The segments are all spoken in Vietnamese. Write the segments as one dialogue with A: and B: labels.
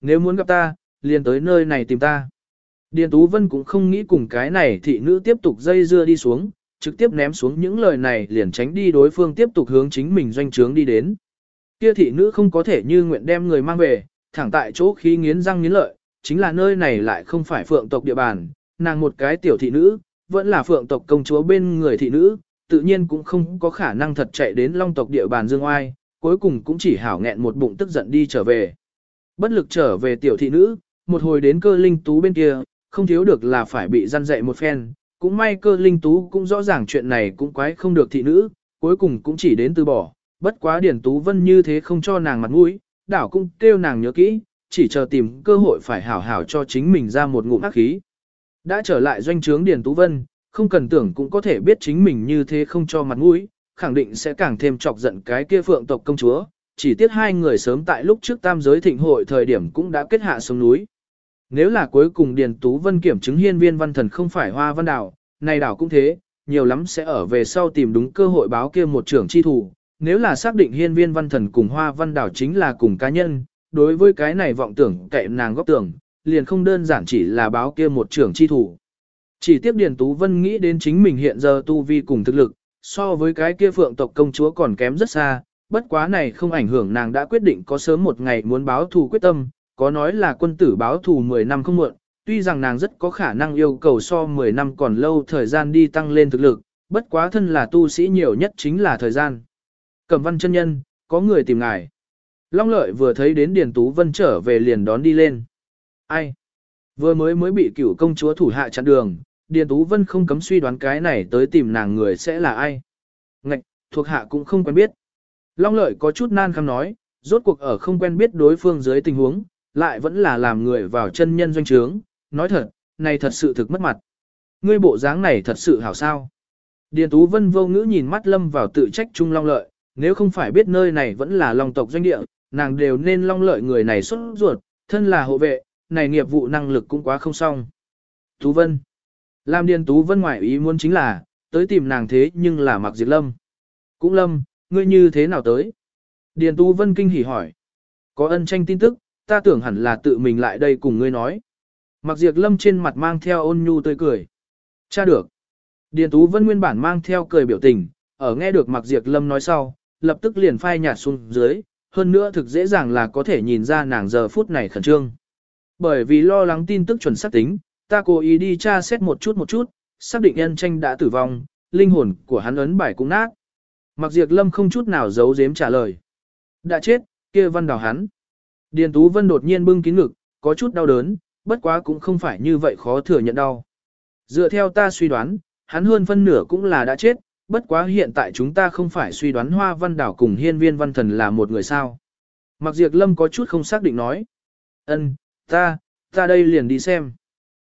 A: nếu muốn gặp ta, liền tới nơi này tìm ta. Điền Tú Vân cũng không nghĩ cùng cái này thị nữ tiếp tục dây dưa đi xuống, trực tiếp ném xuống những lời này liền tránh đi đối phương tiếp tục hướng chính mình doanh trướng đi đến. Kia thị nữ không có thể như nguyện đem người mang về, thẳng tại chỗ khí nghiến răng nghiến lợi, chính là nơi này lại không phải phượng tộc địa bàn, nàng một cái tiểu thị nữ, vẫn là phượng tộc công chúa bên người thị nữ, tự nhiên cũng không có khả năng thật chạy đến long tộc địa bàn dương oai, cuối cùng cũng chỉ hảo nghẹn một bụng tức giận đi trở về. Bất lực trở về tiểu thị nữ, một hồi đến cơ linh tú bên kia, không thiếu được là phải bị răn dạy một phen, cũng may cơ linh tú cũng rõ ràng chuyện này cũng quái không được thị nữ, cuối cùng cũng chỉ đến từ bỏ, bất quá điển tú vân như thế không cho nàng mặt mũi, đảo cũng kêu nàng nhớ kỹ, chỉ chờ tìm cơ hội phải hảo hảo cho chính mình ra một ngụm ác khí. Đã trở lại doanh trướng điển Tú Vân, không cần tưởng cũng có thể biết chính mình như thế không cho mặt mũi, khẳng định sẽ càng thêm chọc giận cái kia phượng tộc công chúa, chỉ tiếc hai người sớm tại lúc trước tam giới thịnh hội thời điểm cũng đã kết hạ xuống núi. Nếu là cuối cùng Điền Tú Vân kiểm chứng hiên viên văn thần không phải hoa văn đảo, này đảo cũng thế, nhiều lắm sẽ ở về sau tìm đúng cơ hội báo kia một trưởng chi thủ. Nếu là xác định hiên viên văn thần cùng hoa văn đảo chính là cùng cá nhân, đối với cái này vọng tưởng cậy nàng góp tưởng, liền không đơn giản chỉ là báo kia một trưởng chi thủ. Chỉ tiếp Điền Tú Vân nghĩ đến chính mình hiện giờ tu vi cùng thực lực, so với cái kia phượng tộc công chúa còn kém rất xa, bất quá này không ảnh hưởng nàng đã quyết định có sớm một ngày muốn báo thù quyết tâm, có nói là quân tử báo thù 10 năm không muộn, tuy rằng nàng rất có khả năng yêu cầu so 10 năm còn lâu thời gian đi tăng lên thực lực, bất quá thân là tu sĩ nhiều nhất chính là thời gian. Cẩm văn chân nhân, có người tìm ngài. Long lợi vừa thấy đến Điền Tú Vân trở về liền đón đi lên. Ai? Vừa mới mới bị cửu công chúa thủ hạ chặn đường, Điền Tú Vân không cấm suy đoán cái này tới tìm nàng người sẽ là ai. Ngạch, thuộc hạ cũng không quen biết. Long lợi có chút nan khăm nói, rốt cuộc ở không quen biết đối phương dưới tình huống, lại vẫn là làm người vào chân nhân doanh trướng, nói thật, này thật sự thực mất mặt. Ngươi bộ dáng này thật sự hảo sao. Điền Tú Vân vô ngữ nhìn mắt lâm vào tự trách trung long lợi, nếu không phải biết nơi này vẫn là long tộc doanh địa, nàng đều nên long lợi người này xuất ruột, thân là hộ vệ, này nghiệp vụ năng lực cũng quá không xong. Tú Vân Lam Điền Tú Vân ngoại ý muốn chính là, tới tìm nàng thế nhưng là mặc diệt lâm. Cũng lâm, ngươi như thế nào tới? Điền Tú Vân kinh hỉ hỏi. Có ân tranh tin tức, ta tưởng hẳn là tự mình lại đây cùng ngươi nói. Mặc diệt lâm trên mặt mang theo ôn nhu tươi cười. Cha được. Điền Tú Vân nguyên bản mang theo cười biểu tình, ở nghe được Mặc diệt Lâm nói sau, lập tức liền phai nhạt xuống dưới, hơn nữa thực dễ dàng là có thể nhìn ra nàng giờ phút này khẩn trương. Bởi vì lo lắng tin tức chuẩn xác tính, ta cố ý đi tra xét một chút một chút, xác định nhân tranh đã tử vong, linh hồn của hắn ấn bài cũng nát. Mặc diệt lâm không chút nào giấu giếm trả lời. Đã chết, kia văn đào hắn. Điền Tú Vân đột nhiên bưng kín ngực, có chút đau đớn, bất quá cũng không phải như vậy khó thừa nhận đau. Dựa theo ta suy đoán, hắn hơn phân nửa cũng là đã chết, bất quá hiện tại chúng ta không phải suy đoán hoa văn đảo cùng hiên viên văn thần là một người sao. Mặc diệt lâm có chút không xác định nói. ân ta, ta đây liền đi xem.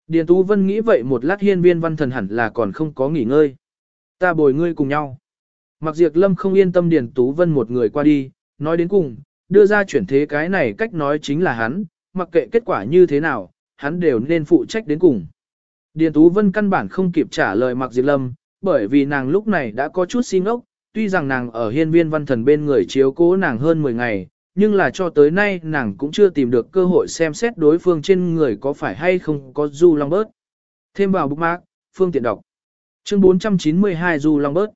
A: Điền Tú Vân nghĩ vậy một lát hiên viên văn thần hẳn là còn không có nghỉ ngơi. Ta bồi ngươi cùng nhau. Mặc diệt lâm không yên tâm Điền Tú Vân một người qua đi, nói đến cùng, đưa ra chuyển thế cái này cách nói chính là hắn, mặc kệ kết quả như thế nào, hắn đều nên phụ trách đến cùng. Điền Tú Vân căn bản không kịp trả lời Mặc Diệp Lâm, bởi vì nàng lúc này đã có chút xin ốc, tuy rằng nàng ở hiên viên văn thần bên người chiếu cố nàng hơn 10 ngày, nhưng là cho tới nay nàng cũng chưa tìm được cơ hội xem xét đối phương trên người có phải hay không có du long bớt. Thêm vào bookmark, phương tiện đọc. Chương 492 du long bớt.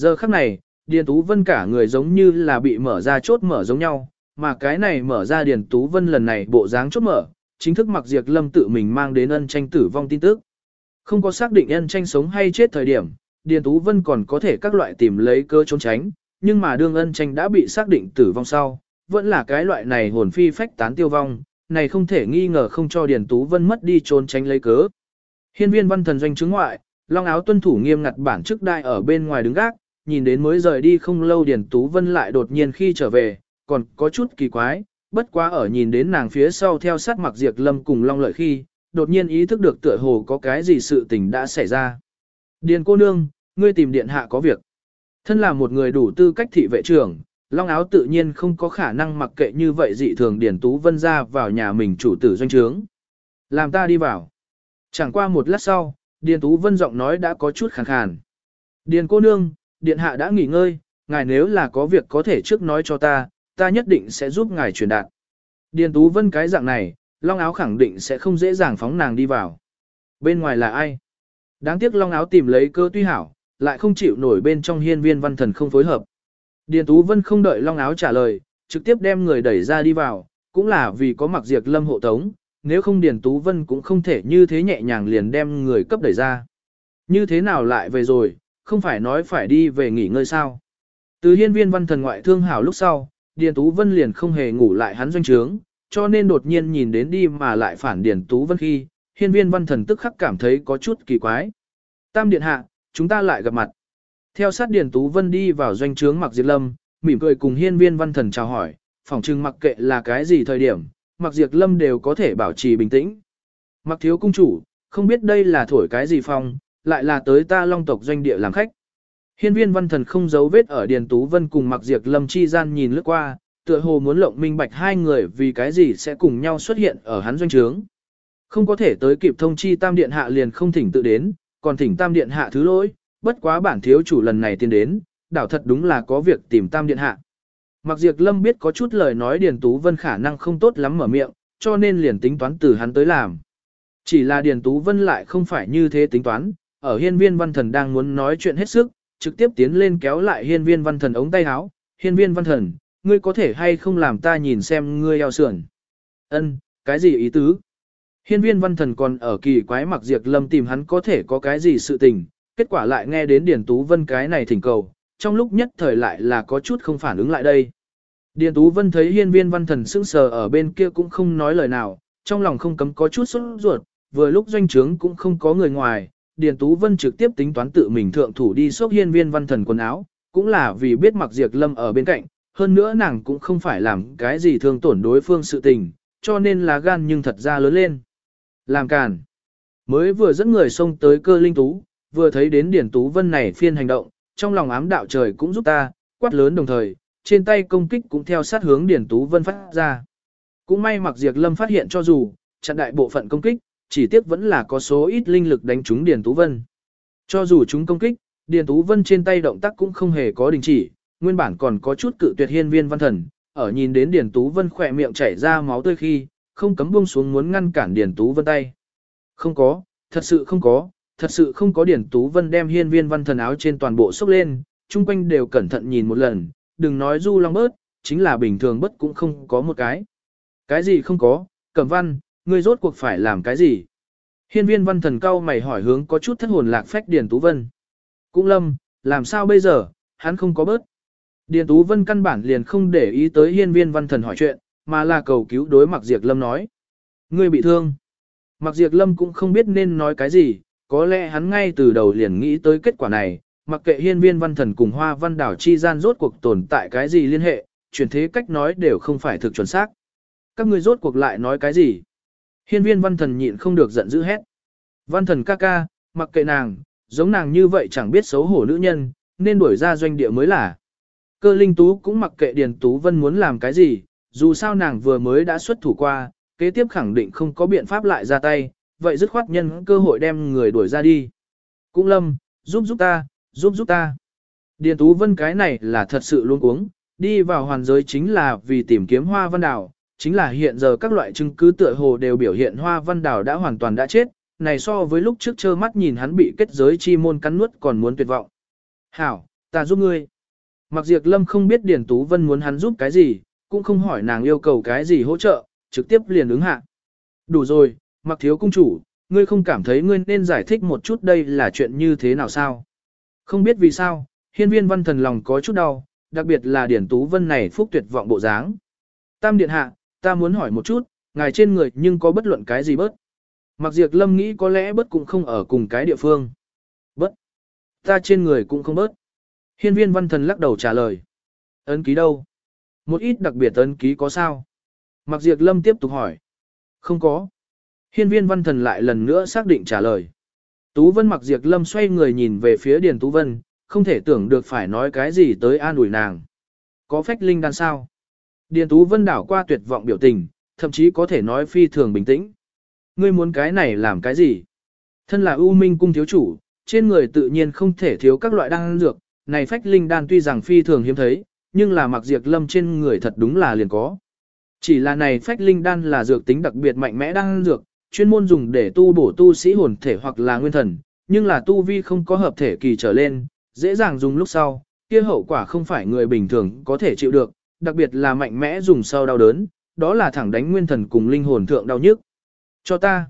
A: Giờ khắc này, Điền Tú Vân cả người giống như là bị mở ra chốt mở giống nhau, mà cái này mở ra Điền Tú Vân lần này bộ dáng chốt mở, chính thức mặc diệt lâm tự mình mang đến ân tranh tử vong tin tức. Không có xác định ân tranh sống hay chết thời điểm, Điền Tú Vân còn có thể các loại tìm lấy cơ trốn tránh, nhưng mà đương ân tranh đã bị xác định tử vong sau, vẫn là cái loại này hồn phi phách tán tiêu vong, này không thể nghi ngờ không cho Điền Tú Vân mất đi trốn tránh lấy cớ. Hiên viên văn thần doanh chứng ngoại, long áo tuân thủ nghiêm ngặt bản chức đai ở bên ngoài đứng gác, nhìn đến mới rời đi không lâu Điền Tú Vân lại đột nhiên khi trở về, còn có chút kỳ quái, bất quá ở nhìn đến nàng phía sau theo sát mặc diệt lâm cùng long lợi khi, đột nhiên ý thức được tựa hồ có cái gì sự tình đã xảy ra. Điền cô nương, ngươi tìm điện hạ có việc. Thân là một người đủ tư cách thị vệ trưởng, long áo tự nhiên không có khả năng mặc kệ như vậy dị thường Điền Tú Vân ra vào nhà mình chủ tử doanh trướng. Làm ta đi vào. Chẳng qua một lát sau, Điền Tú Vân giọng nói đã có chút khàn khàn. Điền cô nương, điện hạ đã nghỉ ngơi, ngài nếu là có việc có thể trước nói cho ta, ta nhất định sẽ giúp ngài truyền đạt. Điền Tú Vân cái dạng này, Long Áo khẳng định sẽ không dễ dàng phóng nàng đi vào. Bên ngoài là ai? Đáng tiếc Long Áo tìm lấy cơ tuy hảo, lại không chịu nổi bên trong hiên viên văn thần không phối hợp. Điền Tú Vân không đợi Long Áo trả lời, trực tiếp đem người đẩy ra đi vào, cũng là vì có mặc diệt lâm hộ tống, nếu không Điền Tú Vân cũng không thể như thế nhẹ nhàng liền đem người cấp đẩy ra. Như thế nào lại về rồi, không phải nói phải đi về nghỉ ngơi sao. Từ hiên viên văn thần ngoại thương hảo lúc sau, Điền Tú Vân liền không hề ngủ lại hắn doanh trướng, cho nên đột nhiên nhìn đến đi mà lại phản Điền Tú Vân khi, hiên viên văn thần tức khắc cảm thấy có chút kỳ quái. Tam điện hạ, chúng ta lại gặp mặt. Theo sát Điền Tú Vân đi vào doanh trướng mặc diệt lâm, mỉm cười cùng hiên viên văn thần chào hỏi, phỏng chừng mặc kệ là cái gì thời điểm, mặc diệt lâm đều có thể bảo trì bình tĩnh. Mặc thiếu cung chủ, không biết đây là thổi cái gì phong, lại là tới ta long tộc doanh địa làm khách. Hiên viên văn thần không giấu vết ở Điền Tú Vân cùng mặc diệt lâm chi gian nhìn lướt qua, tựa hồ muốn lộng minh bạch hai người vì cái gì sẽ cùng nhau xuất hiện ở hắn doanh trướng. Không có thể tới kịp thông chi tam điện hạ liền không thỉnh tự đến, còn thỉnh tam điện hạ thứ lỗi, bất quá bản thiếu chủ lần này tiến đến, đảo thật đúng là có việc tìm tam điện hạ. Mặc diệt lâm biết có chút lời nói Điền Tú Vân khả năng không tốt lắm mở miệng, cho nên liền tính toán từ hắn tới làm. Chỉ là Điền Tú Vân lại không phải như thế tính toán, ở hiên viên văn thần đang muốn nói chuyện hết sức, trực tiếp tiến lên kéo lại hiên viên văn thần ống tay áo. Hiên viên văn thần, ngươi có thể hay không làm ta nhìn xem ngươi eo sườn. Ân, cái gì ý tứ? Hiên viên văn thần còn ở kỳ quái mặc diệt lâm tìm hắn có thể có cái gì sự tình, kết quả lại nghe đến Điền Tú Vân cái này thỉnh cầu, trong lúc nhất thời lại là có chút không phản ứng lại đây. Điền Tú Vân thấy hiên viên văn thần sững sờ ở bên kia cũng không nói lời nào, trong lòng không cấm có chút sốt ruột, vừa lúc doanh trướng cũng không có người ngoài, Điền Tú Vân trực tiếp tính toán tự mình thượng thủ đi xốc hiên viên văn thần quần áo, cũng là vì biết mặc diệt lâm ở bên cạnh, hơn nữa nàng cũng không phải làm cái gì thương tổn đối phương sự tình, cho nên là gan nhưng thật ra lớn lên. Làm càn. Mới vừa dẫn người xông tới cơ linh tú, vừa thấy đến Điền Tú Vân này phiên hành động, trong lòng ám đạo trời cũng giúp ta, quát lớn đồng thời, trên tay công kích cũng theo sát hướng Điền Tú Vân phát ra. Cũng may mặc diệt lâm phát hiện cho dù, chặn đại bộ phận công kích, chỉ tiếc vẫn là có số ít linh lực đánh trúng Điền Tú Vân. Cho dù chúng công kích, Điền Tú Vân trên tay động tác cũng không hề có đình chỉ, nguyên bản còn có chút cự tuyệt hiên viên văn thần, ở nhìn đến Điền Tú Vân khỏe miệng chảy ra máu tươi khi, không cấm buông xuống muốn ngăn cản Điền Tú Vân tay. Không có, thật sự không có, thật sự không có Điền Tú Vân đem hiên viên văn thần áo trên toàn bộ xốc lên, chung quanh đều cẩn thận nhìn một lần, đừng nói du long bớt, chính là bình thường bất cũng không có một cái. Cái gì không có, cẩm văn, ngươi rốt cuộc phải làm cái gì? Hiên viên văn thần cao mày hỏi hướng có chút thất hồn lạc phách Điền Tú Vân. Cũng lâm, làm sao bây giờ, hắn không có bớt. Điền Tú Vân căn bản liền không để ý tới hiên viên văn thần hỏi chuyện, mà là cầu cứu đối Mạc Diệp Lâm nói. Ngươi bị thương. Mạc Diệp Lâm cũng không biết nên nói cái gì, có lẽ hắn ngay từ đầu liền nghĩ tới kết quả này, mặc kệ hiên viên văn thần cùng hoa văn đảo chi gian rốt cuộc tồn tại cái gì liên hệ, chuyển thế cách nói đều không phải thực chuẩn xác. Các ngươi rốt cuộc lại nói cái gì? Hiên viên văn thần nhịn không được giận dữ hét. Văn thần ca ca, mặc kệ nàng, giống nàng như vậy chẳng biết xấu hổ nữ nhân, nên đuổi ra doanh địa mới là. Cơ linh tú cũng mặc kệ Điền Tú Vân muốn làm cái gì, dù sao nàng vừa mới đã xuất thủ qua, kế tiếp khẳng định không có biện pháp lại ra tay, vậy dứt khoát nhân cơ hội đem người đuổi ra đi. Cũng lâm, giúp giúp ta, giúp giúp ta. Điền Tú Vân cái này là thật sự luôn uống, đi vào hoàn giới chính là vì tìm kiếm hoa văn đảo, chính là hiện giờ các loại chứng cứ tựa hồ đều biểu hiện hoa văn đào đã hoàn toàn đã chết, này so với lúc trước trơ mắt nhìn hắn bị kết giới chi môn cắn nuốt còn muốn tuyệt vọng. Hảo, ta giúp ngươi. Mặc diệt lâm không biết Điền Tú Vân muốn hắn giúp cái gì, cũng không hỏi nàng yêu cầu cái gì hỗ trợ, trực tiếp liền ứng hạ. Đủ rồi, mặc thiếu cung chủ, ngươi không cảm thấy ngươi nên giải thích một chút đây là chuyện như thế nào sao? Không biết vì sao, hiên viên văn thần lòng có chút đau, đặc biệt là Điển Tú Vân này phúc tuyệt vọng bộ dáng. Tam điện hạ, ta muốn hỏi một chút, ngài trên người nhưng có bất luận cái gì bớt? Mặc diệt lâm nghĩ có lẽ bớt cũng không ở cùng cái địa phương. Bớt. Ta trên người cũng không bớt. Hiên viên văn thần lắc đầu trả lời. Ấn ký đâu? Một ít đặc biệt ấn ký có sao? Mặc diệt lâm tiếp tục hỏi. Không có. Hiên viên văn thần lại lần nữa xác định trả lời. Tú Vân mặc diệt lâm xoay người nhìn về phía Điền Tú Vân, không thể tưởng được phải nói cái gì tới an ủi nàng. Có phách linh đan sao? Điền Tú Vân đảo qua tuyệt vọng biểu tình, thậm chí có thể nói phi thường bình tĩnh. Ngươi muốn cái này làm cái gì? Thân là U minh cung thiếu chủ, trên người tự nhiên không thể thiếu các loại đan dược, này phách linh đan tuy rằng phi thường hiếm thấy, nhưng là mặc diệt lâm trên người thật đúng là liền có. Chỉ là này phách linh đan là dược tính đặc biệt mạnh mẽ đan dược, chuyên môn dùng để tu bổ tu sĩ hồn thể hoặc là nguyên thần, nhưng là tu vi không có hợp thể kỳ trở lên, dễ dàng dùng lúc sau, kia hậu quả không phải người bình thường có thể chịu được, đặc biệt là mạnh mẽ dùng sau đau đớn, đó là thẳng đánh nguyên thần cùng linh hồn thượng đau nhức. Cho ta.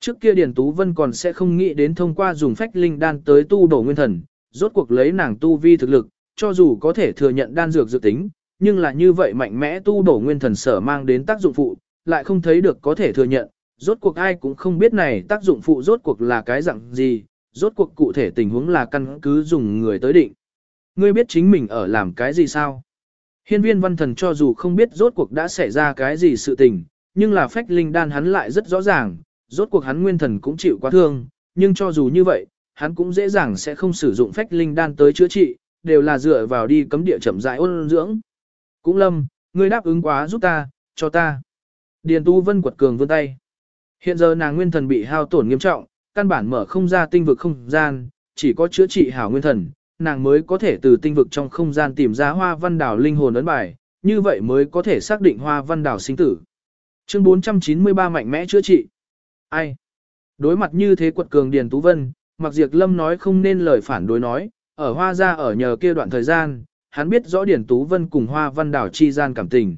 A: Trước kia Điền Tú Vân còn sẽ không nghĩ đến thông qua dùng phách linh đan tới tu đổ nguyên thần, rốt cuộc lấy nàng tu vi thực lực, cho dù có thể thừa nhận đan dược dự tính, nhưng là như vậy mạnh mẽ tu đổ nguyên thần sở mang đến tác dụng phụ, lại không thấy được có thể thừa nhận, rốt cuộc ai cũng không biết này tác dụng phụ rốt cuộc là cái dạng gì, rốt cuộc cụ thể tình huống là căn cứ dùng người tới định. Ngươi biết chính mình ở làm cái gì sao? Hiên viên văn thần cho dù không biết rốt cuộc đã xảy ra cái gì sự tình, nhưng là phách linh đan hắn lại rất rõ ràng, rốt cuộc hắn nguyên thần cũng chịu quá thương, nhưng cho dù như vậy, hắn cũng dễ dàng sẽ không sử dụng phách linh đan tới chữa trị, đều là dựa vào đi cấm địa chậm rãi ôn dưỡng. Cũng lâm, ngươi đáp ứng quá giúp ta, cho ta. Điền Tu Vân quật cường vươn tay. Hiện giờ nàng nguyên thần bị hao tổn nghiêm trọng, căn bản mở không ra tinh vực không gian, chỉ có chữa trị hảo nguyên thần, nàng mới có thể từ tinh vực trong không gian tìm ra hoa văn đảo linh hồn ấn bài, như vậy mới có thể xác định hoa văn đảo sinh tử. Chương 493 mạnh mẽ chữa trị. Ai? Đối mặt như thế quật cường Điền Tú Vân, Mặc Diệp Lâm nói không nên lời phản đối nói, ở hoa ra ở nhờ kia đoạn thời gian, hắn biết rõ Điền Tú Vân cùng hoa văn đảo chi gian cảm tình.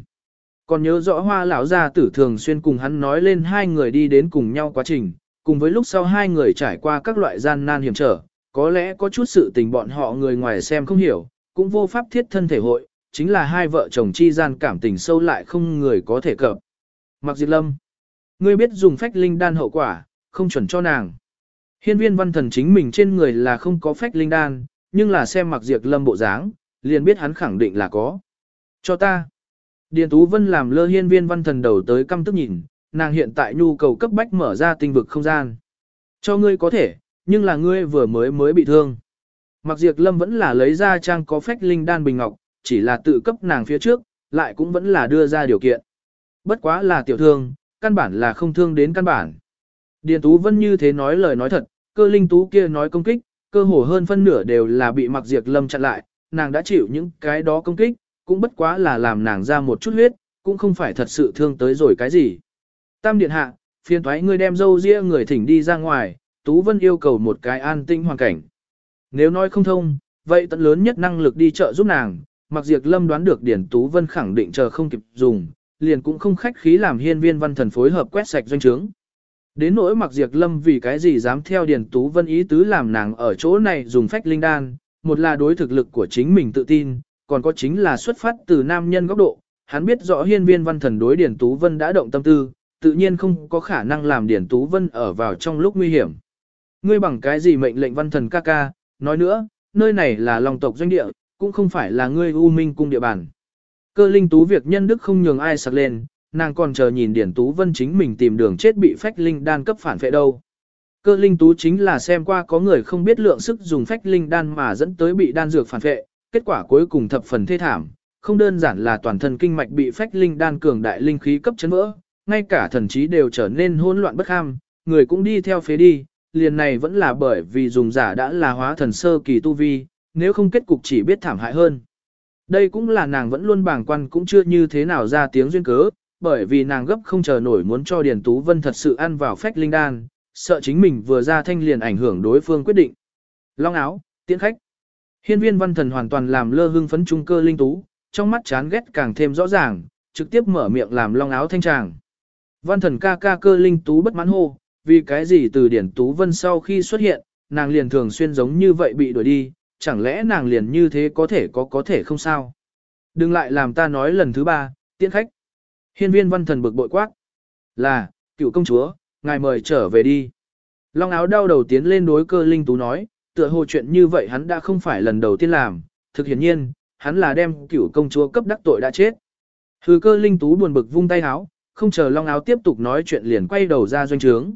A: Còn nhớ rõ hoa lão gia tử thường xuyên cùng hắn nói lên hai người đi đến cùng nhau quá trình, cùng với lúc sau hai người trải qua các loại gian nan hiểm trở, có lẽ có chút sự tình bọn họ người ngoài xem không hiểu, cũng vô pháp thiết thân thể hội, chính là hai vợ chồng chi gian cảm tình sâu lại không người có thể cập. Mặc diệt Lâm, ngươi biết dùng phách linh đan hậu quả, không chuẩn cho nàng. Hiên viên văn thần chính mình trên người là không có phách linh đan, nhưng là xem Mặc diệt Lâm bộ dáng, liền biết hắn khẳng định là có. Cho ta. Điền Tú Vân làm lơ hiên viên văn thần đầu tới căm tức nhìn, nàng hiện tại nhu cầu cấp bách mở ra tinh vực không gian. Cho ngươi có thể, nhưng là ngươi vừa mới mới bị thương. Mặc diệt lâm vẫn là lấy ra trang có phách linh đan bình ngọc, chỉ là tự cấp nàng phía trước, lại cũng vẫn là đưa ra điều kiện. Bất quá là tiểu thương, căn bản là không thương đến căn bản. Điền Tú Vân như thế nói lời nói thật, cơ linh tú kia nói công kích, cơ hồ hơn phân nửa đều là bị mặc diệt lâm chặn lại, nàng đã chịu những cái đó công kích, cũng bất quá là làm nàng ra một chút huyết, cũng không phải thật sự thương tới rồi cái gì. Tam điện hạ, phiền thoái ngươi đem dâu ria người thỉnh đi ra ngoài, Tú Vân yêu cầu một cái an tinh hoàn cảnh. Nếu nói không thông, vậy tận lớn nhất năng lực đi chợ giúp nàng, mặc diệt lâm đoán được Điển Tú Vân khẳng định chờ không kịp dùng, liền cũng không khách khí làm hiên viên văn thần phối hợp quét sạch doanh trướng. Đến nỗi mặc diệt lâm vì cái gì dám theo Điển Tú Vân ý tứ làm nàng ở chỗ này dùng phách linh đan, một là đối thực lực của chính mình tự tin, còn có chính là xuất phát từ nam nhân góc độ, hắn biết rõ hiên viên văn thần đối Điển Tú Vân đã động tâm tư, tự nhiên không có khả năng làm Điển Tú Vân ở vào trong lúc nguy hiểm. Ngươi bằng cái gì mệnh lệnh văn thần ca ca, nói nữa, nơi này là lòng tộc doanh địa, cũng không phải là ngươi u minh cung địa bàn. Cơ linh tú việc nhân đức không nhường ai sặc lên, nàng còn chờ nhìn Điển Tú Vân chính mình tìm đường chết bị phách linh đan cấp phản phệ đâu. Cơ linh tú chính là xem qua có người không biết lượng sức dùng phách linh đan mà dẫn tới bị đan dược phản phệ, kết quả cuối cùng thập phần thê thảm, không đơn giản là toàn thân kinh mạch bị phách linh đan cường đại linh khí cấp chấn vỡ, ngay cả thần trí đều trở nên hỗn loạn bất ham, người cũng đi theo phế đi, liền này vẫn là bởi vì dùng giả đã là hóa thần sơ kỳ tu vi, nếu không kết cục chỉ biết thảm hại hơn. Đây cũng là nàng vẫn luôn bàng quan cũng chưa như thế nào ra tiếng duyên cớ, bởi vì nàng gấp không chờ nổi muốn cho Điền Tú Vân thật sự ăn vào phách linh đan, sợ chính mình vừa ra thanh liền ảnh hưởng đối phương quyết định. Long áo, tiễn khách. Hiên viên văn thần hoàn toàn làm lơ hưng phấn trung cơ linh tú, trong mắt chán ghét càng thêm rõ ràng, trực tiếp mở miệng làm long áo thanh tràng. Văn thần ca ca cơ linh tú bất mãn hô, vì cái gì từ Điển Tú Vân sau khi xuất hiện, nàng liền thường xuyên giống như vậy bị đuổi đi, chẳng lẽ nàng liền như thế có thể có có thể không sao. Đừng lại làm ta nói lần thứ ba, tiễn khách. Hiên viên văn thần bực bội quát. Là, cựu công chúa, ngài mời trở về đi. Long áo đau đầu tiến lên đối cơ linh tú nói, tựa hồ chuyện như vậy hắn đã không phải lần đầu tiên làm, thực hiển nhiên, hắn là đem cựu công chúa cấp đắc tội đã chết. Hừ cơ linh tú buồn bực vung tay áo, không chờ long áo tiếp tục nói chuyện liền quay đầu ra doanh trướng.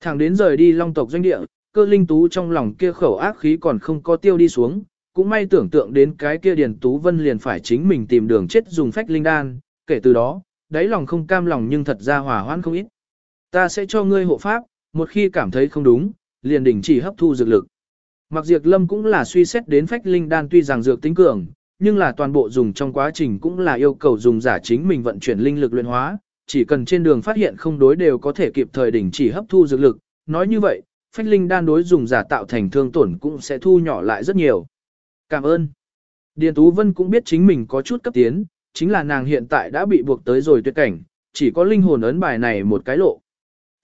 A: Thẳng đến rời đi long tộc doanh địa, cơ linh tú trong lòng kia khẩu ác khí còn không có tiêu đi xuống, cũng may tưởng tượng đến cái kia điền tú vân liền phải chính mình tìm đường chết dùng phách linh đan, kể từ đó, đáy lòng không cam lòng nhưng thật ra hòa hoãn không ít. Ta sẽ cho ngươi hộ pháp, một khi cảm thấy không đúng, liền đình chỉ hấp thu dược lực. Mặc diệt lâm cũng là suy xét đến phách linh đan tuy rằng dược tính cường, nhưng là toàn bộ dùng trong quá trình cũng là yêu cầu dùng giả chính mình vận chuyển linh lực luyện hóa, chỉ cần trên đường phát hiện không đối đều có thể kịp thời đình chỉ hấp thu dược lực. Nói như vậy, phách linh đan đối dùng giả tạo thành thương tổn cũng sẽ thu nhỏ lại rất nhiều. Cảm ơn. Điền Tú Vân cũng biết chính mình có chút cấp tiến, chính là nàng hiện tại đã bị buộc tới rồi tuyệt cảnh, chỉ có linh hồn ấn bài này một cái lộ.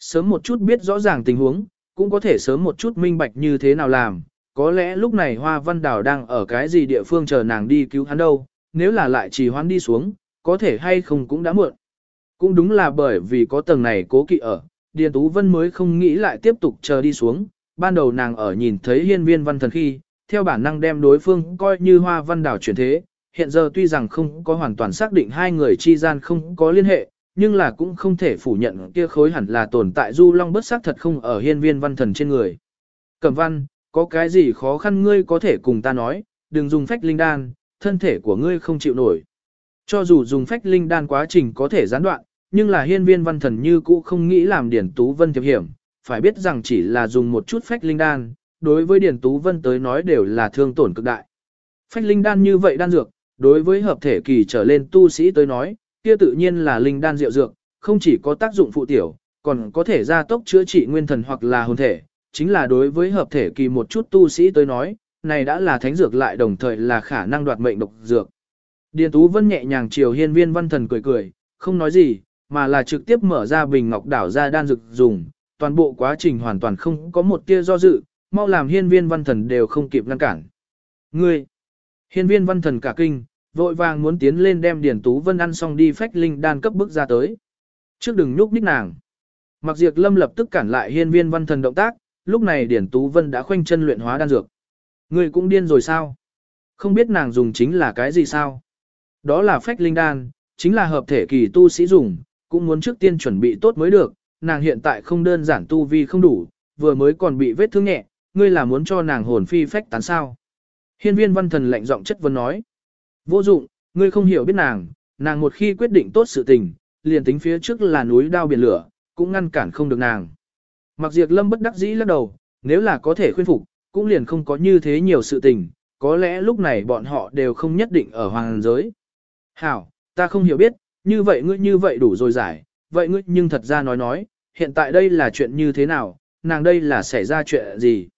A: Sớm một chút biết rõ ràng tình huống, cũng có thể sớm một chút minh bạch như thế nào làm, có lẽ lúc này Hoa Văn Đào đang ở cái gì địa phương chờ nàng đi cứu hắn đâu, nếu là lại trì hoãn đi xuống, có thể hay không cũng đã muộn. Cũng đúng là bởi vì có tầng này cố kỵ ở, Điền Tú Vân mới không nghĩ lại tiếp tục chờ đi xuống, ban đầu nàng ở nhìn thấy hiên viên văn thần khi, theo bản năng đem đối phương coi như Hoa Văn Đảo chuyển thế, hiện giờ tuy rằng không có hoàn toàn xác định hai người chi gian không có liên hệ, nhưng là cũng không thể phủ nhận kia khối hẳn là tồn tại du long bất xác thật không ở hiên viên văn thần trên người. Cẩm văn, có cái gì khó khăn ngươi có thể cùng ta nói, đừng dùng phách linh đan, thân thể của ngươi không chịu nổi. Cho dù dùng phách linh đan quá trình có thể gián đoạn, nhưng là hiên viên văn thần như cũ không nghĩ làm Điển Tú Vân thiệp hiểm, phải biết rằng chỉ là dùng một chút phách linh đan, đối với Điển Tú Vân tới nói đều là thương tổn cực đại. Phách linh đan như vậy đan dược, đối với hợp thể kỳ trở lên tu sĩ tới nói, kia tự nhiên là linh đan diệu dược, không chỉ có tác dụng phụ tiểu, còn có thể gia tốc chữa trị nguyên thần hoặc là hồn thể, chính là đối với hợp thể kỳ một chút tu sĩ tới nói, này đã là thánh dược lại đồng thời là khả năng đoạt mệnh độc dược. Điền Tú Vân nhẹ nhàng chiều hiên viên văn thần cười cười, không nói gì, mà là trực tiếp mở ra bình ngọc đảo ra đan dược dùng, toàn bộ quá trình hoàn toàn không có một tia do dự, mau làm hiên viên văn thần đều không kịp ngăn cản. Ngươi! Hiên viên văn thần cả kinh, vội vàng muốn tiến lên đem điển Tú Vân ăn xong đi phách linh đan cấp bước ra tới. Trước đừng nhúc nhích nàng. Mặc diệt lâm lập tức cản lại hiên viên văn thần động tác, lúc này điển Tú Vân đã khoanh chân luyện hóa đan dược. Người cũng điên rồi sao? Không biết nàng dùng chính là cái gì sao? Đó là phách linh đan, chính là hợp thể kỳ tu sĩ dùng, cũng muốn trước tiên chuẩn bị tốt mới được, nàng hiện tại không đơn giản tu vi không đủ, vừa mới còn bị vết thương nhẹ, ngươi là muốn cho nàng hồn phi phách tán sao? Hiên viên văn thần lạnh giọng chất vấn nói. Vô dụng, ngươi không hiểu biết nàng, nàng một khi quyết định tốt sự tình, liền tính phía trước là núi đao biển lửa, cũng ngăn cản không được nàng. Mặc diệt lâm bất đắc dĩ lắc đầu, nếu là có thể khuyên phục, cũng liền không có như thế nhiều sự tình, có lẽ lúc này bọn họ đều không nhất định ở hoàng giới. Hảo, ta không hiểu biết, như vậy ngươi như vậy đủ rồi giải, vậy ngươi nhưng thật ra nói nói, hiện tại đây là chuyện như thế nào, nàng đây là xảy ra chuyện gì?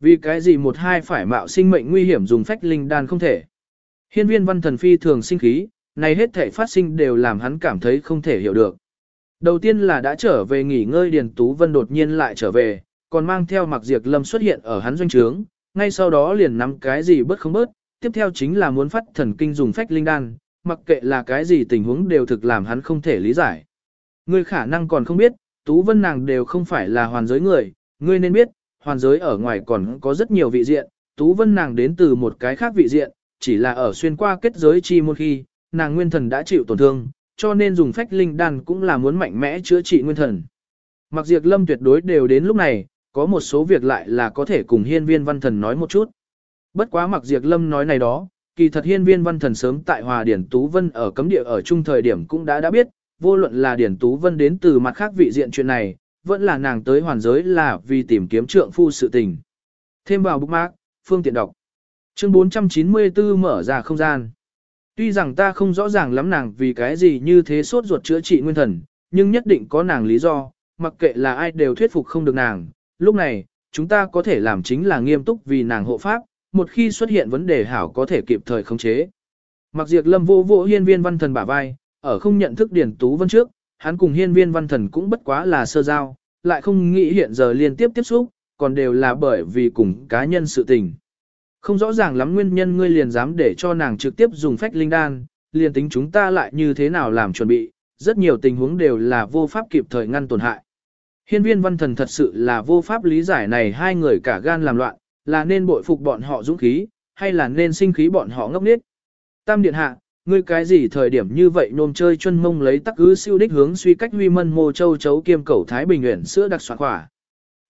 A: Vì cái gì một hai phải mạo sinh mệnh nguy hiểm dùng phách linh đan không thể? Hiên viên văn thần phi thường sinh khí, này hết thể phát sinh đều làm hắn cảm thấy không thể hiểu được. Đầu tiên là đã trở về nghỉ ngơi Điền Tú Vân đột nhiên lại trở về, còn mang theo mặc diệt lâm xuất hiện ở hắn doanh trướng, ngay sau đó liền nắm cái gì bớt không bớt, tiếp theo chính là muốn phát thần kinh dùng phách linh đan, mặc kệ là cái gì tình huống đều thực làm hắn không thể lý giải. Ngươi khả năng còn không biết, Tú Vân nàng đều không phải là hoàn giới người, ngươi nên biết, hoàn giới ở ngoài còn có rất nhiều vị diện, Tú Vân nàng đến từ một cái khác vị diện, chỉ là ở xuyên qua kết giới chi một khi, nàng nguyên thần đã chịu tổn thương, cho nên dùng phách linh đan cũng là muốn mạnh mẽ chữa trị nguyên thần. Mặc diệt lâm tuyệt đối đều đến lúc này, có một số việc lại là có thể cùng hiên viên văn thần nói một chút. Bất quá mặc diệt lâm nói này đó, kỳ thật hiên viên văn thần sớm tại hòa điển Tú Vân ở cấm địa ở chung thời điểm cũng đã đã biết, vô luận là điển Tú Vân đến từ mặt khác vị diện chuyện này, vẫn là nàng tới hoàn giới là vì tìm kiếm trượng phu sự tình. Thêm vào bookmark, phương tiện đọc. Chương 494 mở ra không gian. Tuy rằng ta không rõ ràng lắm nàng vì cái gì như thế sốt ruột chữa trị nguyên thần, nhưng nhất định có nàng lý do, mặc kệ là ai đều thuyết phục không được nàng. Lúc này, chúng ta có thể làm chính là nghiêm túc vì nàng hộ pháp, một khi xuất hiện vấn đề hảo có thể kịp thời khống chế. Mặc diệt lâm vô vô hiên viên văn thần bả vai, ở không nhận thức điển tú vân trước, hắn cùng hiên viên văn thần cũng bất quá là sơ giao, lại không nghĩ hiện giờ liên tiếp tiếp xúc, còn đều là bởi vì cùng cá nhân sự tình. Không rõ ràng lắm nguyên nhân ngươi liền dám để cho nàng trực tiếp dùng phách linh đan, liền tính chúng ta lại như thế nào làm chuẩn bị, rất nhiều tình huống đều là vô pháp kịp thời ngăn tổn hại. Hiên viên văn thần thật sự là vô pháp lý giải này hai người cả gan làm loạn, là nên bội phục bọn họ dũng khí, hay là nên sinh khí bọn họ ngốc nghếch. Tam điện hạ, ngươi cái gì thời điểm như vậy nôm chơi chân mông lấy tắc cứ siêu đích hướng suy cách huy mân mô châu chấu kiêm cầu thái bình nguyện sữa đặc soạn khỏa.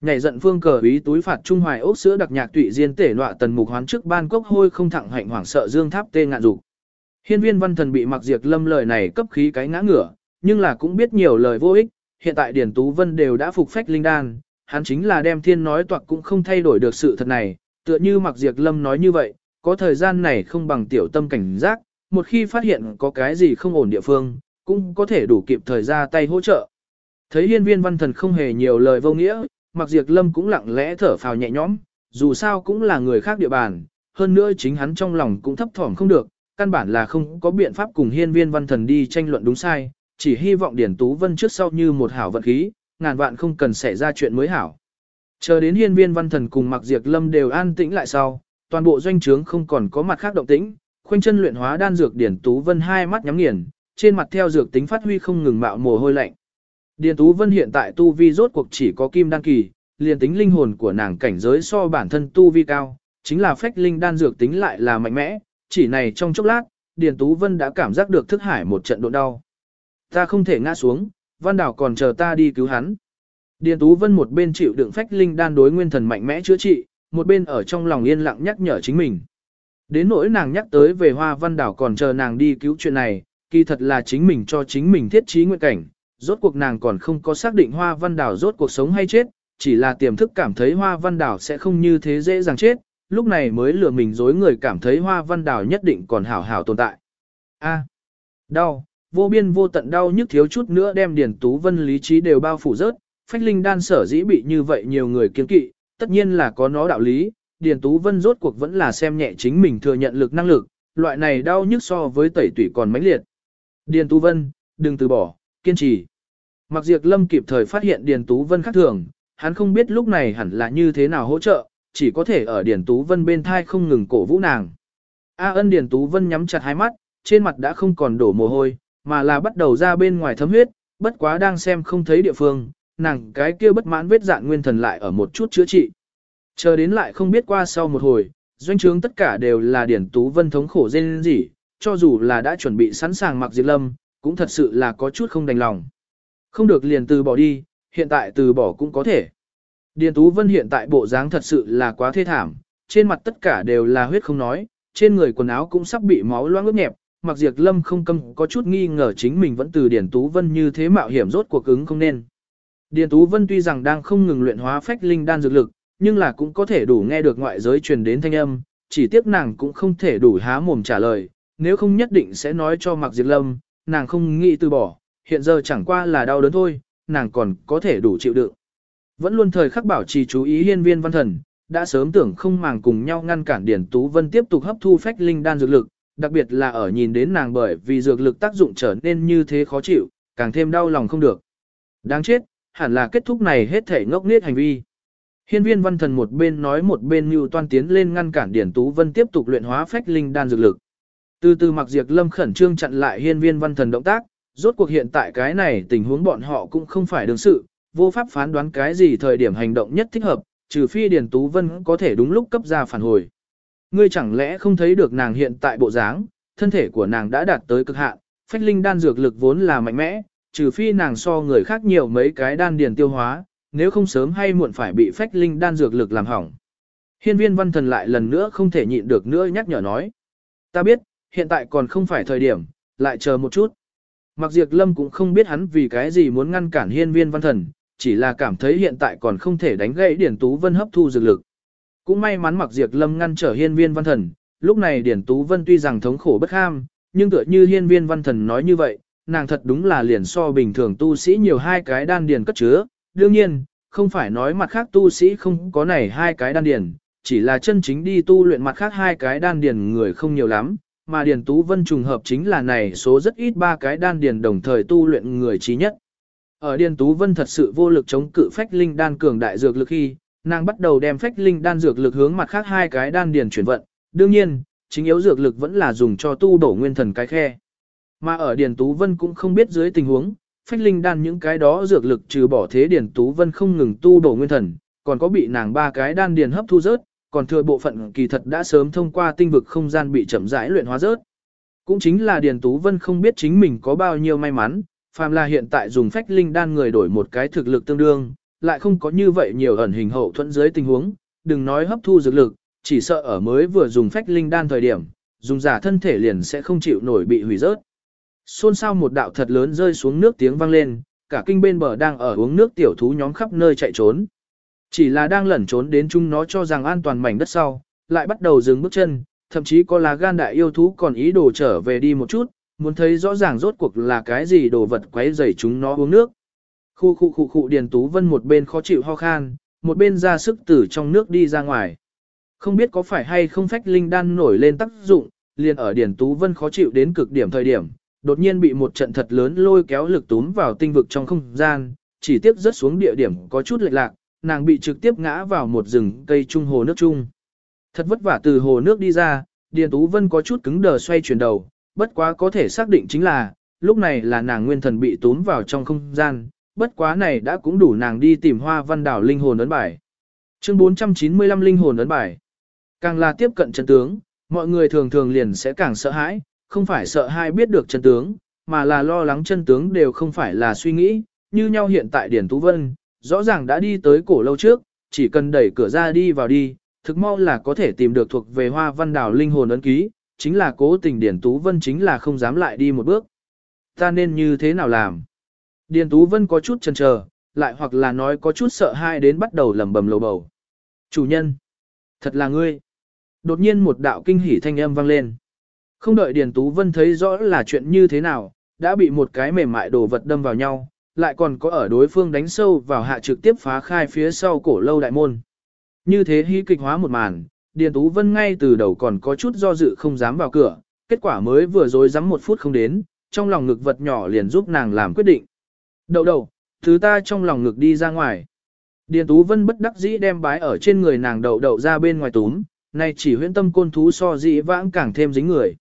A: Nhảy giận phương cờ ý túi phạt trung hoài ốc sữa đặc nhạc tụy diên tể nọa tần mục hoán trước ban cốc hôi không thẳng hạnh hoảng sợ dương tháp tê ngạn dục. Hiên viên văn thần bị mặc diệt lâm lời này cấp khí cái ngã ngửa, nhưng là cũng biết nhiều lời vô ích, hiện tại Điển Tú Vân đều đã phục phách linh đan, hắn chính là đem thiên nói toạc cũng không thay đổi được sự thật này, tựa như mặc diệt lâm nói như vậy, có thời gian này không bằng tiểu tâm cảnh giác, một khi phát hiện có cái gì không ổn địa phương, cũng có thể đủ kịp thời ra tay hỗ trợ. Thấy hiên viên văn thần không hề nhiều lời vô nghĩa, mặc diệt lâm cũng lặng lẽ thở phào nhẹ nhõm, dù sao cũng là người khác địa bàn, hơn nữa chính hắn trong lòng cũng thấp thỏm không được, căn bản là không có biện pháp cùng hiên viên văn thần đi tranh luận đúng sai, chỉ hy vọng Điển Tú Vân trước sau như một hảo vận khí, ngàn vạn không cần xảy ra chuyện mới hảo. Chờ đến hiên viên văn thần cùng mặc diệt lâm đều an tĩnh lại sau, toàn bộ doanh trướng không còn có mặt khác động tĩnh, khoanh chân luyện hóa đan dược Điển Tú Vân hai mắt nhắm nghiền, trên mặt theo dược tính phát huy không ngừng mạo mồ hôi lạnh. Điền Tú Vân hiện tại tu vi rốt cuộc chỉ có kim đan kỳ, liền tính linh hồn của nàng cảnh giới so bản thân tu vi cao, chính là phách linh đan dược tính lại là mạnh mẽ, chỉ này trong chốc lát, Điền Tú Vân đã cảm giác được thức hải một trận độ đau. Ta không thể ngã xuống, Văn Đảo còn chờ ta đi cứu hắn. Điền Tú Vân một bên chịu đựng phách linh đan đối nguyên thần mạnh mẽ chữa trị, một bên ở trong lòng yên lặng nhắc nhở chính mình. Đến nỗi nàng nhắc tới về Hoa Văn Đảo còn chờ nàng đi cứu chuyện này, kỳ thật là chính mình cho chính mình thiết trí nguyện cảnh, rốt cuộc nàng còn không có xác định Hoa Văn Đảo rốt cuộc sống hay chết, chỉ là tiềm thức cảm thấy Hoa Văn Đảo sẽ không như thế dễ dàng chết, lúc này mới lừa mình dối người cảm thấy Hoa Văn Đảo nhất định còn hảo hảo tồn tại. A, đau, vô biên vô tận đau nhức thiếu chút nữa đem Điền Tú Vân lý trí đều bao phủ rớt, phách linh đan sở dĩ bị như vậy nhiều người kiên kỵ, tất nhiên là có nó đạo lý, Điền Tú Vân rốt cuộc vẫn là xem nhẹ chính mình thừa nhận lực năng lực, loại này đau nhức so với tẩy tủy còn mãnh liệt. Điền Tú Vân, đừng từ bỏ, kiên trì. Mặc diệt lâm kịp thời phát hiện Điền Tú Vân khác thường, hắn không biết lúc này hẳn là như thế nào hỗ trợ, chỉ có thể ở Điền Tú Vân bên thai không ngừng cổ vũ nàng. A ân Điền Tú Vân nhắm chặt hai mắt, trên mặt đã không còn đổ mồ hôi, mà là bắt đầu ra bên ngoài thấm huyết, bất quá đang xem không thấy địa phương, nàng cái kia bất mãn vết dạn nguyên thần lại ở một chút chữa trị. Chờ đến lại không biết qua sau một hồi, doanh trướng tất cả đều là Điền Tú Vân thống khổ dên gì, cho dù là đã chuẩn bị sẵn sàng mặc diệt lâm, cũng thật sự là có chút không đành lòng. Không được liền từ bỏ đi, hiện tại từ bỏ cũng có thể. Điền Tú Vân hiện tại bộ dáng thật sự là quá thê thảm, trên mặt tất cả đều là huyết không nói, trên người quần áo cũng sắp bị máu loãng ướt nhẹp, mặc diệt lâm không câm có chút nghi ngờ chính mình vẫn từ Điền Tú Vân như thế mạo hiểm rốt cuộc ứng không nên. Điền Tú Vân tuy rằng đang không ngừng luyện hóa phách linh đan dược lực, nhưng là cũng có thể đủ nghe được ngoại giới truyền đến thanh âm, chỉ tiếc nàng cũng không thể đủ há mồm trả lời, nếu không nhất định sẽ nói cho Mạc Diệp Lâm, nàng không nghĩ từ bỏ, hiện giờ chẳng qua là đau đớn thôi, nàng còn có thể đủ chịu đựng. Vẫn luôn thời khắc bảo trì chú ý hiên viên văn thần, đã sớm tưởng không màng cùng nhau ngăn cản Điển Tú Vân tiếp tục hấp thu phách linh đan dược lực, đặc biệt là ở nhìn đến nàng bởi vì dược lực tác dụng trở nên như thế khó chịu, càng thêm đau lòng không được. Đáng chết, hẳn là kết thúc này hết thể ngốc nghếch hành vi. Hiên viên văn thần một bên nói một bên như toan tiến lên ngăn cản Điển Tú Vân tiếp tục luyện hóa phách linh đan dược lực. Từ từ mặc diệt lâm khẩn trương chặn lại hiên viên văn thần động tác, rốt cuộc hiện tại cái này tình huống bọn họ cũng không phải đương sự, vô pháp phán đoán cái gì thời điểm hành động nhất thích hợp, trừ phi điển Tú Vân có thể đúng lúc cấp ra phản hồi. Ngươi chẳng lẽ không thấy được nàng hiện tại bộ dáng, thân thể của nàng đã đạt tới cực hạn, phách linh đan dược lực vốn là mạnh mẽ, trừ phi nàng so người khác nhiều mấy cái đan điền tiêu hóa, nếu không sớm hay muộn phải bị phách linh đan dược lực làm hỏng. Hiên viên văn thần lại lần nữa không thể nhịn được nữa nhắc nhở nói. Ta biết, hiện tại còn không phải thời điểm, lại chờ một chút. Mặc diệt lâm cũng không biết hắn vì cái gì muốn ngăn cản hiên viên văn thần, chỉ là cảm thấy hiện tại còn không thể đánh gãy Điển Tú Vân hấp thu dược lực. Cũng may mắn mặc diệt lâm ngăn trở hiên viên văn thần, lúc này Điển Tú Vân tuy rằng thống khổ bất ham, nhưng tựa như hiên viên văn thần nói như vậy, nàng thật đúng là liền so bình thường tu sĩ nhiều hai cái đan điền cất chứa. Đương nhiên, không phải nói mặt khác tu sĩ không có này hai cái đan điền, chỉ là chân chính đi tu luyện mặt khác hai cái đan điền người không nhiều lắm, mà Điền Tú Vân trùng hợp chính là này số rất ít ba cái đan điền đồng thời tu luyện người trí nhất. Ở Điền Tú Vân thật sự vô lực chống cự phách linh đan cường đại dược lực khi, nàng bắt đầu đem phách linh đan dược lực hướng mặt khác hai cái đan điền chuyển vận. Đương nhiên, chính yếu dược lực vẫn là dùng cho tu bổ nguyên thần cái khe. Mà ở Điền Tú Vân cũng không biết dưới tình huống, phách linh đan những cái đó dược lực trừ bỏ thế Điền Tú Vân không ngừng tu bổ nguyên thần, còn có bị nàng ba cái đan điền hấp thu rớt, còn thừa bộ phận kỳ thật đã sớm thông qua tinh vực không gian bị chậm rãi luyện hóa rớt. Cũng chính là Điền Tú Vân không biết chính mình có bao nhiêu may mắn, phàm là hiện tại dùng phách linh đan người đổi một cái thực lực tương đương, lại không có như vậy nhiều ẩn hình hậu thuẫn dưới tình huống, đừng nói hấp thu dược lực, chỉ sợ ở mới vừa dùng phách linh đan thời điểm, dùng giả thân thể liền sẽ không chịu nổi bị hủy rớt. Xôn xao một đạo thật lớn rơi xuống nước tiếng vang lên, cả kinh bên bờ đang ở uống nước tiểu thú nhóm khắp nơi chạy trốn. Chỉ là đang lẩn trốn đến chúng nó cho rằng an toàn mảnh đất sau, lại bắt đầu dừng bước chân, thậm chí có là gan đại yêu thú còn ý đồ trở về đi một chút, muốn thấy rõ ràng rốt cuộc là cái gì đồ vật quấy rầy chúng nó uống nước. Khu khu khu khu Điền Tú Vân một bên khó chịu ho khan, một bên ra sức từ trong nước đi ra ngoài. Không biết có phải hay không phách linh đan nổi lên tác dụng, liền ở Điền Tú Vân khó chịu đến cực điểm thời điểm, đột nhiên bị một trận thật lớn lôi kéo lực túm vào tinh vực trong không gian, chỉ tiếp rớt xuống địa điểm có chút lệch lạc, nàng bị trực tiếp ngã vào một rừng cây trung hồ nước trung. Thật vất vả từ hồ nước đi ra, Điền Tú Vân có chút cứng đờ xoay chuyển đầu, bất quá có thể xác định chính là, lúc này là nàng nguyên thần bị túm vào trong không gian, bất quá này đã cũng đủ nàng đi tìm hoa văn đảo linh hồn ấn bài. Chương 495 linh hồn ấn bài. Càng là tiếp cận chân tướng, mọi người thường thường liền sẽ càng sợ hãi, không phải sợ hai biết được chân tướng, mà là lo lắng chân tướng đều không phải là suy nghĩ, như nhau hiện tại Điển Tú Vân, rõ ràng đã đi tới cổ lâu trước, chỉ cần đẩy cửa ra đi vào đi, thực mau là có thể tìm được thuộc về hoa văn đảo linh hồn ấn ký, chính là cố tình Điển Tú Vân chính là không dám lại đi một bước. Ta nên như thế nào làm? Điền Tú Vân có chút chần chờ, lại hoặc là nói có chút sợ hãi đến bắt đầu lẩm bẩm lầu bầu. Chủ nhân, thật là ngươi. Đột nhiên một đạo kinh hỉ thanh âm vang lên. Không đợi Điền Tú Vân thấy rõ là chuyện như thế nào, đã bị một cái mềm mại đồ vật đâm vào nhau, lại còn có ở đối phương đánh sâu vào hạ trực tiếp phá khai phía sau cổ lâu đại môn. Như thế hí kịch hóa một màn, Điền Tú Vân ngay từ đầu còn có chút do dự không dám vào cửa, kết quả mới vừa rồi dám một phút không đến, trong lòng ngực vật nhỏ liền giúp nàng làm quyết định. Đậu đậu, thứ ta trong lòng ngực đi ra ngoài. Điền Tú Vân bất đắc dĩ đem bái ở trên người nàng đậu đậu ra bên ngoài túm, này chỉ huyễn tâm côn thú so dĩ vãng càng thêm dính người.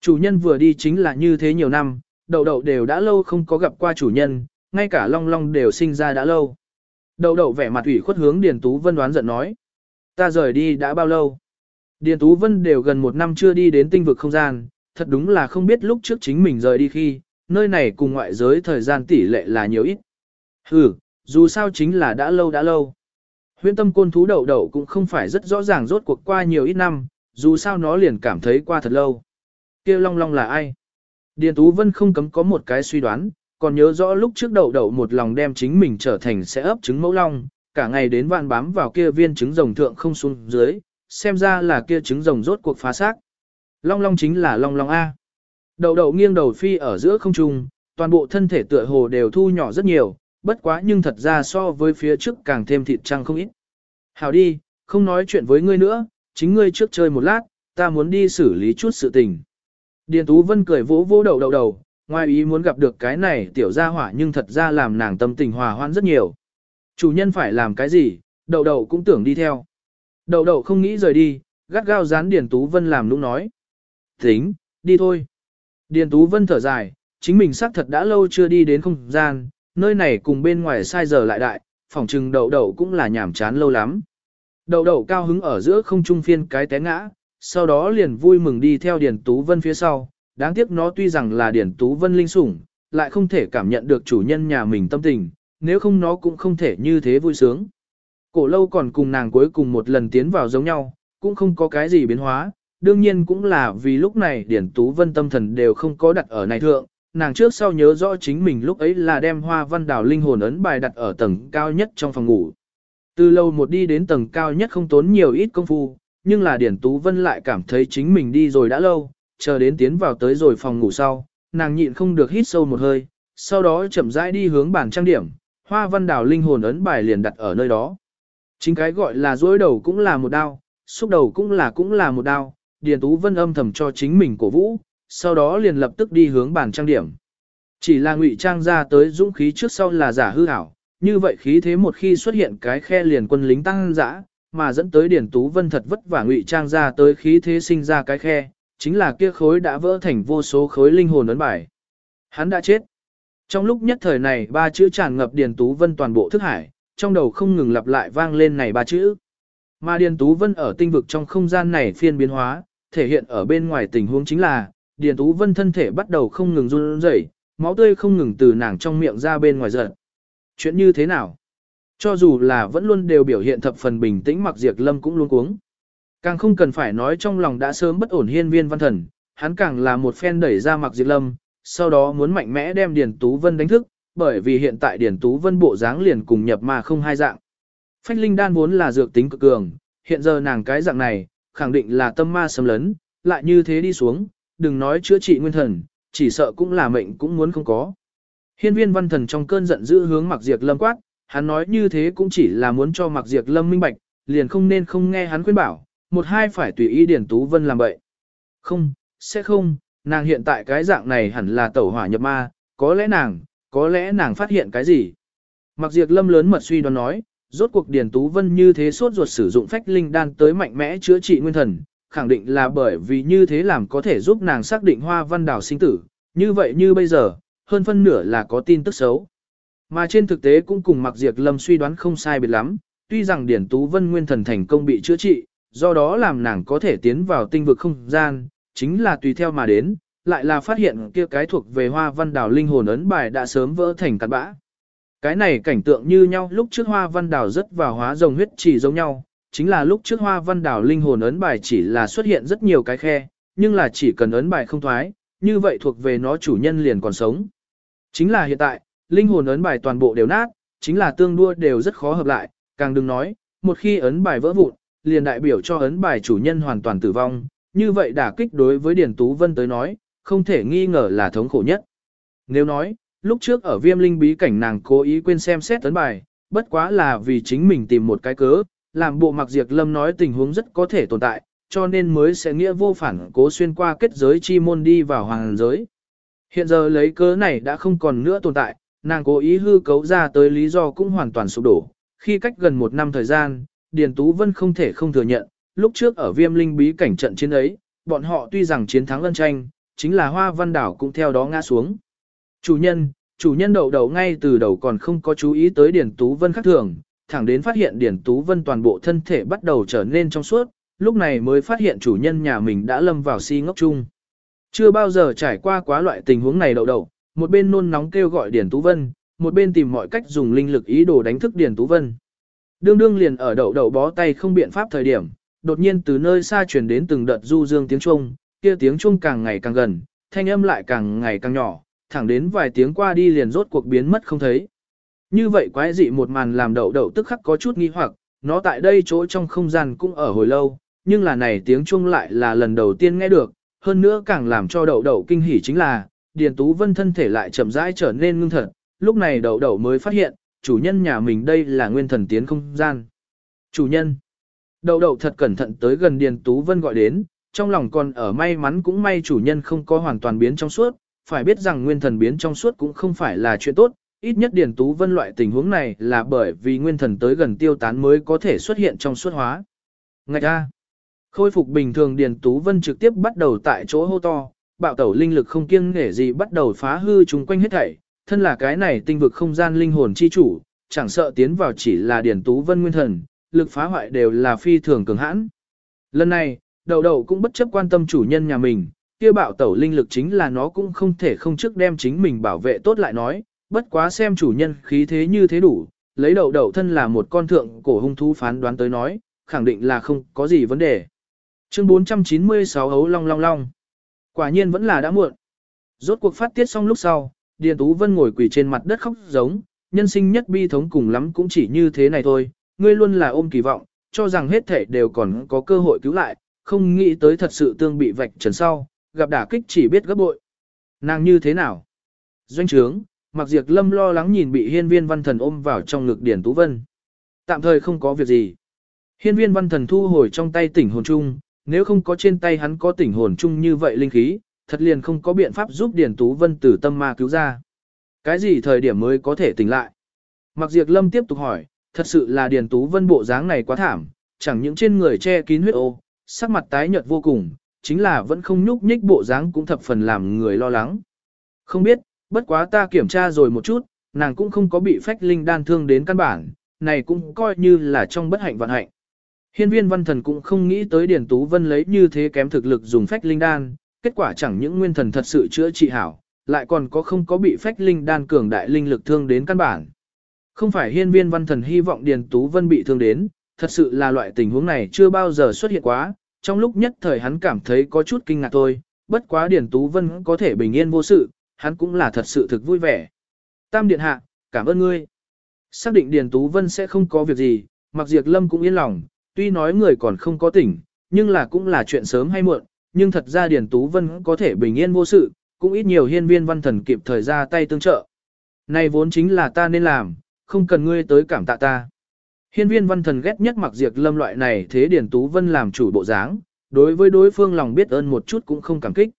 A: Chủ nhân vừa đi chính là như thế nhiều năm, đậu đậu đều đã lâu không có gặp qua chủ nhân, ngay cả long long đều sinh ra đã lâu. Đậu đậu vẻ mặt ủy khuất hướng Điền Tú Vân đoán giận nói. Ta rời đi đã bao lâu? Điền Tú Vân đều gần một năm chưa đi đến tinh vực không gian, thật đúng là không biết lúc trước chính mình rời đi khi, nơi này cùng ngoại giới thời gian tỷ lệ là nhiều ít. Ừ, dù sao chính là đã lâu đã lâu. Huyễn tâm côn thú đậu đậu cũng không phải rất rõ ràng rốt cuộc qua nhiều ít năm, dù sao nó liền cảm thấy qua thật lâu. kia long long là ai? Điền Tú Vân không cấm có một cái suy đoán, còn nhớ rõ lúc trước đậu đậu một lòng đem chính mình trở thành sẽ ấp trứng mẫu long, cả ngày đến vạn bám vào kia viên trứng rồng thượng không xuống dưới, xem ra là kia trứng rồng rốt cuộc phá xác. Long long chính là long long A đầu đầu nghiêng đầu phi ở giữa không trung, toàn bộ thân thể tựa hồ đều thu nhỏ rất nhiều, bất quá nhưng thật ra so với phía trước càng thêm thịt trăng không ít. Hảo đi, không nói chuyện với ngươi nữa, chính ngươi trước chơi một lát, ta muốn đi xử lý chút sự tình. Điền Tú Vân cười vỗ vỗ đầu đầu đầu, ngoài ý muốn gặp được cái này tiểu gia hỏa nhưng thật ra làm nàng tâm tình hòa hoãn rất nhiều. Chủ nhân phải làm cái gì, đầu đầu cũng tưởng đi theo. Đầu đầu không nghĩ rời đi, gắt gao dán Điền Tú Vân làm lúc nói. Tính, đi thôi. Điền Tú Vân thở dài, chính mình xác thật đã lâu chưa đi đến không gian, nơi này cùng bên ngoài sai giờ lại đại, phòng trừng đậu đậu cũng là nhảm chán lâu lắm. Đậu đậu cao hứng ở giữa không trung phiên cái té ngã, sau đó liền vui mừng đi theo Điền Tú Vân phía sau, đáng tiếc nó tuy rằng là Điền Tú Vân linh sủng, lại không thể cảm nhận được chủ nhân nhà mình tâm tình, nếu không nó cũng không thể như thế vui sướng. Cổ lâu còn cùng nàng cuối cùng một lần tiến vào giống nhau, cũng không có cái gì biến hóa, đương nhiên cũng là vì lúc này Điển Tú Vân tâm thần đều không có đặt ở này thượng, nàng trước sau nhớ rõ chính mình lúc ấy là đem hoa văn đào linh hồn ấn bài đặt ở tầng cao nhất trong phòng ngủ. Từ lâu một đi đến tầng cao nhất không tốn nhiều ít công phu, nhưng là Điển Tú Vân lại cảm thấy chính mình đi rồi đã lâu, chờ đến tiến vào tới rồi phòng ngủ sau, nàng nhịn không được hít sâu một hơi, sau đó chậm rãi đi hướng bàn trang điểm, hoa văn đào linh hồn ấn bài liền đặt ở nơi đó. Chính cái gọi là dối đầu cũng là một đao, xúc đầu cũng là cũng là một đao, Điền Tú Vân âm thầm cho chính mình cổ vũ, sau đó liền lập tức đi hướng bàn trang điểm. Chỉ là ngụy trang ra tới dũng khí trước sau là giả hư ảo, như vậy khí thế một khi xuất hiện cái khe liền quân lính tăng dã, mà dẫn tới Điền Tú Vân thật vất vả ngụy trang ra tới khí thế sinh ra cái khe, chính là kia khối đã vỡ thành vô số khối linh hồn ấn bài. Hắn đã chết. Trong lúc nhất thời này ba chữ tràn ngập Điền Tú Vân toàn bộ thức hải, trong đầu không ngừng lặp lại vang lên này ba chữ. Mà Điền Tú Vân ở tinh vực trong không gian này phiên biến hóa, thể hiện ở bên ngoài tình huống chính là, Điền Tú Vân thân thể bắt đầu không ngừng run rẩy, máu tươi không ngừng từ nàng trong miệng ra bên ngoài giật. Chuyện như thế nào? Cho dù là vẫn luôn đều biểu hiện thập phần bình tĩnh mặc diệt lâm cũng luôn cuống. Càng không cần phải nói trong lòng đã sớm bất ổn hiên viên văn thần, hắn càng là một phen đẩy ra mặc diệt lâm, sau đó muốn mạnh mẽ đem Điền Tú Vân đánh thức, bởi vì hiện tại Điền Tú Vân bộ dáng liền cùng nhập mà không hai dạng. Phách linh đan vốn là dược tính cực cường, hiện giờ nàng cái dạng này, khẳng định là tâm ma xâm lấn, lại như thế đi xuống, đừng nói chữa trị nguyên thần, chỉ sợ cũng là mệnh cũng muốn không có. Hiên viên văn thần trong cơn giận dữ hướng mặc diệt lâm quát, hắn nói như thế cũng chỉ là muốn cho mặc diệt lâm minh bạch, liền không nên không nghe hắn khuyên bảo, một hai phải tùy ý điển tú vân làm vậy. Không, sẽ không, nàng hiện tại cái dạng này hẳn là tẩu hỏa nhập ma, có lẽ nàng, có lẽ nàng phát hiện cái gì. Mặc diệt lâm lớn mật suy đoán nói, rốt cuộc Điền Tú Vân như thế sốt ruột sử dụng phách linh đan tới mạnh mẽ chữa trị nguyên thần, khẳng định là bởi vì như thế làm có thể giúp nàng xác định hoa văn đảo sinh tử, như vậy như bây giờ, hơn phân nửa là có tin tức xấu. Mà trên thực tế cũng cùng Mặc diệt Lâm suy đoán không sai biệt lắm, tuy rằng Điển Tú Vân nguyên thần thành công bị chữa trị, do đó làm nàng có thể tiến vào tinh vực không gian, chính là tùy theo mà đến, lại là phát hiện kia cái thuộc về hoa văn đảo linh hồn ấn bài đã sớm vỡ thành cát bã. Cái này cảnh tượng như nhau lúc trước hoa văn đảo rất vào hóa rồng huyết chỉ giống nhau, chính là lúc trước hoa văn đảo linh hồn ấn bài chỉ là xuất hiện rất nhiều cái khe, nhưng là chỉ cần ấn bài không thoái, như vậy thuộc về nó chủ nhân liền còn sống. Chính là hiện tại, linh hồn ấn bài toàn bộ đều nát, chính là tương đua đều rất khó hợp lại, càng đừng nói, một khi ấn bài vỡ vụn, liền đại biểu cho ấn bài chủ nhân hoàn toàn tử vong, như vậy đả kích đối với Điền Tú Vân tới nói, không thể nghi ngờ là thống khổ nhất. Nếu nói, lúc trước ở viêm linh bí cảnh nàng cố ý quên xem xét tấn bài, bất quá là vì chính mình tìm một cái cớ, làm bộ mặc diệt lâm nói tình huống rất có thể tồn tại, cho nên mới sẽ nghĩa vô phản cố xuyên qua kết giới chi môn đi vào hoàng giới. Hiện giờ lấy cớ này đã không còn nữa tồn tại, nàng cố ý hư cấu ra tới lý do cũng hoàn toàn sụp đổ. Khi cách gần một năm thời gian, Điền Tú Vân không thể không thừa nhận, lúc trước ở viêm linh bí cảnh trận chiến ấy, bọn họ tuy rằng chiến thắng lân tranh, chính là hoa văn đảo cũng theo đó ngã xuống. Chủ nhân, chủ nhân đậu đầu ngay từ đầu còn không có chú ý tới Điền Tú Vân khác thường, thẳng đến phát hiện Điền Tú Vân toàn bộ thân thể bắt đầu trở nên trong suốt, lúc này mới phát hiện chủ nhân nhà mình đã lâm vào si ngốc chung. Chưa bao giờ trải qua quá loại tình huống này đậu đầu, một bên nôn nóng kêu gọi Điền Tú Vân, một bên tìm mọi cách dùng linh lực ý đồ đánh thức Điền Tú Vân. Đương đương liền ở đậu đậu bó tay không biện pháp thời điểm, đột nhiên từ nơi xa truyền đến từng đợt du dương tiếng chuông, kia tiếng chuông càng ngày càng gần, thanh âm lại càng ngày càng nhỏ, thẳng đến vài tiếng qua đi liền rốt cuộc biến mất không thấy. Như vậy quái dị một màn làm đậu đậu tức khắc có chút nghi hoặc, nó tại đây chỗ trong không gian cũng ở hồi lâu, nhưng là này tiếng chuông lại là lần đầu tiên nghe được, hơn nữa càng làm cho đậu đậu kinh hỉ chính là, Điền Tú Vân thân thể lại chậm rãi trở nên ngưng thật, lúc này đậu đậu mới phát hiện, chủ nhân nhà mình đây là nguyên thần tiến không gian. Chủ nhân. Đậu đậu thật cẩn thận tới gần Điền Tú Vân gọi đến, trong lòng còn ở may mắn cũng may chủ nhân không có hoàn toàn biến trong suốt, phải biết rằng nguyên thần biến trong suốt cũng không phải là chuyện tốt, ít nhất Điền Tú Vân loại tình huống này là bởi vì nguyên thần tới gần tiêu tán mới có thể xuất hiện trong suốt hóa. Ngạch A. khôi phục bình thường Điền Tú Vân trực tiếp bắt đầu tại chỗ hô to, bạo tẩu linh lực không kiêng nể gì bắt đầu phá hư chúng quanh hết thảy, thân là cái này tinh vực không gian linh hồn chi chủ, chẳng sợ tiến vào chỉ là Điền Tú Vân nguyên thần, lực phá hoại đều là phi thường cường hãn. Lần này, đầu đầu cũng bất chấp quan tâm chủ nhân nhà mình, kia bạo tẩu linh lực chính là nó cũng không thể không trước đem chính mình bảo vệ tốt lại nói, bất quá xem chủ nhân khí thế như thế đủ, lấy đầu đầu thân là một con thượng cổ hung thú phán đoán tới nói, khẳng định là không có gì vấn đề. Chương 496 hấu long long long. Quả nhiên vẫn là đã muộn. Rốt cuộc phát tiết xong lúc sau, Điền Tú Vân ngồi quỳ trên mặt đất khóc giống, nhân sinh nhất bi thống cùng lắm cũng chỉ như thế này thôi, ngươi luôn là ôm kỳ vọng, cho rằng hết thể đều còn có cơ hội cứu lại, không nghĩ tới thật sự tương bị vạch trần sau, gặp đả kích chỉ biết gấp bội. Nàng như thế nào? Doanh trướng, Mặc diệt Lâm lo lắng nhìn bị hiên viên văn thần ôm vào trong ngực điển Tú Vân. Tạm thời không có việc gì. Hiên viên văn thần thu hồi trong tay tỉnh hồn chung, nếu không có trên tay hắn có tỉnh hồn chung như vậy linh khí, thật liền không có biện pháp giúp điển Tú Vân từ tâm ma cứu ra. Cái gì thời điểm mới có thể tỉnh lại? Mặc diệt Lâm tiếp tục hỏi, thật sự là Điền Tú Vân bộ dáng này quá thảm, chẳng những trên người che kín huyết ô, sắc mặt tái nhợt vô cùng, chính là vẫn không nhúc nhích bộ dáng cũng thập phần làm người lo lắng. Không biết, bất quá ta kiểm tra rồi một chút, nàng cũng không có bị phách linh đan thương đến căn bản, này cũng coi như là trong bất hạnh vận hạnh. Hiên viên văn thần cũng không nghĩ tới Điền Tú Vân lấy như thế kém thực lực dùng phách linh đan, kết quả chẳng những nguyên thần thật sự chữa trị hảo, lại còn có không có bị phách linh đan cường đại linh lực thương đến căn bản. Không phải hiên viên văn thần hy vọng Điền Tú Vân bị thương đến, thật sự là loại tình huống này chưa bao giờ xuất hiện quá, trong lúc nhất thời hắn cảm thấy có chút kinh ngạc thôi, bất quá Điền Tú Vân có thể bình yên vô sự, hắn cũng là thật sự thực vui vẻ. Tam Điện Hạ, cảm ơn ngươi. Xác định Điền Tú Vân sẽ không có việc gì, mặc diệt lâm cũng yên lòng, tuy nói người còn không có tỉnh, nhưng là cũng là chuyện sớm hay muộn, nhưng thật ra Điền Tú Vân có thể bình yên vô sự, cũng ít nhiều hiên viên văn thần kịp thời ra tay tương trợ. Này vốn chính là ta nên làm, không cần ngươi tới cảm tạ ta. Hiên viên văn thần ghét nhất mặc diệt lâm loại này thế Điền Tú Vân làm chủ bộ dáng, đối với đối phương lòng biết ơn một chút cũng không cảm kích.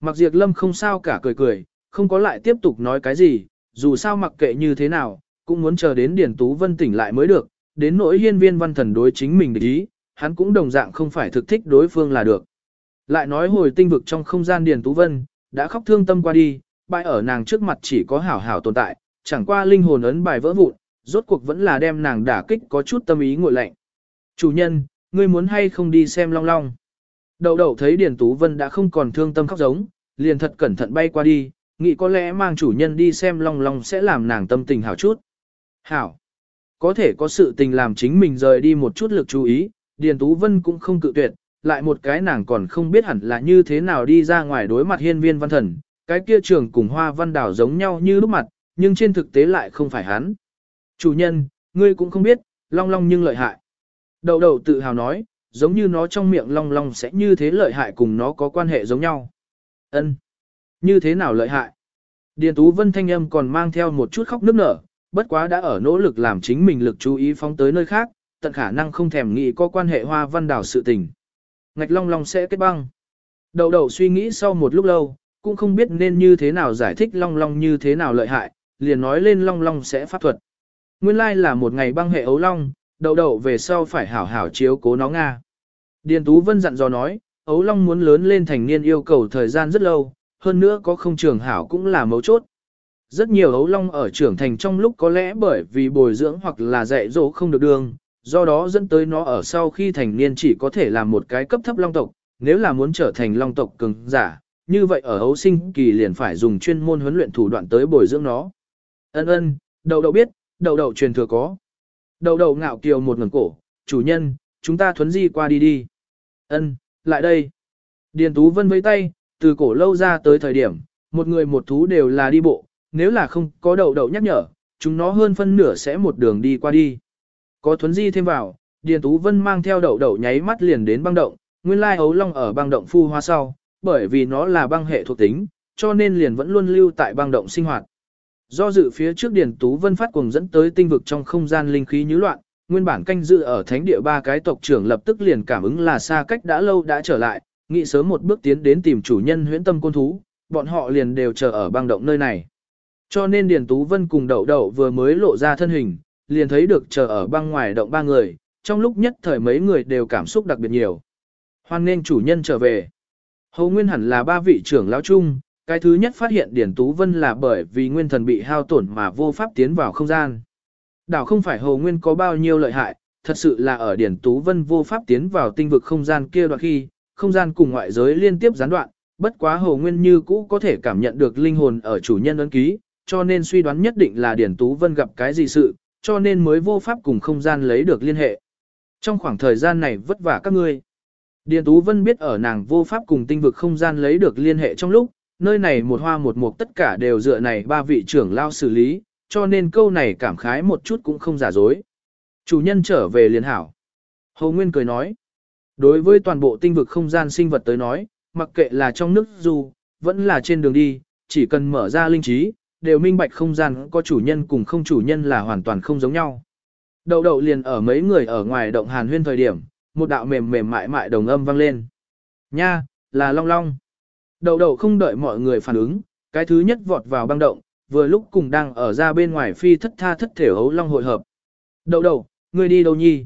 A: Mặc diệt lâm không sao cả cười cười, không có lại tiếp tục nói cái gì, dù sao mặc kệ như thế nào, cũng muốn chờ đến Điền Tú Vân tỉnh lại mới được, đến nỗi hiên viên văn thần đối chính mình để ý, hắn cũng đồng dạng không phải thực thích đối phương là được. Lại nói hồi tinh vực trong không gian Điền Tú Vân, đã khóc thương tâm qua đi, bại ở nàng trước mặt chỉ có hảo hảo tồn tại, chẳng qua linh hồn ấn bài vỡ vụn, rốt cuộc vẫn là đem nàng đả kích có chút tâm ý ngội lạnh. Chủ nhân, ngươi muốn hay không đi xem long long? Đậu đậu thấy Điền Tú Vân đã không còn thương tâm khóc giống, liền thật cẩn thận bay qua đi, nghĩ có lẽ mang chủ nhân đi xem long long sẽ làm nàng tâm tình hảo chút. Hảo. Có thể có sự tình làm chính mình rời đi một chút lực chú ý, Điền Tú Vân cũng không cự tuyệt, lại một cái nàng còn không biết hẳn là như thế nào đi ra ngoài đối mặt hiên viên văn thần, cái kia trường cùng hoa văn đảo giống nhau như lúc mặt, nhưng trên thực tế lại không phải hắn. Chủ nhân, ngươi cũng không biết, long long nhưng lợi hại. Đầu đầu tự hào nói, giống như nó trong miệng long long sẽ như thế lợi hại cùng nó có quan hệ giống nhau. Ân, Như thế nào lợi hại? Điền Tú Vân thanh âm còn mang theo một chút khóc nức nở, bất quá đã ở nỗ lực làm chính mình lực chú ý phóng tới nơi khác, tận khả năng không thèm nghĩ có quan hệ hoa văn đảo sự tình. Ngạch long long sẽ kết băng. Đầu đầu suy nghĩ sau một lúc lâu, cũng không biết nên như thế nào giải thích long long như thế nào lợi hại, liền nói lên long long sẽ pháp thuật. Nguyên lai là một ngày băng hệ ấu long, đậu đậu về sau phải hảo hảo chiếu cố nó Nga. Điền Tú Vân dặn dò nói, ấu long muốn lớn lên thành niên yêu cầu thời gian rất lâu, hơn nữa có không trường hảo cũng là mấu chốt. Rất nhiều ấu long ở trưởng thành trong lúc có lẽ bởi vì bồi dưỡng hoặc là dạy dỗ không được đường, do đó dẫn tới nó ở sau khi thành niên chỉ có thể làm một cái cấp thấp long tộc, nếu là muốn trở thành long tộc cường giả, như vậy ở ấu sinh kỳ liền phải dùng chuyên môn huấn luyện thủ đoạn tới bồi dưỡng nó. Ân ân, đậu đậu biết, đậu đậu truyền thừa có. Đậu đậu ngạo kiều một ngẩng cổ, chủ nhân, chúng ta thuấn di qua đi đi. Ân, lại đây. Điền Tú Vân với tay, từ cổ lâu ra tới thời điểm, một người một thú đều là đi bộ, nếu là không có đậu đậu nhắc nhở, chúng nó hơn phân nửa sẽ một đường đi qua đi. Có thuấn di thêm vào, Điền Tú Vân mang theo đậu đậu nháy mắt liền đến băng động, nguyên lai ấu long ở băng động phu hoa sau, bởi vì nó là băng hệ thuộc tính, cho nên liền vẫn luôn lưu tại băng động sinh hoạt. Do dự phía trước Điền Tú Vân phát cuồng dẫn tới tinh vực trong không gian linh khí nhứ loạn, nguyên bản canh dự ở thánh địa ba cái tộc trưởng lập tức liền cảm ứng là xa cách đã lâu đã trở lại, nghĩ sớm một bước tiến đến tìm chủ nhân huyễn tâm côn thú, bọn họ liền đều chờ ở băng động nơi này. Cho nên Điền Tú Vân cùng đậu đậu vừa mới lộ ra thân hình, liền thấy được chờ ở băng ngoài động ba người, trong lúc nhất thời mấy người đều cảm xúc đặc biệt nhiều. Hoan nên chủ nhân trở về. Hầu Nguyên hẳn là ba vị trưởng lão chung, cái thứ nhất phát hiện Điển Tú Vân là bởi vì nguyên thần bị hao tổn mà vô pháp tiến vào không gian. Đảo không phải Hầu Nguyên có bao nhiêu lợi hại, thật sự là ở Điển Tú Vân vô pháp tiến vào tinh vực không gian kia đoạn khi, không gian cùng ngoại giới liên tiếp gián đoạn, bất quá Hầu Nguyên như cũ có thể cảm nhận được linh hồn ở chủ nhân ấn ký, cho nên suy đoán nhất định là Điển Tú Vân gặp cái gì sự, cho nên mới vô pháp cùng không gian lấy được liên hệ. Trong khoảng thời gian này vất vả các ngươi. Điền Tú Vân biết ở nàng vô pháp cùng tinh vực không gian lấy được liên hệ trong lúc, nơi này một hoa một mục tất cả đều dựa này ba vị trưởng lao xử lý, cho nên câu này cảm khái một chút cũng không giả dối. Chủ nhân trở về liền hảo. Hồ Nguyên cười nói, đối với toàn bộ tinh vực không gian sinh vật tới nói, mặc kệ là trong nước dù, vẫn là trên đường đi, chỉ cần mở ra linh trí, đều minh bạch không gian có chủ nhân cùng không chủ nhân là hoàn toàn không giống nhau. Đậu đậu liền ở mấy người ở ngoài động hàn huyên thời điểm, một đạo mềm mềm mại mại đồng âm vang lên. Nha, là long long đầu đầu không đợi mọi người phản ứng, cái thứ nhất vọt vào băng động, vừa lúc cùng đang ở ra bên ngoài phi thất tha thất thể hấu long hội hợp. Đậu đậu, ngươi đi đâu nhi?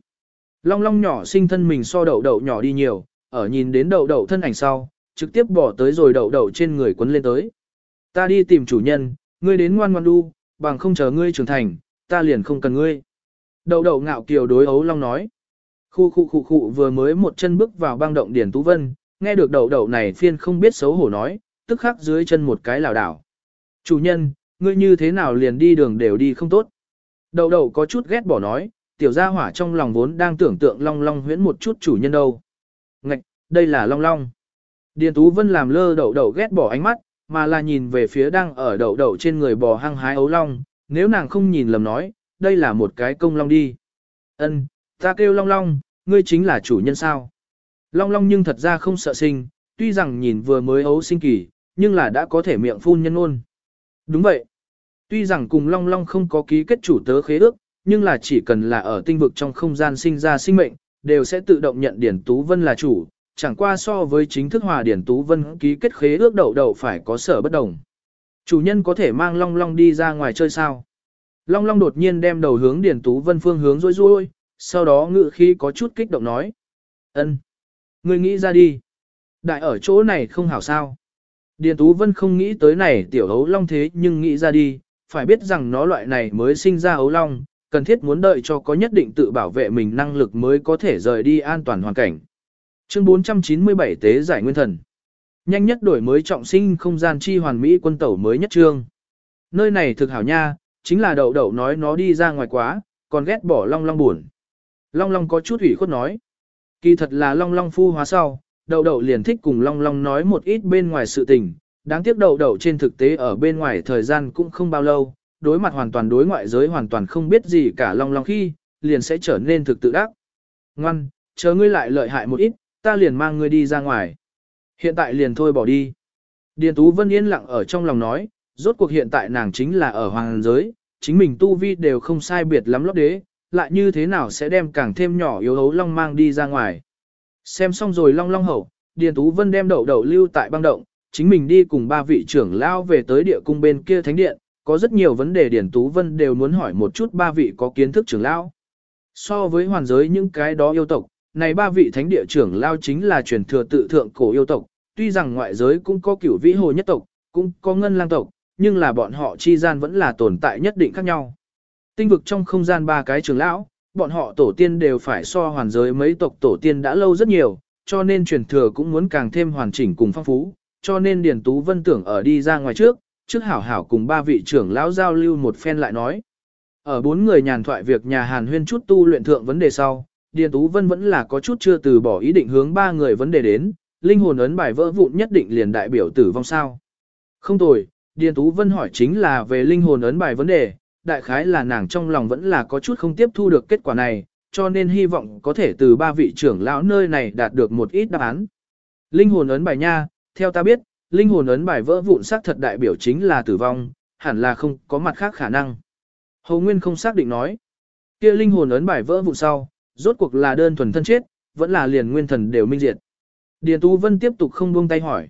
A: Long long nhỏ sinh thân mình so đậu đậu nhỏ đi nhiều, ở nhìn đến đậu đậu thân ảnh sau, trực tiếp bỏ tới rồi đậu đậu trên người quấn lên tới. Ta đi tìm chủ nhân, ngươi đến ngoan ngoan đu, bằng không chờ ngươi trưởng thành, ta liền không cần ngươi. Đậu đậu ngạo kiều đối ấu long nói. Khu khu khu khu vừa mới một chân bước vào băng động Điển Tú Vân, nghe được đậu đậu này phiên không biết xấu hổ nói, tức khắc dưới chân một cái lảo đảo. Chủ nhân, ngươi như thế nào liền đi đường đều đi không tốt. Đậu đậu có chút ghét bỏ nói, tiểu gia hỏa trong lòng vốn đang tưởng tượng long long huyễn một chút chủ nhân đâu. Ngạch, đây là long long. Điền Tú Vân làm lơ đậu đậu ghét bỏ ánh mắt, mà là nhìn về phía đang ở đậu đậu trên người bò hăng hái ấu long, nếu nàng không nhìn lầm nói, đây là một cái công long đi. Ân, ta kêu long long, ngươi chính là chủ nhân sao. Long long nhưng thật ra không sợ sinh, tuy rằng nhìn vừa mới ấu sinh kỳ, nhưng là đã có thể miệng phun nhân ôn. Đúng vậy. Tuy rằng cùng Long Long không có ký kết chủ tớ khế ước, nhưng là chỉ cần là ở tinh vực trong không gian sinh ra sinh mệnh, đều sẽ tự động nhận Điển Tú Vân là chủ, chẳng qua so với chính thức hòa Điển Tú Vân ký kết khế ước đầu đầu phải có sở bất đồng. Chủ nhân có thể mang Long Long đi ra ngoài chơi sao? Long Long đột nhiên đem đầu hướng Điển Tú Vân phương hướng rối rối, sau đó ngự khí có chút kích động nói. ân, Ngươi nghĩ ra đi. Đại ở chỗ này không hảo sao. Điền Tú Vân không nghĩ tới này tiểu ấu long thế nhưng nghĩ ra đi, phải biết rằng nó loại này mới sinh ra ấu long, cần thiết muốn đợi cho có nhất định tự bảo vệ mình năng lực mới có thể rời đi an toàn hoàn cảnh. Chương 497 Tế giải nguyên thần. Nhanh nhất đổi mới trọng sinh không gian chi hoàn mỹ quân tẩu mới nhất trương. Nơi này thực hảo nha, chính là đậu đậu nói nó đi ra ngoài quá, còn ghét bỏ long long buồn. Long long có chút ủy khuất nói. Kỳ thật là long long phu hóa sau, đậu đậu liền thích cùng long long nói một ít bên ngoài sự tình. Đáng tiếc đậu đậu trên thực tế ở bên ngoài thời gian cũng không bao lâu, đối mặt hoàn toàn đối ngoại giới hoàn toàn không biết gì cả long long khi, liền sẽ trở nên thực tự đắc. Ngoan, chờ ngươi lại lợi hại một ít, ta liền mang ngươi đi ra ngoài. Hiện tại liền thôi bỏ đi. Điền Tú Vân yên lặng ở trong lòng nói, rốt cuộc hiện tại nàng chính là ở hoàng giới, chính mình tu vi đều không sai biệt lắm lót đế, lại như thế nào sẽ đem càng thêm nhỏ yếu hấu long mang đi ra ngoài. Xem xong rồi long long hậu, Điền Tú Vân đem đậu đậu lưu tại băng động, chính mình đi cùng ba vị trưởng lao về tới địa cung bên kia thánh điện, có rất nhiều vấn đề Điền Tú Vân đều muốn hỏi một chút ba vị có kiến thức trưởng lao. So với hoàn giới những cái đó yêu tộc, này ba vị thánh địa trưởng lao chính là truyền thừa tự thượng cổ yêu tộc, tuy rằng ngoại giới cũng có cửu vĩ hồ nhất tộc, cũng có ngân lang tộc, nhưng là bọn họ chi gian vẫn là tồn tại nhất định khác nhau. Tinh vực trong không gian ba cái trưởng lão, bọn họ tổ tiên đều phải so hoàn giới mấy tộc tổ tiên đã lâu rất nhiều, cho nên truyền thừa cũng muốn càng thêm hoàn chỉnh cùng phong phú, cho nên Điền Tú Vân tưởng ở đi ra ngoài trước, trước hảo hảo cùng ba vị trưởng lão giao lưu một phen lại nói. Ở bốn người nhàn thoại việc nhà Hàn Huyên chút tu luyện thượng vấn đề sau, Điền Tú Vân vẫn là có chút chưa từ bỏ ý định hướng ba người vấn đề đến, linh hồn ấn bài vỡ vụn nhất định liền đại biểu tử vong sao. Không tồi, Điền Tú Vân hỏi chính là về linh hồn ấn bài vấn đề, đại khái là nàng trong lòng vẫn là có chút không tiếp thu được kết quả này, cho nên hy vọng có thể từ ba vị trưởng lão nơi này đạt được một ít đáp án. Linh hồn ấn bài nha, theo ta biết, linh hồn ấn bài vỡ vụn xác thật đại biểu chính là tử vong, hẳn là không có mặt khác khả năng. Hồ Nguyên không xác định nói, kia linh hồn ấn bài vỡ vụn sau, rốt cuộc là đơn thuần thân chết, vẫn là liền nguyên thần đều minh diệt. Điền Tú Vân tiếp tục không buông tay hỏi.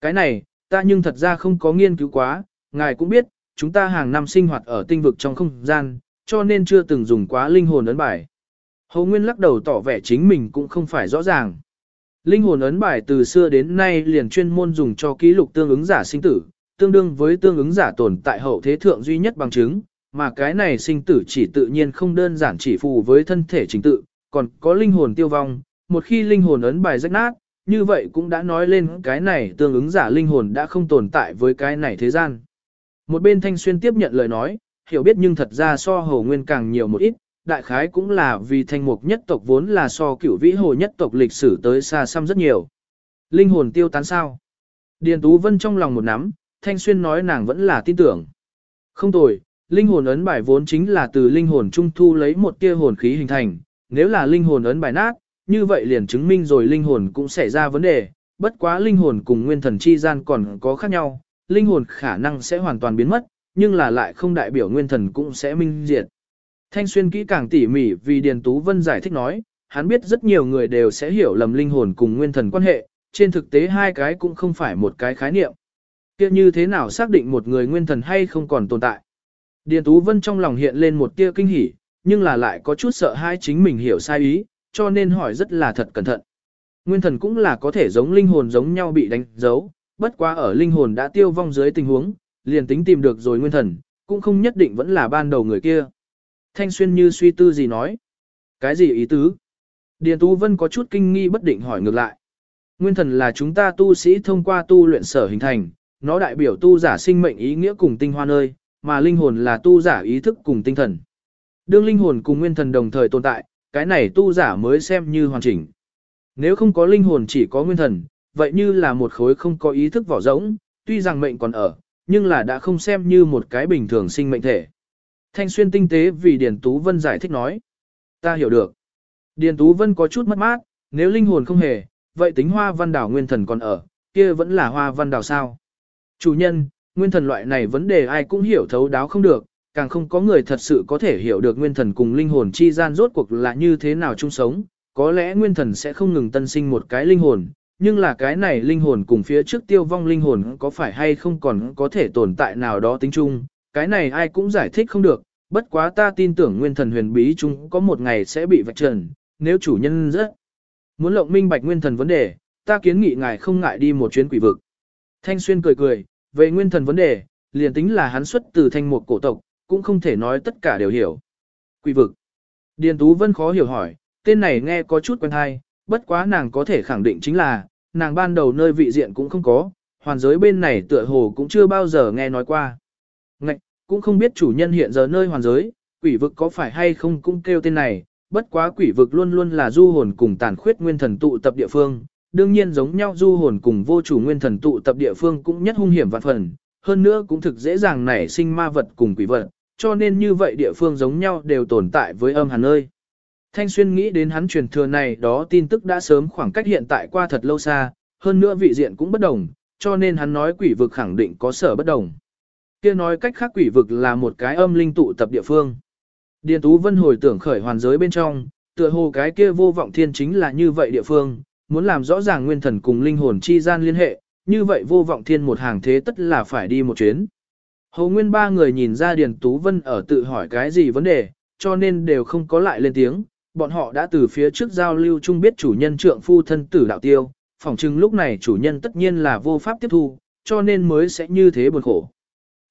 A: Cái này, ta nhưng thật ra không có nghiên cứu quá, ngài cũng biết, chúng ta hàng năm sinh hoạt ở tinh vực trong không gian, cho nên chưa từng dùng quá linh hồn ấn bài. Hầu Nguyên lắc đầu tỏ vẻ chính mình cũng không phải rõ ràng. Linh hồn ấn bài từ xưa đến nay liền chuyên môn dùng cho ký lục tương ứng giả sinh tử, tương đương với tương ứng giả tồn tại hậu thế thượng duy nhất bằng chứng, mà cái này sinh tử chỉ tự nhiên không đơn giản chỉ phù với thân thể chính tự, còn có linh hồn tiêu vong, một khi linh hồn ấn bài rách nát, như vậy cũng đã nói lên cái này tương ứng giả linh hồn đã không tồn tại với cái này thế gian. Một bên thanh xuyên tiếp nhận lời nói, hiểu biết nhưng thật ra so hồ nguyên càng nhiều một ít, đại khái cũng là vì thanh mục nhất tộc vốn là so cửu vĩ hồ nhất tộc lịch sử tới xa xăm rất nhiều. Linh hồn tiêu tán sao? Điền Tú Vân trong lòng một nắm, thanh xuyên nói nàng vẫn là tin tưởng. Không tồi, linh hồn ấn bài vốn chính là từ linh hồn trung thu lấy một tia hồn khí hình thành, nếu là linh hồn ấn bài nát, như vậy liền chứng minh rồi linh hồn cũng xảy ra vấn đề, bất quá linh hồn cùng nguyên thần chi gian còn có khác nhau, linh hồn khả năng sẽ hoàn toàn biến mất, nhưng là lại không đại biểu nguyên thần cũng sẽ minh diệt. Thanh xuyên kỹ càng tỉ mỉ vì Điền Tú Vân giải thích nói, hắn biết rất nhiều người đều sẽ hiểu lầm linh hồn cùng nguyên thần quan hệ, trên thực tế hai cái cũng không phải một cái khái niệm. Kia như thế nào xác định một người nguyên thần hay không còn tồn tại? Điền Tú Vân trong lòng hiện lên một tia kinh hỉ, nhưng là lại có chút sợ hai chính mình hiểu sai ý, cho nên hỏi rất là thật cẩn thận. Nguyên thần cũng là có thể giống linh hồn giống nhau bị đánh dấu, bất quá ở linh hồn đã tiêu vong dưới tình huống, liền tính tìm được rồi nguyên thần, cũng không nhất định vẫn là ban đầu người kia. Thanh Xuyên như suy tư gì nói. Cái gì ý tứ? Điền Tú Vân có chút kinh nghi bất định hỏi ngược lại. Nguyên thần là chúng ta tu sĩ thông qua tu luyện sở hình thành, nó đại biểu tu giả sinh mệnh ý nghĩa cùng tinh hoa nơi, mà linh hồn là tu giả ý thức cùng tinh thần. Đương linh hồn cùng nguyên thần đồng thời tồn tại, cái này tu giả mới xem như hoàn chỉnh. Nếu không có linh hồn chỉ có nguyên thần, vậy như là một khối không có ý thức vỏ rỗng, tuy rằng mệnh còn ở, nhưng là đã không xem như một cái bình thường sinh mệnh thể. Thanh xuyên tinh tế vì Điền Tú Vân giải thích nói. Ta hiểu được. Điền Tú Vân có chút mất mát, nếu linh hồn không hề, vậy tính hoa văn đảo nguyên thần còn ở, kia vẫn là hoa văn đảo sao. Chủ nhân, nguyên thần loại này vấn đề ai cũng hiểu thấu đáo không được, càng không có người thật sự có thể hiểu được nguyên thần cùng linh hồn chi gian rốt cuộc là như thế nào chung sống. Có lẽ nguyên thần sẽ không ngừng tân sinh một cái linh hồn, nhưng là cái này linh hồn cùng phía trước tiêu vong linh hồn có phải hay không còn có thể tồn tại nào đó tính chung, cái này ai cũng giải thích không được, bất quá ta tin tưởng nguyên thần huyền bí chúng có một ngày sẽ bị vạch trần, nếu chủ nhân rất muốn lộng minh bạch nguyên thần vấn đề, ta kiến nghị ngài không ngại đi một chuyến quỷ vực. Thanh Xuyên cười cười, về nguyên thần vấn đề, liền tính là hắn xuất từ thanh một cổ tộc, cũng không thể nói tất cả đều hiểu. Quỷ vực. Điền Tú Vân khó hiểu hỏi, tên này nghe có chút quen hay, bất quá nàng có thể khẳng định chính là, nàng ban đầu nơi vị diện cũng không có, hoàn giới bên này tựa hồ cũng chưa bao giờ nghe nói qua. Ngạch, cũng không biết chủ nhân hiện giờ nơi hoàn giới, quỷ vực có phải hay không cũng kêu tên này, bất quá quỷ vực luôn luôn là du hồn cùng tàn khuyết nguyên thần tụ tập địa phương, đương nhiên giống nhau du hồn cùng vô chủ nguyên thần tụ tập địa phương cũng nhất hung hiểm vạn phần, hơn nữa cũng thực dễ dàng nảy sinh ma vật cùng quỷ vật, cho nên như vậy địa phương giống nhau đều tồn tại với âm hàn nơi. Thanh Xuyên nghĩ đến hắn truyền thừa này đó tin tức đã sớm khoảng cách hiện tại qua thật lâu xa, hơn nữa vị diện cũng bất đồng, cho nên hắn nói quỷ vực khẳng định có sở bất đồng. Kia nói cách khác quỷ vực là một cái âm linh tụ tập địa phương. Điền Tú Vân hồi tưởng khởi hoàn giới bên trong, tựa hồ cái kia vô vọng thiên chính là như vậy địa phương, muốn làm rõ ràng nguyên thần cùng linh hồn chi gian liên hệ, như vậy vô vọng thiên một hàng thế tất là phải đi một chuyến. Hồ Nguyên ba người nhìn ra Điền Tú Vân ở tự hỏi cái gì vấn đề, cho nên đều không có lại lên tiếng, bọn họ đã từ phía trước giao lưu chung biết chủ nhân trượng phu thân tử đạo tiêu, phỏng chừng lúc này chủ nhân tất nhiên là vô pháp tiếp thu, cho nên mới sẽ như thế buồn khổ.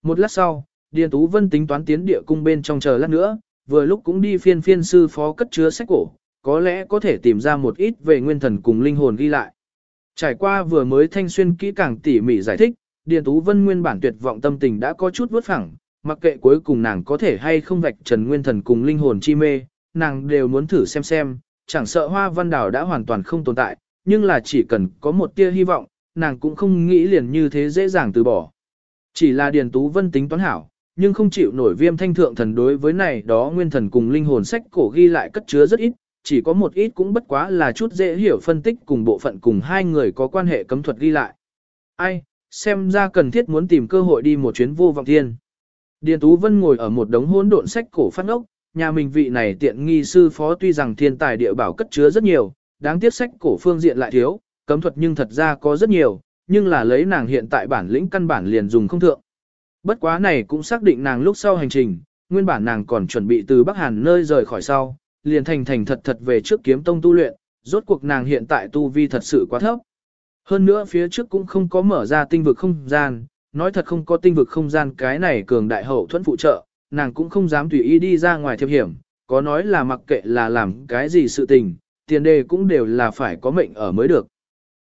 A: Một lát sau, Điền Tú Vân tính toán tiến địa cung bên trong chờ lát nữa, vừa lúc cũng đi phiên phiên sư phó cất chứa sách cổ, có lẽ có thể tìm ra một ít về nguyên thần cùng linh hồn ghi lại. Trải qua vừa mới thanh xuyên kỹ càng tỉ mỉ giải thích, Điền Tú Vân nguyên bản tuyệt vọng tâm tình đã có chút vớt phẳng, mặc kệ cuối cùng nàng có thể hay không vạch trần nguyên thần cùng linh hồn chi mê, nàng đều muốn thử xem xem, chẳng sợ hoa văn đảo đã hoàn toàn không tồn tại, nhưng là chỉ cần có một tia hy vọng, nàng cũng không nghĩ liền như thế dễ dàng từ bỏ. Chỉ là Điền Tú Vân tính toán hảo, nhưng không chịu nổi viêm thanh thượng thần đối với này đó nguyên thần cùng linh hồn sách cổ ghi lại cất chứa rất ít, chỉ có một ít cũng bất quá là chút dễ hiểu phân tích cùng bộ phận cùng hai người có quan hệ cấm thuật ghi lại. Ai, xem ra cần thiết muốn tìm cơ hội đi một chuyến vô vọng thiên. Điền Tú Vân ngồi ở một đống hỗn độn sách cổ phát ốc, nhà mình vị này tiện nghi sư phó tuy rằng thiên tài địa bảo cất chứa rất nhiều, đáng tiếc sách cổ phương diện lại thiếu, cấm thuật nhưng thật ra có rất nhiều, nhưng là lấy nàng hiện tại bản lĩnh căn bản liền dùng không thượng. Bất quá này cũng xác định nàng lúc sau hành trình, nguyên bản nàng còn chuẩn bị từ Bắc Hàn nơi rời khỏi sau, liền thành thành thật thật về trước kiếm tông tu luyện, rốt cuộc nàng hiện tại tu vi thật sự quá thấp. Hơn nữa phía trước cũng không có mở ra tinh vực không gian, nói thật không có tinh vực không gian cái này cường đại hậu thuẫn phụ trợ, nàng cũng không dám tùy ý đi ra ngoài thiệp hiểm, có nói là mặc kệ là làm cái gì sự tình, tiền đề cũng đều là phải có mệnh ở mới được.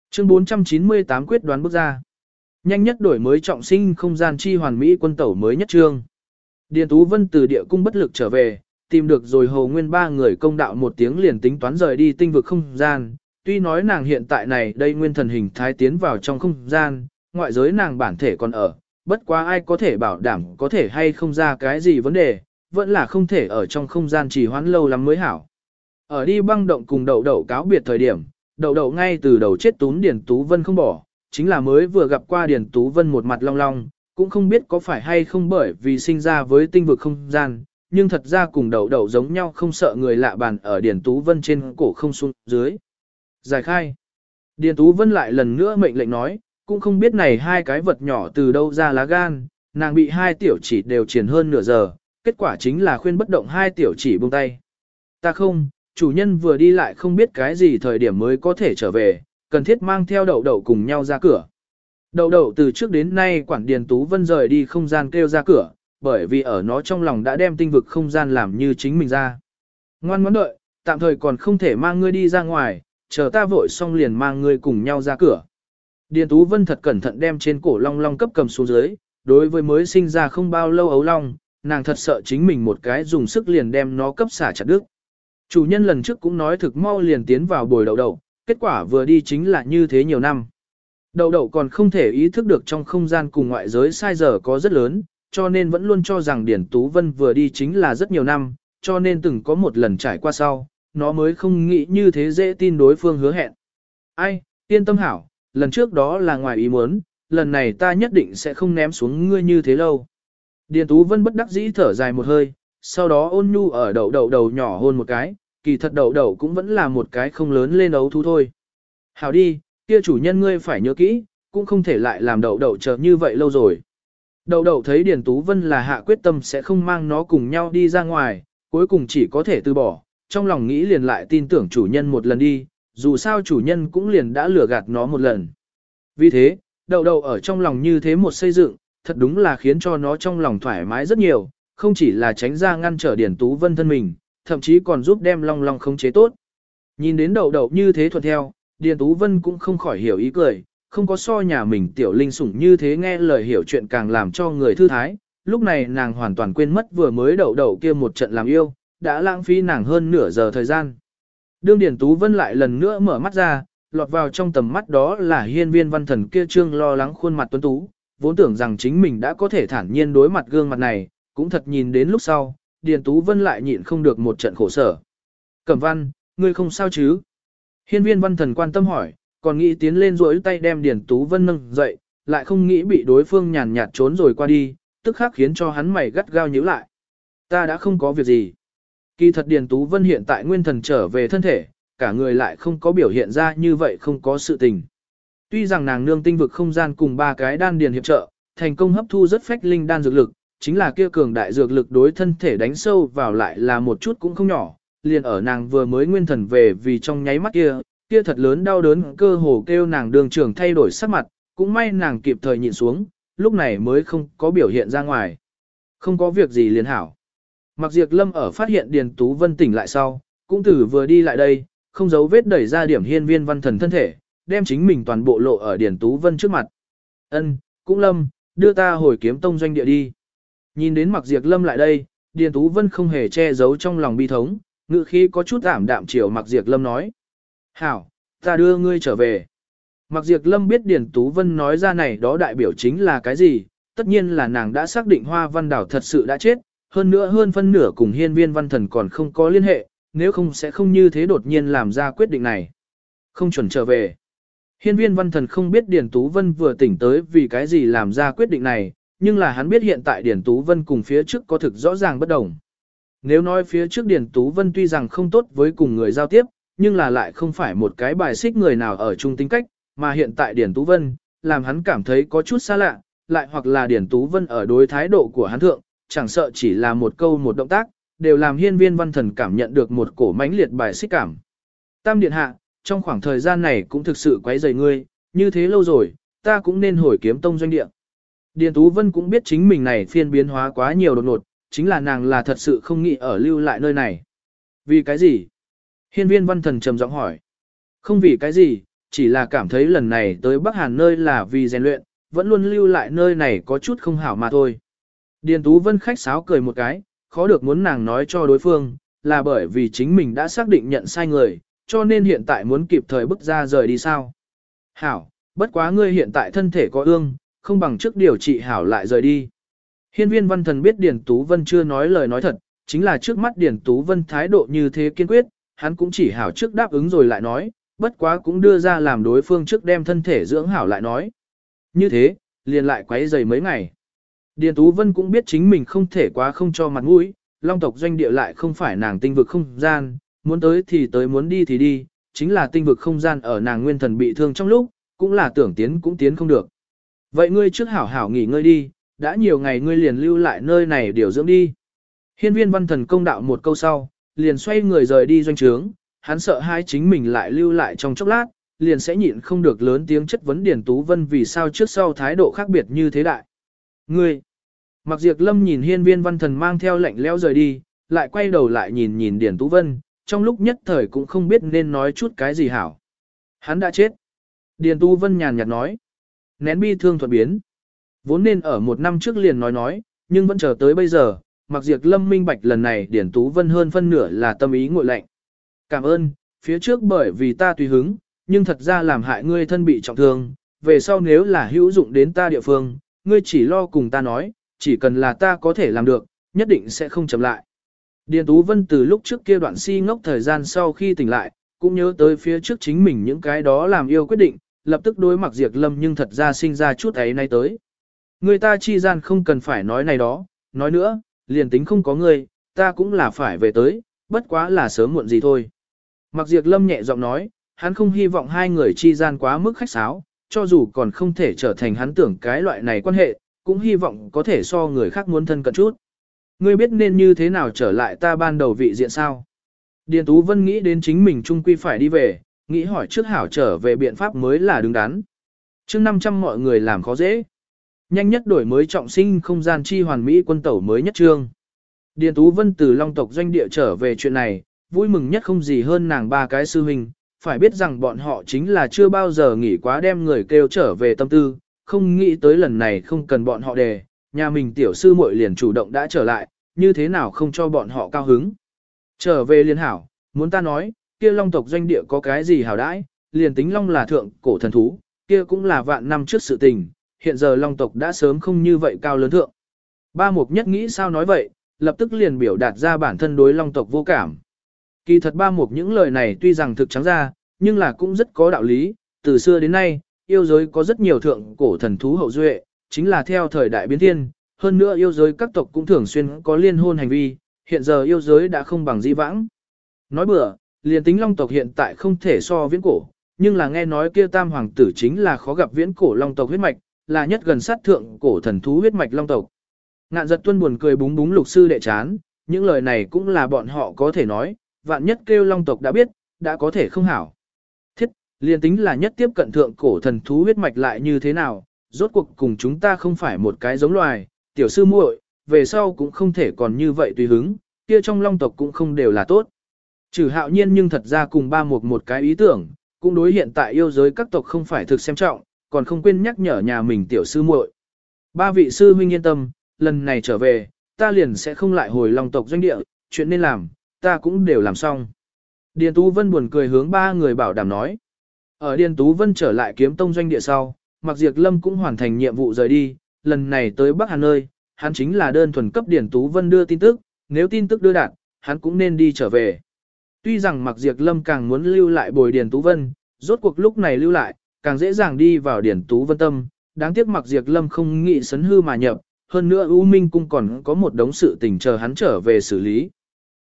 A: Chương 498 quyết đoán bước ra. Nhanh nhất đổi mới trọng sinh không gian chi hoàn mỹ quân tẩu mới nhất trương. Điền Tú Vân từ địa cung bất lực trở về, tìm được rồi hầu nguyên ba người công đạo một tiếng liền tính toán rời đi tinh vực không gian. Tuy nói nàng hiện tại này đây nguyên thần hình thái tiến vào trong không gian, ngoại giới nàng bản thể còn ở, bất quá ai có thể bảo đảm có thể hay không ra cái gì vấn đề, vẫn là không thể ở trong không gian trì hoãn lâu lắm mới hảo. Ở đi băng động cùng đậu đậu cáo biệt thời điểm, đậu đậu ngay từ đầu chết tún Điền Tú Vân không bỏ, chính là mới vừa gặp qua Điền Tú Vân một mặt long long, cũng không biết có phải hay không bởi vì sinh ra với tinh vực không gian, nhưng thật ra cùng đậu đậu giống nhau không sợ người lạ bàn ở Điền Tú Vân trên cổ không xuống dưới. Giải khai. Điền Tú Vân lại lần nữa mệnh lệnh nói, cũng không biết này hai cái vật nhỏ từ đâu ra lá gan, nàng bị hai tiểu chỉ đều triển hơn nửa giờ, kết quả chính là khuyên bất động hai tiểu chỉ buông tay. Ta không, chủ nhân vừa đi lại không biết cái gì thời điểm mới có thể trở về, cần thiết mang theo đậu đậu cùng nhau ra cửa. Đậu đậu từ trước đến nay quản Điền Tú Vân rời đi không gian kêu ra cửa, bởi vì ở nó trong lòng đã đem tinh vực không gian làm như chính mình ra. Ngoan ngoãn đợi, tạm thời còn không thể mang ngươi đi ra ngoài, chờ ta vội xong liền mang ngươi cùng nhau ra cửa. Điền Tú Vân thật cẩn thận đem trên cổ long long cấp cầm xuống dưới, đối với mới sinh ra không bao lâu ấu long, nàng thật sợ chính mình một cái dùng sức liền đem nó cấp xả chặt đứt. Chủ nhân lần trước cũng nói thực mau liền tiến vào bồi đầu đầu, kết quả vừa đi chính là như thế nhiều năm. Đầu đầu còn không thể ý thức được trong không gian cùng ngoại giới sai giờ có rất lớn, cho nên vẫn luôn cho rằng Điển Tú Vân vừa đi chính là rất nhiều năm, cho nên từng có một lần trải qua sau, nó mới không nghĩ như thế dễ tin đối phương hứa hẹn. Ai, Yên tâm hảo, lần trước đó là ngoài ý muốn, lần này ta nhất định sẽ không ném xuống ngươi như thế lâu. Điền Tú Vân bất đắc dĩ thở dài một hơi, sau đó ôn nhu ở đầu đầu đầu nhỏ hôn một cái, kỳ thật đầu đầu cũng vẫn là một cái không lớn lên ấu thú thôi. Hảo đi, kia chủ nhân ngươi phải nhớ kỹ, cũng không thể lại làm đậu đậu chờ như vậy lâu rồi. Đậu đậu thấy Điền Tú Vân là hạ quyết tâm sẽ không mang nó cùng nhau đi ra ngoài, cuối cùng chỉ có thể từ bỏ, trong lòng nghĩ liền lại tin tưởng chủ nhân một lần đi, dù sao chủ nhân cũng liền đã lừa gạt nó một lần. Vì thế, đậu đậu ở trong lòng như thế một xây dựng, thật đúng là khiến cho nó trong lòng thoải mái rất nhiều, không chỉ là tránh ra ngăn trở Điền Tú Vân thân mình, thậm chí còn giúp đem long long khống chế tốt. Nhìn đến đậu đậu như thế thuận theo, Điền Tú Vân cũng không khỏi hiểu ý cười, không có so nhà mình tiểu linh sủng như thế nghe lời hiểu chuyện càng làm cho người thư thái. Lúc này nàng hoàn toàn quên mất vừa mới đậu đậu kia một trận làm yêu, đã lãng phí nàng hơn nửa giờ thời gian. Đương Điền Tú Vân lại lần nữa mở mắt ra, lọt vào trong tầm mắt đó là hiên viên văn thần kia trương lo lắng khuôn mặt tuấn tú, vốn tưởng rằng chính mình đã có thể thản nhiên đối mặt gương mặt này, cũng thật nhìn đến lúc sau, Điền Tú Vân lại nhịn không được một trận khổ sở. Cẩm văn, ngươi không sao chứ? Hiên viên văn thần quan tâm hỏi, còn nghĩ tiến lên rỗi tay đem Điền Tú Vân nâng dậy, lại không nghĩ bị đối phương nhàn nhạt trốn rồi qua đi, tức khắc khiến cho hắn mày gắt gao nhíu lại. Ta đã không có việc gì. Kỳ thật Điền Tú Vân hiện tại nguyên thần trở về thân thể, cả người lại không có biểu hiện ra như vậy không có sự tình. Tuy rằng nàng nương tinh vực không gian cùng ba cái đan điền hiệp trợ, thành công hấp thu rất phách linh đan dược lực, chính là kia cường đại dược lực đối thân thể đánh sâu vào lại là một chút cũng không nhỏ, liền ở nàng vừa mới nguyên thần về vì trong nháy mắt kia, kia thật lớn đau đớn cơ hồ kêu nàng đường trưởng thay đổi sắc mặt, cũng may nàng kịp thời nhịn xuống, lúc này mới không có biểu hiện ra ngoài. Không có việc gì liền hảo. Mặc diệt lâm ở phát hiện Điền Tú Vân tỉnh lại sau, cũng từ vừa đi lại đây, không giấu vết đẩy ra điểm hiên viên văn thần thân thể, đem chính mình toàn bộ lộ ở Điền Tú Vân trước mặt. Ân, cũng lâm, đưa ta hồi kiếm tông doanh địa đi. Nhìn đến mặc diệt lâm lại đây, Điền Tú Vân không hề che giấu trong lòng bi thống, ngự khi có chút ảm đạm chiều mặc diệt lâm nói. Hảo, ta đưa ngươi trở về. Mặc diệt lâm biết Điền Tú Vân nói ra này đó đại biểu chính là cái gì, tất nhiên là nàng đã xác định hoa văn đảo thật sự đã chết, hơn nữa hơn phân nửa cùng hiên viên văn thần còn không có liên hệ, nếu không sẽ không như thế đột nhiên làm ra quyết định này. Không chuẩn trở về. Hiên viên văn thần không biết Điền Tú Vân vừa tỉnh tới vì cái gì làm ra quyết định này, nhưng là hắn biết hiện tại Điền Tú Vân cùng phía trước có thực rõ ràng bất đồng. Nếu nói phía trước Điền Tú Vân tuy rằng không tốt với cùng người giao tiếp, nhưng là lại không phải một cái bài xích người nào ở chung tính cách, mà hiện tại Điền Tú Vân, làm hắn cảm thấy có chút xa lạ, lại hoặc là Điền Tú Vân ở đối thái độ của hắn thượng, chẳng sợ chỉ là một câu một động tác, đều làm hiên viên văn thần cảm nhận được một cổ mãnh liệt bài xích cảm. Tam Điện Hạ, trong khoảng thời gian này cũng thực sự quấy rầy ngươi, như thế lâu rồi, ta cũng nên hồi kiếm tông doanh địa. Điền Tú Vân cũng biết chính mình này phiên biến hóa quá nhiều đột ngột, chính là nàng là thật sự không nghĩ ở lưu lại nơi này. Vì cái gì? Hiên viên văn thần trầm giọng hỏi. Không vì cái gì, chỉ là cảm thấy lần này tới Bắc Hàn nơi là vì rèn luyện, vẫn luôn lưu lại nơi này có chút không hảo mà thôi. Điền Tú Vân khách sáo cười một cái, khó được muốn nàng nói cho đối phương, là bởi vì chính mình đã xác định nhận sai người, cho nên hiện tại muốn kịp thời bước ra rời đi sao. Hảo, bất quá ngươi hiện tại thân thể có ương, không bằng trước điều trị hảo lại rời đi. Hiên viên văn thần biết Điền Tú Vân chưa nói lời nói thật, chính là trước mắt Điền Tú Vân thái độ như thế kiên quyết, hắn cũng chỉ hảo trước đáp ứng rồi lại nói, bất quá cũng đưa ra làm đối phương trước đem thân thể dưỡng hảo lại nói. Như thế, liền lại quấy dày mấy ngày. Điền Tú Vân cũng biết chính mình không thể quá không cho mặt mũi, long tộc doanh địa lại không phải nàng tinh vực không gian, muốn tới thì tới muốn đi thì đi, chính là tinh vực không gian ở nàng nguyên thần bị thương trong lúc, cũng là tưởng tiến cũng tiến không được. Vậy ngươi trước hảo hảo nghỉ ngơi đi, đã nhiều ngày ngươi liền lưu lại nơi này điều dưỡng đi. Hiên viên văn thần công đạo một câu sau, liền xoay người rời đi doanh trướng, hắn sợ hai chính mình lại lưu lại trong chốc lát, liền sẽ nhịn không được lớn tiếng chất vấn Điền Tú Vân vì sao trước sau thái độ khác biệt như thế đại. Ngươi! Mặc diệt lâm nhìn hiên viên văn thần mang theo lệnh leo rời đi, lại quay đầu lại nhìn nhìn Điền Tú Vân, trong lúc nhất thời cũng không biết nên nói chút cái gì hảo. Hắn đã chết. Điền Tú Vân nhàn nhạt nói. Nén bi thương thuận biến. Vốn nên ở một năm trước liền nói nói, nhưng vẫn chờ tới bây giờ, mặc diệt lâm minh bạch lần này Điền Tú Vân hơn phân nửa là tâm ý ngội lạnh. Cảm ơn, phía trước bởi vì ta tùy hứng, nhưng thật ra làm hại ngươi thân bị trọng thương, về sau nếu là hữu dụng đến ta địa phương, ngươi chỉ lo cùng ta nói, chỉ cần là ta có thể làm được, nhất định sẽ không chậm lại. Điền Tú Vân từ lúc trước kia đoạn si ngốc thời gian sau khi tỉnh lại, cũng nhớ tới phía trước chính mình những cái đó làm yêu quyết định, lập tức đối mặt diệt Lâm nhưng thật ra sinh ra chút ấy nay tới. Người ta chi gian không cần phải nói này đó, nói nữa, liền tính không có người, ta cũng là phải về tới, bất quá là sớm muộn gì thôi. Mặc Diệt Lâm nhẹ giọng nói, hắn không hy vọng hai người chi gian quá mức khách sáo, cho dù còn không thể trở thành hắn tưởng cái loại này quan hệ, cũng hy vọng có thể so người khác muốn thân cận chút. Ngươi biết nên như thế nào trở lại ta ban đầu vị diện sao? Điền Tú Vân nghĩ đến chính mình trung quy phải đi về, nghĩ hỏi trước hảo trở về biện pháp mới là đứng đắn. Trước 500 mọi người làm khó dễ. Nhanh nhất đổi mới trọng sinh không gian chi hoàn mỹ quân tẩu mới nhất trương. Điền Tú Vân từ Long tộc doanh địa trở về chuyện này, vui mừng nhất không gì hơn nàng ba cái sư huynh, phải biết rằng bọn họ chính là chưa bao giờ nghỉ quá đem người kêu trở về tâm tư, không nghĩ tới lần này không cần bọn họ đề, nhà mình tiểu sư muội liền chủ động đã trở lại, như thế nào không cho bọn họ cao hứng. Trở về liên hảo, muốn ta nói, kia long tộc doanh địa có cái gì hảo đãi, liền tính long là thượng cổ thần thú, kia cũng là vạn năm trước sự tình, hiện giờ long tộc đã sớm không như vậy cao lớn thượng. Ba mục nhất nghĩ sao nói vậy, lập tức liền biểu đạt ra bản thân đối long tộc vô cảm. Kỳ thật ba mục những lời này tuy rằng thực trắng ra, nhưng là cũng rất có đạo lý, từ xưa đến nay, yêu giới có rất nhiều thượng cổ thần thú hậu duệ, chính là theo thời đại biến thiên, hơn nữa yêu giới các tộc cũng thường xuyên có liên hôn hành vi, hiện giờ yêu giới đã không bằng di vãng. Nói bừa, liền tính long tộc hiện tại không thể so viễn cổ, nhưng là nghe nói kia tam hoàng tử chính là khó gặp viễn cổ long tộc huyết mạch, là nhất gần sát thượng cổ thần thú huyết mạch long tộc. Ngạn giật tuân buồn cười búng búng lục sư đệ chán, những lời này cũng là bọn họ có thể nói, vạn nhất kêu long tộc đã biết, đã có thể không hảo liên liền tính là nhất tiếp cận thượng cổ thần thú huyết mạch lại như thế nào, rốt cuộc cùng chúng ta không phải một cái giống loài, tiểu sư muội, về sau cũng không thể còn như vậy tùy hứng, kia trong long tộc cũng không đều là tốt. Trừ hạo nhiên nhưng thật ra cùng ba một một cái ý tưởng, cũng đối hiện tại yêu giới các tộc không phải thực xem trọng, còn không quên nhắc nhở nhà mình tiểu sư muội. Ba vị sư huynh yên tâm, lần này trở về, ta liền sẽ không lại hồi long tộc doanh địa, chuyện nên làm, ta cũng đều làm xong. Điền Tú Vân buồn cười hướng ba người bảo đảm nói. Ở Điền Tú Vân trở lại kiếm tông doanh địa sau, Mạc Diệp Lâm cũng hoàn thành nhiệm vụ rời đi, lần này tới Bắc Hà nơi, hắn chính là đơn thuần cấp Điền Tú Vân đưa tin tức, nếu tin tức đưa đạt, hắn cũng nên đi trở về. Tuy rằng Mạc Diệp Lâm càng muốn lưu lại bồi Điền Tú Vân, rốt cuộc lúc này lưu lại, càng dễ dàng đi vào Điền Tú Vân tâm, đáng tiếc Mạc Diệp Lâm không nghĩ sấn hư mà nhập, hơn nữa U Minh cung còn có một đống sự tình chờ hắn trở về xử lý.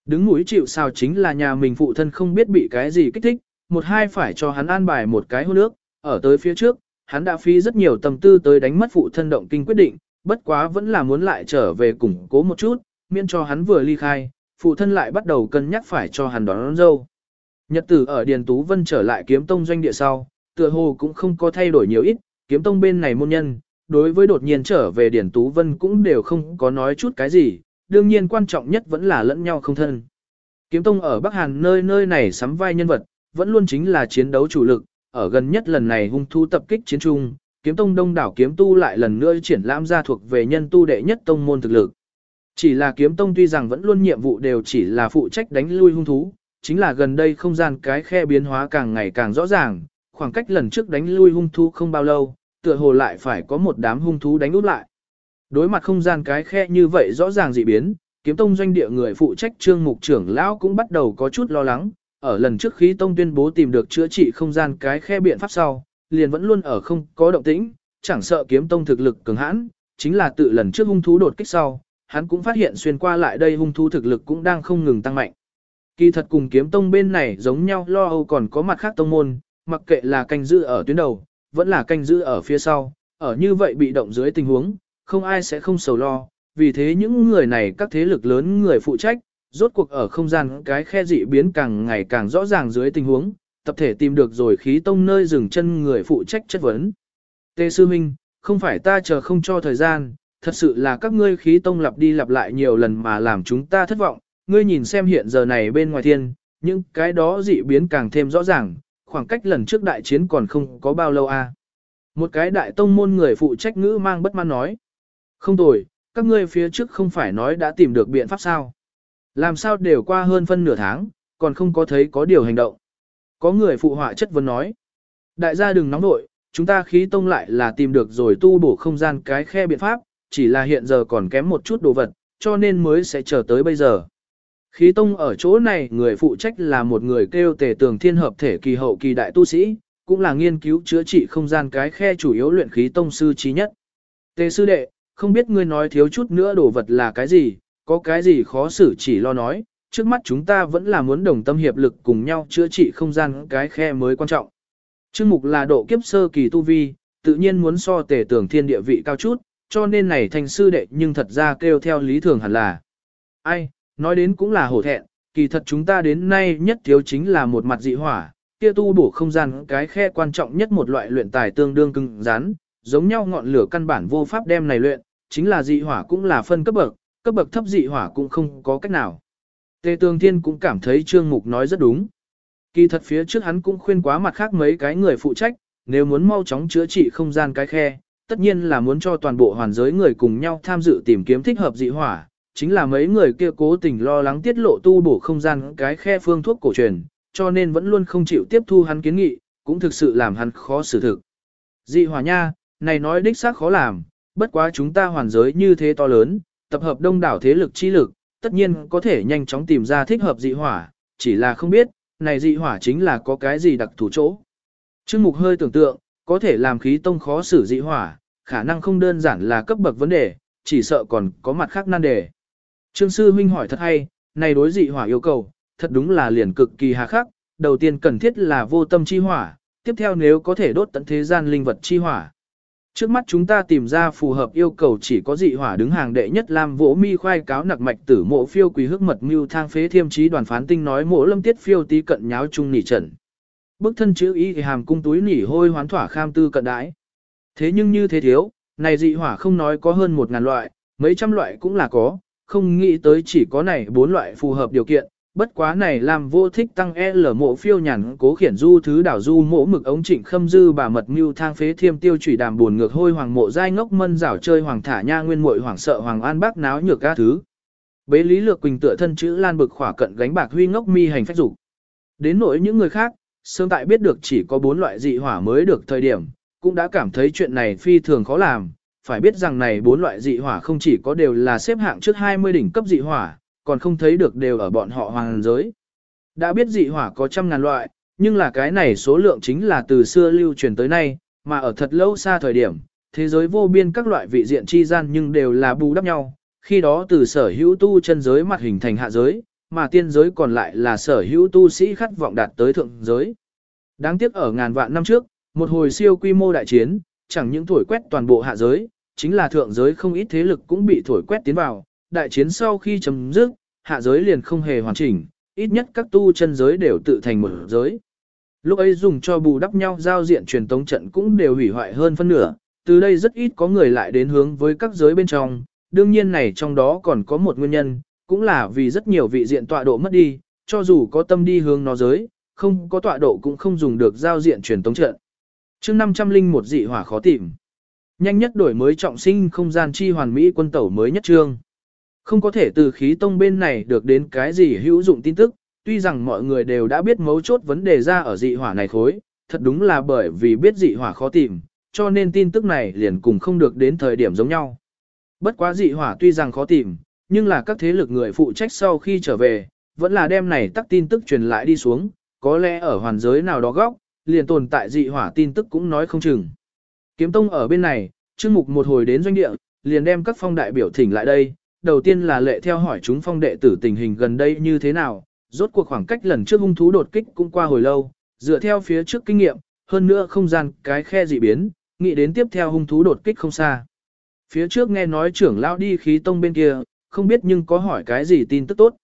A: Đứng mũi chịu sao chính là nhà mình phụ thân không biết bị cái gì kích thích, một hai phải cho hắn an bài một cái hôn nước, ở tới phía trước, hắn đã phí rất nhiều tâm tư tới đánh mất phụ thân động kinh quyết định, bất quá vẫn là muốn lại trở về củng cố một chút, miễn cho hắn vừa ly khai, phụ thân lại bắt đầu cân nhắc phải cho hắn đón, đón dâu. Nhật tử ở Điền Tú Vân trở lại kiếm tông doanh địa sau, tựa hồ cũng không có thay đổi nhiều ít, kiếm tông bên này môn nhân, đối với đột nhiên trở về Điền Tú Vân cũng đều không có nói chút cái gì, đương nhiên quan trọng nhất vẫn là lẫn nhau không thân. Kiếm tông ở Bắc Hàn nơi nơi này sắm vai nhân vật, vẫn luôn chính là chiến đấu chủ lực, ở gần nhất lần này hung thu tập kích chiến trung, kiếm tông đông đảo kiếm tu lại lần nữa triển lãm ra thuộc về nhân tu đệ nhất tông môn thực lực. Chỉ là kiếm tông tuy rằng vẫn luôn nhiệm vụ đều chỉ là phụ trách đánh lui hung thú, chính là gần đây không gian cái khe biến hóa càng ngày càng rõ ràng, khoảng cách lần trước đánh lui hung thú không bao lâu, tựa hồ lại phải có một đám hung thú đánh út lại. Đối mặt không gian cái khe như vậy rõ ràng dị biến, kiếm tông doanh địa người phụ trách trương mục trưởng lão cũng bắt đầu có chút lo lắng, ở lần trước khí tông tuyên bố tìm được chữa trị không gian cái khe biện pháp sau, liền vẫn luôn ở không có động tĩnh, chẳng sợ kiếm tông thực lực cường hãn, chính là tự lần trước hung thú đột kích sau, hắn cũng phát hiện xuyên qua lại đây hung thú thực lực cũng đang không ngừng tăng mạnh. Kỳ thật cùng kiếm tông bên này giống nhau lo âu còn có mặt khác tông môn, mặc kệ là canh giữ ở tuyến đầu, vẫn là canh giữ ở phía sau, ở như vậy bị động dưới tình huống, không ai sẽ không sầu lo, vì thế những người này các thế lực lớn người phụ trách, rốt cuộc ở không gian cái khe dị biến càng ngày càng rõ ràng dưới tình huống, tập thể tìm được rồi khí tông nơi dừng chân người phụ trách chất vấn. Tê Sư Minh, không phải ta chờ không cho thời gian, thật sự là các ngươi khí tông lặp đi lặp lại nhiều lần mà làm chúng ta thất vọng, ngươi nhìn xem hiện giờ này bên ngoài thiên, những cái đó dị biến càng thêm rõ ràng, khoảng cách lần trước đại chiến còn không có bao lâu a. À. Một cái đại tông môn người phụ trách ngữ mang bất mãn nói. Không tồi, các ngươi phía trước không phải nói đã tìm được biện pháp sao. Làm sao đều qua hơn phân nửa tháng, còn không có thấy có điều hành động. Có người phụ họa chất vấn nói. Đại gia đừng nóng nội, chúng ta khí tông lại là tìm được rồi tu bổ không gian cái khe biện pháp, chỉ là hiện giờ còn kém một chút đồ vật, cho nên mới sẽ chờ tới bây giờ. Khí tông ở chỗ này người phụ trách là một người kêu tề tường thiên hợp thể kỳ hậu kỳ đại tu sĩ, cũng là nghiên cứu chữa trị không gian cái khe chủ yếu luyện khí tông sư trí nhất. Tề sư đệ, không biết ngươi nói thiếu chút nữa đồ vật là cái gì, có cái gì khó xử chỉ lo nói, trước mắt chúng ta vẫn là muốn đồng tâm hiệp lực cùng nhau chữa trị không gian cái khe mới quan trọng. Chương mục là độ kiếp sơ kỳ tu vi, tự nhiên muốn so tề tưởng thiên địa vị cao chút, cho nên này thành sư đệ nhưng thật ra kêu theo lý thường hẳn là. Ai, nói đến cũng là hổ thẹn, kỳ thật chúng ta đến nay nhất thiếu chính là một mặt dị hỏa, kia tu bổ không gian cái khe quan trọng nhất một loại luyện tài tương đương cứng rắn, giống nhau ngọn lửa căn bản vô pháp đem này luyện, chính là dị hỏa cũng là phân cấp bậc, cấp bậc thấp dị hỏa cũng không có cách nào. Tề Tường Thiên cũng cảm thấy Trương Mục nói rất đúng. Kỳ thật phía trước hắn cũng khuyên quá mặt khác mấy cái người phụ trách, nếu muốn mau chóng chữa trị không gian cái khe, tất nhiên là muốn cho toàn bộ hoàn giới người cùng nhau tham dự tìm kiếm thích hợp dị hỏa, chính là mấy người kia cố tình lo lắng tiết lộ tu bổ không gian cái khe phương thuốc cổ truyền, cho nên vẫn luôn không chịu tiếp thu hắn kiến nghị, cũng thực sự làm hắn khó xử thực. Dị hỏa nha, này nói đích xác khó làm, bất quá chúng ta hoàn giới như thế to lớn, tập hợp đông đảo thế lực chi lực, tất nhiên có thể nhanh chóng tìm ra thích hợp dị hỏa, chỉ là không biết, này dị hỏa chính là có cái gì đặc thù chỗ. Trương Mục hơi tưởng tượng, có thể làm khí tông khó xử dị hỏa, khả năng không đơn giản là cấp bậc vấn đề, chỉ sợ còn có mặt khác nan đề. Trương Sư Huynh hỏi thật hay, này đối dị hỏa yêu cầu, thật đúng là liền cực kỳ hà khắc, đầu tiên cần thiết là vô tâm chi hỏa, tiếp theo nếu có thể đốt tận thế gian linh vật chi hỏa. Trước mắt chúng ta tìm ra phù hợp yêu cầu chỉ có dị hỏa đứng hàng đệ nhất làm vỗ mi khoai cáo nặc mạch tử mộ phiêu quý hức mật mưu thang phế thiêm trí đoàn phán tinh nói mộ lâm tiết phiêu tí cận nháo chung nỉ trần. Bức thân chữ ý thì hàm cung túi nỉ hôi hoán thỏa kham tư cận đãi. Thế nhưng như thế thiếu, này dị hỏa không nói có hơn một ngàn loại, mấy trăm loại cũng là có, không nghĩ tới chỉ có này bốn loại phù hợp điều kiện, bất quá này làm vô thích tăng L mộ phiêu nhàn cố khiển du thứ đảo du mộ mực ống trịnh khâm dư bà mật mưu thang phế thiêm tiêu chủy đàm buồn ngược hôi hoàng mộ giai ngốc mân rảo chơi hoàng thả nha nguyên muội hoàng sợ hoàng an bác náo nhược ca thứ. Bế lý lược quỳnh tựa thân chữ lan bực khỏa cận gánh bạc huy ngốc mi hành phách dục Đến nỗi những người khác, sớm tại biết được chỉ có bốn loại dị hỏa mới được thời điểm, cũng đã cảm thấy chuyện này phi thường khó làm, phải biết rằng này bốn loại dị hỏa không chỉ có đều là xếp hạng trước 20 đỉnh cấp dị hỏa, còn không thấy được đều ở bọn họ hoàng giới. Đã biết dị hỏa có trăm ngàn loại, nhưng là cái này số lượng chính là từ xưa lưu truyền tới nay, mà ở thật lâu xa thời điểm, thế giới vô biên các loại vị diện chi gian nhưng đều là bù đắp nhau, khi đó từ sở hữu tu chân giới mặt hình thành hạ giới, mà tiên giới còn lại là sở hữu tu sĩ khát vọng đạt tới thượng giới. Đáng tiếc ở ngàn vạn năm trước, một hồi siêu quy mô đại chiến, chẳng những thổi quét toàn bộ hạ giới, chính là thượng giới không ít thế lực cũng bị thổi quét tiến vào, đại chiến sau khi chấm dứt, hạ giới liền không hề hoàn chỉnh, ít nhất các tu chân giới đều tự thành một giới. Lúc ấy dùng cho bù đắp nhau giao diện truyền tống trận cũng đều hủy hoại hơn phân nửa, từ đây rất ít có người lại đến hướng với các giới bên trong, đương nhiên này trong đó còn có một nguyên nhân, cũng là vì rất nhiều vị diện tọa độ mất đi, cho dù có tâm đi hướng nó giới, không có tọa độ cũng không dùng được giao diện truyền tống trận. Trước 500 linh một dị hỏa khó tìm. Nhanh nhất đổi mới trọng sinh không gian chi hoàn mỹ quân tẩu mới nhất trương. Không có thể từ khí tông bên này được đến cái gì hữu dụng tin tức, tuy rằng mọi người đều đã biết mấu chốt vấn đề ra ở dị hỏa này khối, thật đúng là bởi vì biết dị hỏa khó tìm, cho nên tin tức này liền cùng không được đến thời điểm giống nhau. Bất quá dị hỏa tuy rằng khó tìm, nhưng là các thế lực người phụ trách sau khi trở về, vẫn là đem này tắt tin tức truyền lại đi xuống, có lẽ ở hoàn giới nào đó góc, liền tồn tại dị hỏa tin tức cũng nói không chừng. Kiếm tông ở bên này, chương mục một hồi đến doanh địa, liền đem các phong đại biểu thỉnh lại đây, đầu tiên là lệ theo hỏi chúng phong đệ tử tình hình gần đây như thế nào, rốt cuộc khoảng cách lần trước hung thú đột kích cũng qua hồi lâu, dựa theo phía trước kinh nghiệm, hơn nữa không gian cái khe dị biến, nghĩ đến tiếp theo hung thú đột kích không xa. Phía trước nghe nói trưởng lão đi khí tông bên kia, không biết nhưng có hỏi cái gì tin tức tốt.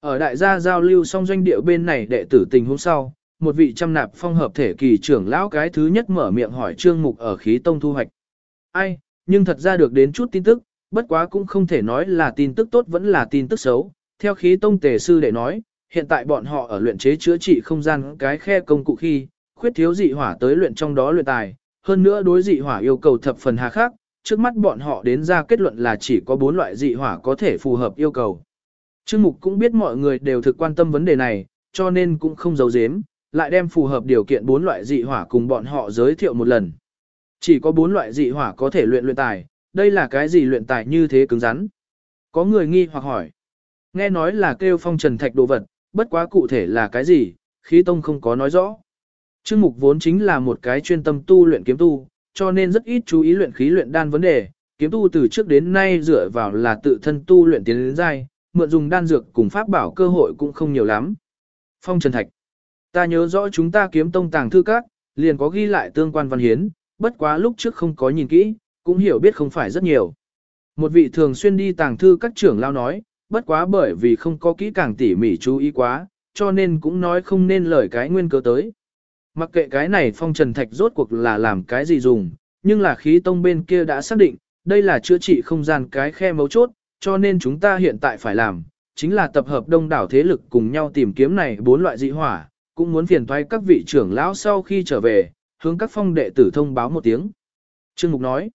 A: Ở đại gia giao lưu xong doanh địa bên này đệ tử tình hôm sau, một vị trăm nạp phong hợp thể kỳ trưởng lão cái thứ nhất mở miệng hỏi trương mục ở khí tông thu hoạch. Ai, nhưng thật ra được đến chút tin tức, bất quá cũng không thể nói là tin tức tốt vẫn là tin tức xấu. Theo khí tông tề sư để nói, hiện tại bọn họ ở luyện chế chữa trị không gian cái khe công cụ khi, khuyết thiếu dị hỏa tới luyện trong đó luyện tài, hơn nữa đối dị hỏa yêu cầu thập phần hà khắc, trước mắt bọn họ đến ra kết luận là chỉ có bốn loại dị hỏa có thể phù hợp yêu cầu. Trương Mục cũng biết mọi người đều thực quan tâm vấn đề này, cho nên cũng không giấu giếm, lại đem phù hợp điều kiện bốn loại dị hỏa cùng bọn họ giới thiệu một lần. Chỉ có bốn loại dị hỏa có thể luyện luyện tài, đây là cái gì luyện tài như thế cứng rắn? Có người nghi hoặc hỏi. Nghe nói là kêu phong trần thạch đồ vật, bất quá cụ thể là cái gì, khí tông không có nói rõ. Trương Mục vốn chính là một cái chuyên tâm tu luyện kiếm tu, cho nên rất ít chú ý luyện khí luyện đan vấn đề, kiếm tu từ trước đến nay dựa vào là tự thân tu luyện tiến đến dai, mượn dùng đan dược cùng pháp bảo cơ hội cũng không nhiều lắm. Phong Trần Thạch Ta nhớ rõ chúng ta kiếm tông tàng thư các, liền có ghi lại tương quan văn hiến, bất quá lúc trước không có nhìn kỹ, cũng hiểu biết không phải rất nhiều. Một vị thường xuyên đi tàng thư các trưởng lao nói, bất quá bởi vì không có kỹ càng tỉ mỉ chú ý quá, cho nên cũng nói không nên lời cái nguyên cớ tới. Mặc kệ cái này phong trần thạch rốt cuộc là làm cái gì dùng, nhưng là khí tông bên kia đã xác định, đây là chữa trị không gian cái khe mấu chốt, cho nên chúng ta hiện tại phải làm, chính là tập hợp đông đảo thế lực cùng nhau tìm kiếm này bốn loại dị hỏa, cũng muốn phiền thoái các vị trưởng lão sau khi trở về, hướng các phong đệ tử thông báo một tiếng. Trương Mục nói,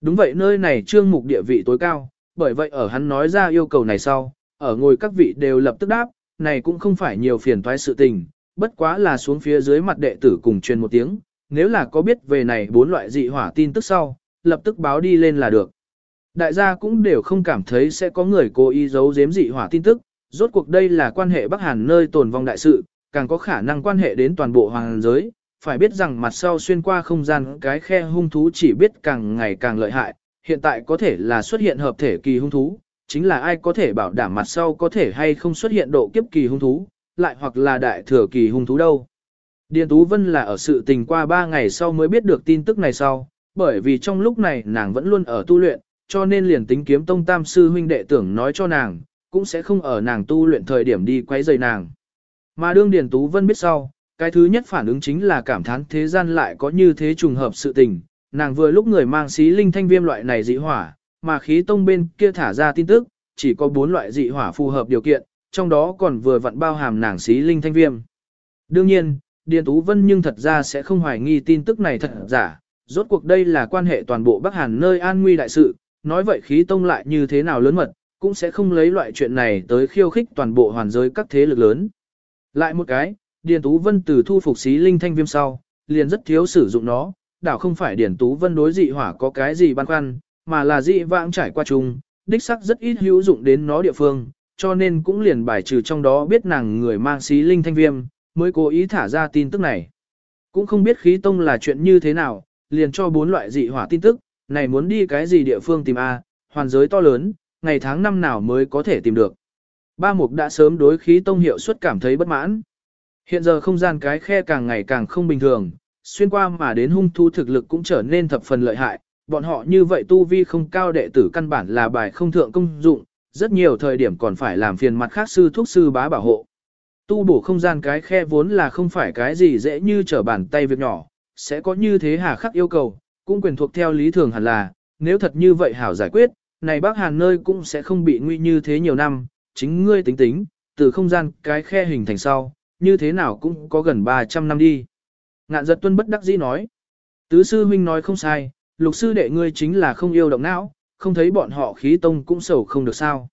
A: đúng vậy nơi này Trương Mục địa vị tối cao, bởi vậy ở hắn nói ra yêu cầu này sau, ở ngồi các vị đều lập tức đáp, này cũng không phải nhiều phiền thoái sự tình, bất quá là xuống phía dưới mặt đệ tử cùng truyền một tiếng, nếu là có biết về này bốn loại dị hỏa tin tức sau, lập tức báo đi lên là được. Đại gia cũng đều không cảm thấy sẽ có người cố ý giấu giếm dị hỏa tin tức, rốt cuộc đây là quan hệ Bắc Hàn nơi tồn vong đại sự, càng có khả năng quan hệ đến toàn bộ hoàng giới, phải biết rằng mặt sau xuyên qua không gian cái khe hung thú chỉ biết càng ngày càng lợi hại, hiện tại có thể là xuất hiện hợp thể kỳ hung thú, chính là ai có thể bảo đảm mặt sau có thể hay không xuất hiện độ kiếp kỳ hung thú, lại hoặc là đại thừa kỳ hung thú đâu. Điền Tú Vân là ở sự tình qua 3 ngày sau mới biết được tin tức này sau, bởi vì trong lúc này nàng vẫn luôn ở tu luyện, cho nên liền tính kiếm tông tam sư huynh đệ tưởng nói cho nàng, cũng sẽ không ở nàng tu luyện thời điểm đi quấy rầy nàng. Mà đương Điền Tú Vân biết sau, cái thứ nhất phản ứng chính là cảm thán thế gian lại có như thế trùng hợp sự tình, nàng vừa lúc người mang xí linh thanh viêm loại này dị hỏa, mà khí tông bên kia thả ra tin tức, chỉ có bốn loại dị hỏa phù hợp điều kiện, trong đó còn vừa vặn bao hàm nàng xí linh thanh viêm. Đương nhiên, Điền Tú Vân nhưng thật ra sẽ không hoài nghi tin tức này thật giả, rốt cuộc đây là quan hệ toàn bộ Bắc Hàn nơi an nguy đại sự, nói vậy khí tông lại như thế nào lớn mật, cũng sẽ không lấy loại chuyện này tới khiêu khích toàn bộ hoàn giới các thế lực lớn. Lại một cái, Điền Tú Vân từ thu phục xí linh thanh viêm sau, liền rất thiếu sử dụng nó, đảo không phải Điền Tú Vân đối dị hỏa có cái gì băn khoăn, mà là dị vãng trải qua chung, đích sắc rất ít hữu dụng đến nó địa phương, cho nên cũng liền bài trừ trong đó biết nàng người mang xí linh thanh viêm, mới cố ý thả ra tin tức này. Cũng không biết khí tông là chuyện như thế nào, liền cho bốn loại dị hỏa tin tức, này muốn đi cái gì địa phương tìm A, hoàn giới to lớn, ngày tháng năm nào mới có thể tìm được. Ba mục đã sớm đối khí tông hiệu suất cảm thấy bất mãn. Hiện giờ không gian cái khe càng ngày càng không bình thường, xuyên qua mà đến hung thu thực lực cũng trở nên thập phần lợi hại, bọn họ như vậy tu vi không cao đệ tử căn bản là bài không thượng công dụng, rất nhiều thời điểm còn phải làm phiền mặt khác sư thuốc sư bá bảo hộ. Tu bổ không gian cái khe vốn là không phải cái gì dễ như trở bàn tay việc nhỏ, sẽ có như thế hà khắc yêu cầu, cũng quyền thuộc theo lý thường hẳn là, nếu thật như vậy hảo giải quyết, này bác hàn nơi cũng sẽ không bị nguy như thế nhiều năm, chính ngươi tính tính, từ không gian cái khe hình thành sau, như thế nào cũng có gần 300 năm đi. Ngạn giật tuân bất đắc dĩ nói, tứ sư huynh nói không sai, lục sư đệ ngươi chính là không yêu động não, không thấy bọn họ khí tông cũng sầu không được sao.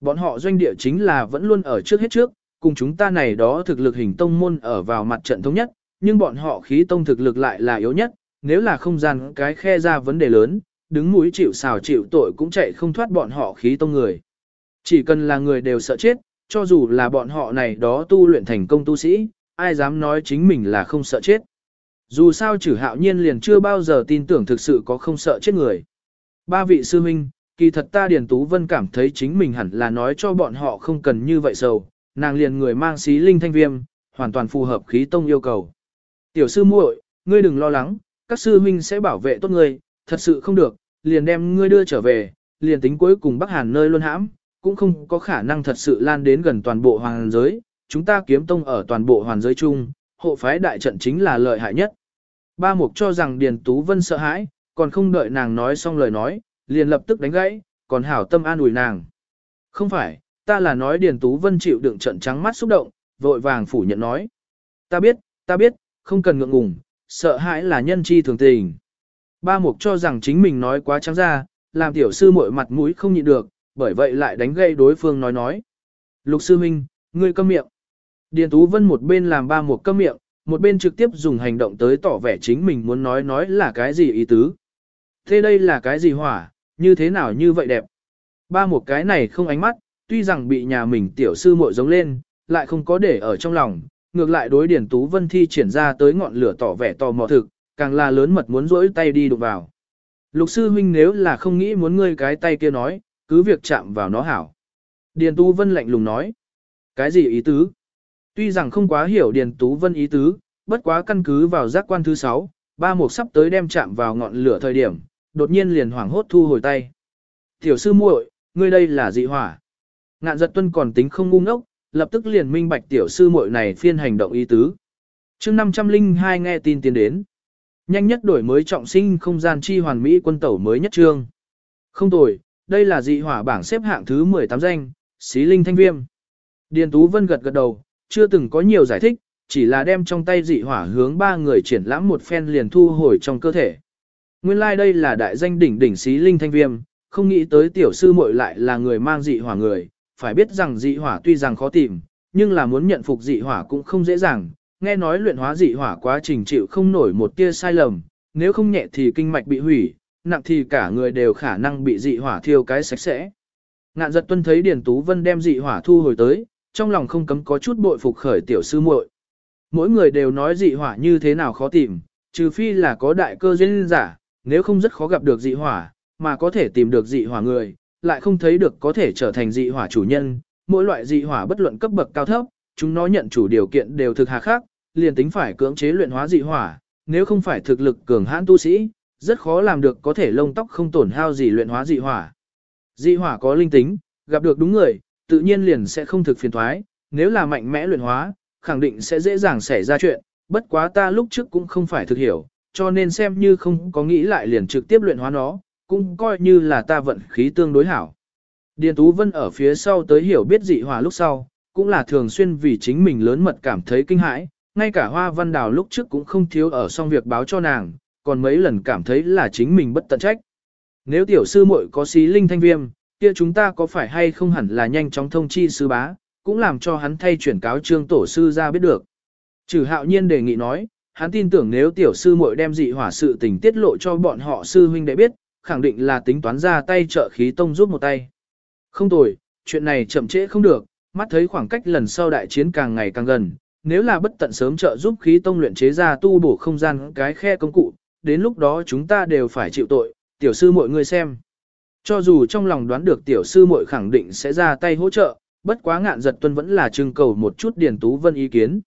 A: Bọn họ doanh địa chính là vẫn luôn ở trước hết trước, cùng chúng ta này đó thực lực hình tông môn ở vào mặt trận thống nhất, nhưng bọn họ khí tông thực lực lại là yếu nhất, nếu là không gian cái khe ra vấn đề lớn, đứng mũi chịu xào chịu tội cũng chạy không thoát bọn họ khí tông người. Chỉ cần là người đều sợ chết, cho dù là bọn họ này đó tu luyện thành công tu sĩ, ai dám nói chính mình là không sợ chết. Dù sao chử hạo nhiên liền chưa bao giờ tin tưởng thực sự có không sợ chết người. Ba vị sư huynh, kỳ thật ta Điền Tú Vân cảm thấy chính mình hẳn là nói cho bọn họ không cần như vậy sầu, nàng liền người mang xí linh thanh viêm, hoàn toàn phù hợp khí tông yêu cầu. Tiểu sư muội, ngươi đừng lo lắng, các sư huynh sẽ bảo vệ tốt ngươi, thật sự không được, liền đem ngươi đưa trở về, liền tính cuối cùng Bắc Hàn nơi luôn hãm, cũng không có khả năng thật sự lan đến gần toàn bộ hoàng giới, chúng ta kiếm tông ở toàn bộ hoàng giới chung, hộ phái đại trận chính là lợi hại nhất. Ba mục cho rằng Điền Tú Vân sợ hãi, còn không đợi nàng nói xong lời nói, liền lập tức đánh gãy, còn hảo tâm an ủi nàng. Không phải, ta là nói Điền Tú Vân chịu đựng trận trắng mắt xúc động, vội vàng phủ nhận nói. Ta biết, ta biết, không cần ngượng ngùng, sợ hãi là nhân chi thường tình. Ba mục cho rằng chính mình nói quá trắng ra, làm tiểu sư muội mặt mũi không nhịn được, bởi vậy lại đánh gây đối phương nói nói. Lục sư huynh, ngươi câm miệng. Điền Tú Vân một bên làm ba một câm miệng, một bên trực tiếp dùng hành động tới tỏ vẻ chính mình muốn nói nói là cái gì ý tứ. Thế đây là cái gì hỏa, như thế nào như vậy đẹp. Ba một cái này không ánh mắt, tuy rằng bị nhà mình tiểu sư muội giống lên, lại không có để ở trong lòng, ngược lại đối Điền Tú Vân thi triển ra tới ngọn lửa tỏ vẻ tò mò thực, càng là lớn mật muốn rỗi tay đi đụng vào. Lục sư huynh nếu là không nghĩ muốn ngươi cái tay kia nói, cứ việc chạm vào nó hảo. Điền Tú Vân lạnh lùng nói. Cái gì ý tứ? Tuy rằng không quá hiểu Điền Tú Vân ý tứ, bất quá căn cứ vào giác quan thứ 6, ba mục sắp tới đem chạm vào ngọn lửa thời điểm, đột nhiên liền hoảng hốt thu hồi tay. Tiểu sư muội, ngươi đây là dị hỏa. Ngạn giật tuân còn tính không ngu ngốc, lập tức liền minh bạch tiểu sư muội này phiên hành động ý tứ. chương 502 nghe tin tiến đến. Nhanh nhất đổi mới trọng sinh không gian chi hoàn mỹ quân tẩu mới nhất trương. Không tồi, đây là dị hỏa bảng xếp hạng thứ 18 danh, xí linh thanh viêm. Điền Tú Vân gật gật đầu, chưa từng có nhiều giải thích, chỉ là đem trong tay dị hỏa hướng ba người triển lãm một phen liền thu hồi trong cơ thể. Nguyên lai like đây là đại danh đỉnh đỉnh xí linh thanh viêm, không nghĩ tới tiểu sư muội lại là người mang dị hỏa người, phải biết rằng dị hỏa tuy rằng khó tìm, nhưng là muốn nhận phục dị hỏa cũng không dễ dàng, nghe nói luyện hóa dị hỏa quá trình chịu không nổi một tia sai lầm, nếu không nhẹ thì kinh mạch bị hủy, nặng thì cả người đều khả năng bị dị hỏa thiêu cái sạch sẽ. Ngạn giật tuân thấy Điền Tú Vân đem dị hỏa thu hồi tới, trong lòng không cấm có chút bội phục khởi tiểu sư muội. Mỗi người đều nói dị hỏa như thế nào khó tìm, trừ phi là có đại cơ duyên giả, nếu không rất khó gặp được dị hỏa, mà có thể tìm được dị hỏa người, lại không thấy được có thể trở thành dị hỏa chủ nhân. Mỗi loại dị hỏa bất luận cấp bậc cao thấp, chúng nó nhận chủ điều kiện đều thực hà khắc, liền tính phải cưỡng chế luyện hóa dị hỏa, nếu không phải thực lực cường hãn tu sĩ, rất khó làm được có thể lông tóc không tổn hao gì luyện hóa dị hỏa. Dị hỏa có linh tính, gặp được đúng người, tự nhiên liền sẽ không thực phiền thoái, nếu là mạnh mẽ luyện hóa, khẳng định sẽ dễ dàng xảy ra chuyện, bất quá ta lúc trước cũng không phải thực hiểu, cho nên xem như không có nghĩ lại liền trực tiếp luyện hóa nó, cũng coi như là ta vận khí tương đối hảo. Điền Tú Vân ở phía sau tới hiểu biết dị hỏa lúc sau, cũng là thường xuyên vì chính mình lớn mật cảm thấy kinh hãi, ngay cả hoa văn đào lúc trước cũng không thiếu ở xong việc báo cho nàng, còn mấy lần cảm thấy là chính mình bất tận trách. Nếu tiểu sư muội có xí linh thanh viêm, kia chúng ta có phải hay không hẳn là nhanh chóng thông chi sư bá, cũng làm cho hắn thay chuyển cáo trương tổ sư ra biết được. Trừ hạo nhiên đề nghị nói, hắn tin tưởng nếu tiểu sư muội đem dị hỏa sự tình tiết lộ cho bọn họ sư huynh đệ biết, khẳng định là tính toán ra tay trợ khí tông giúp một tay. Không tồi, chuyện này chậm trễ không được, mắt thấy khoảng cách lần sau đại chiến càng ngày càng gần, nếu là bất tận sớm trợ giúp khí tông luyện chế ra tu bổ không gian cái khe công cụ, đến lúc đó chúng ta đều phải chịu tội, tiểu sư mọi người xem. Cho dù trong lòng đoán được tiểu sư muội khẳng định sẽ ra tay hỗ trợ, bất quá ngạn giật tuân vẫn là trưng cầu một chút Điền Tú Vân ý kiến.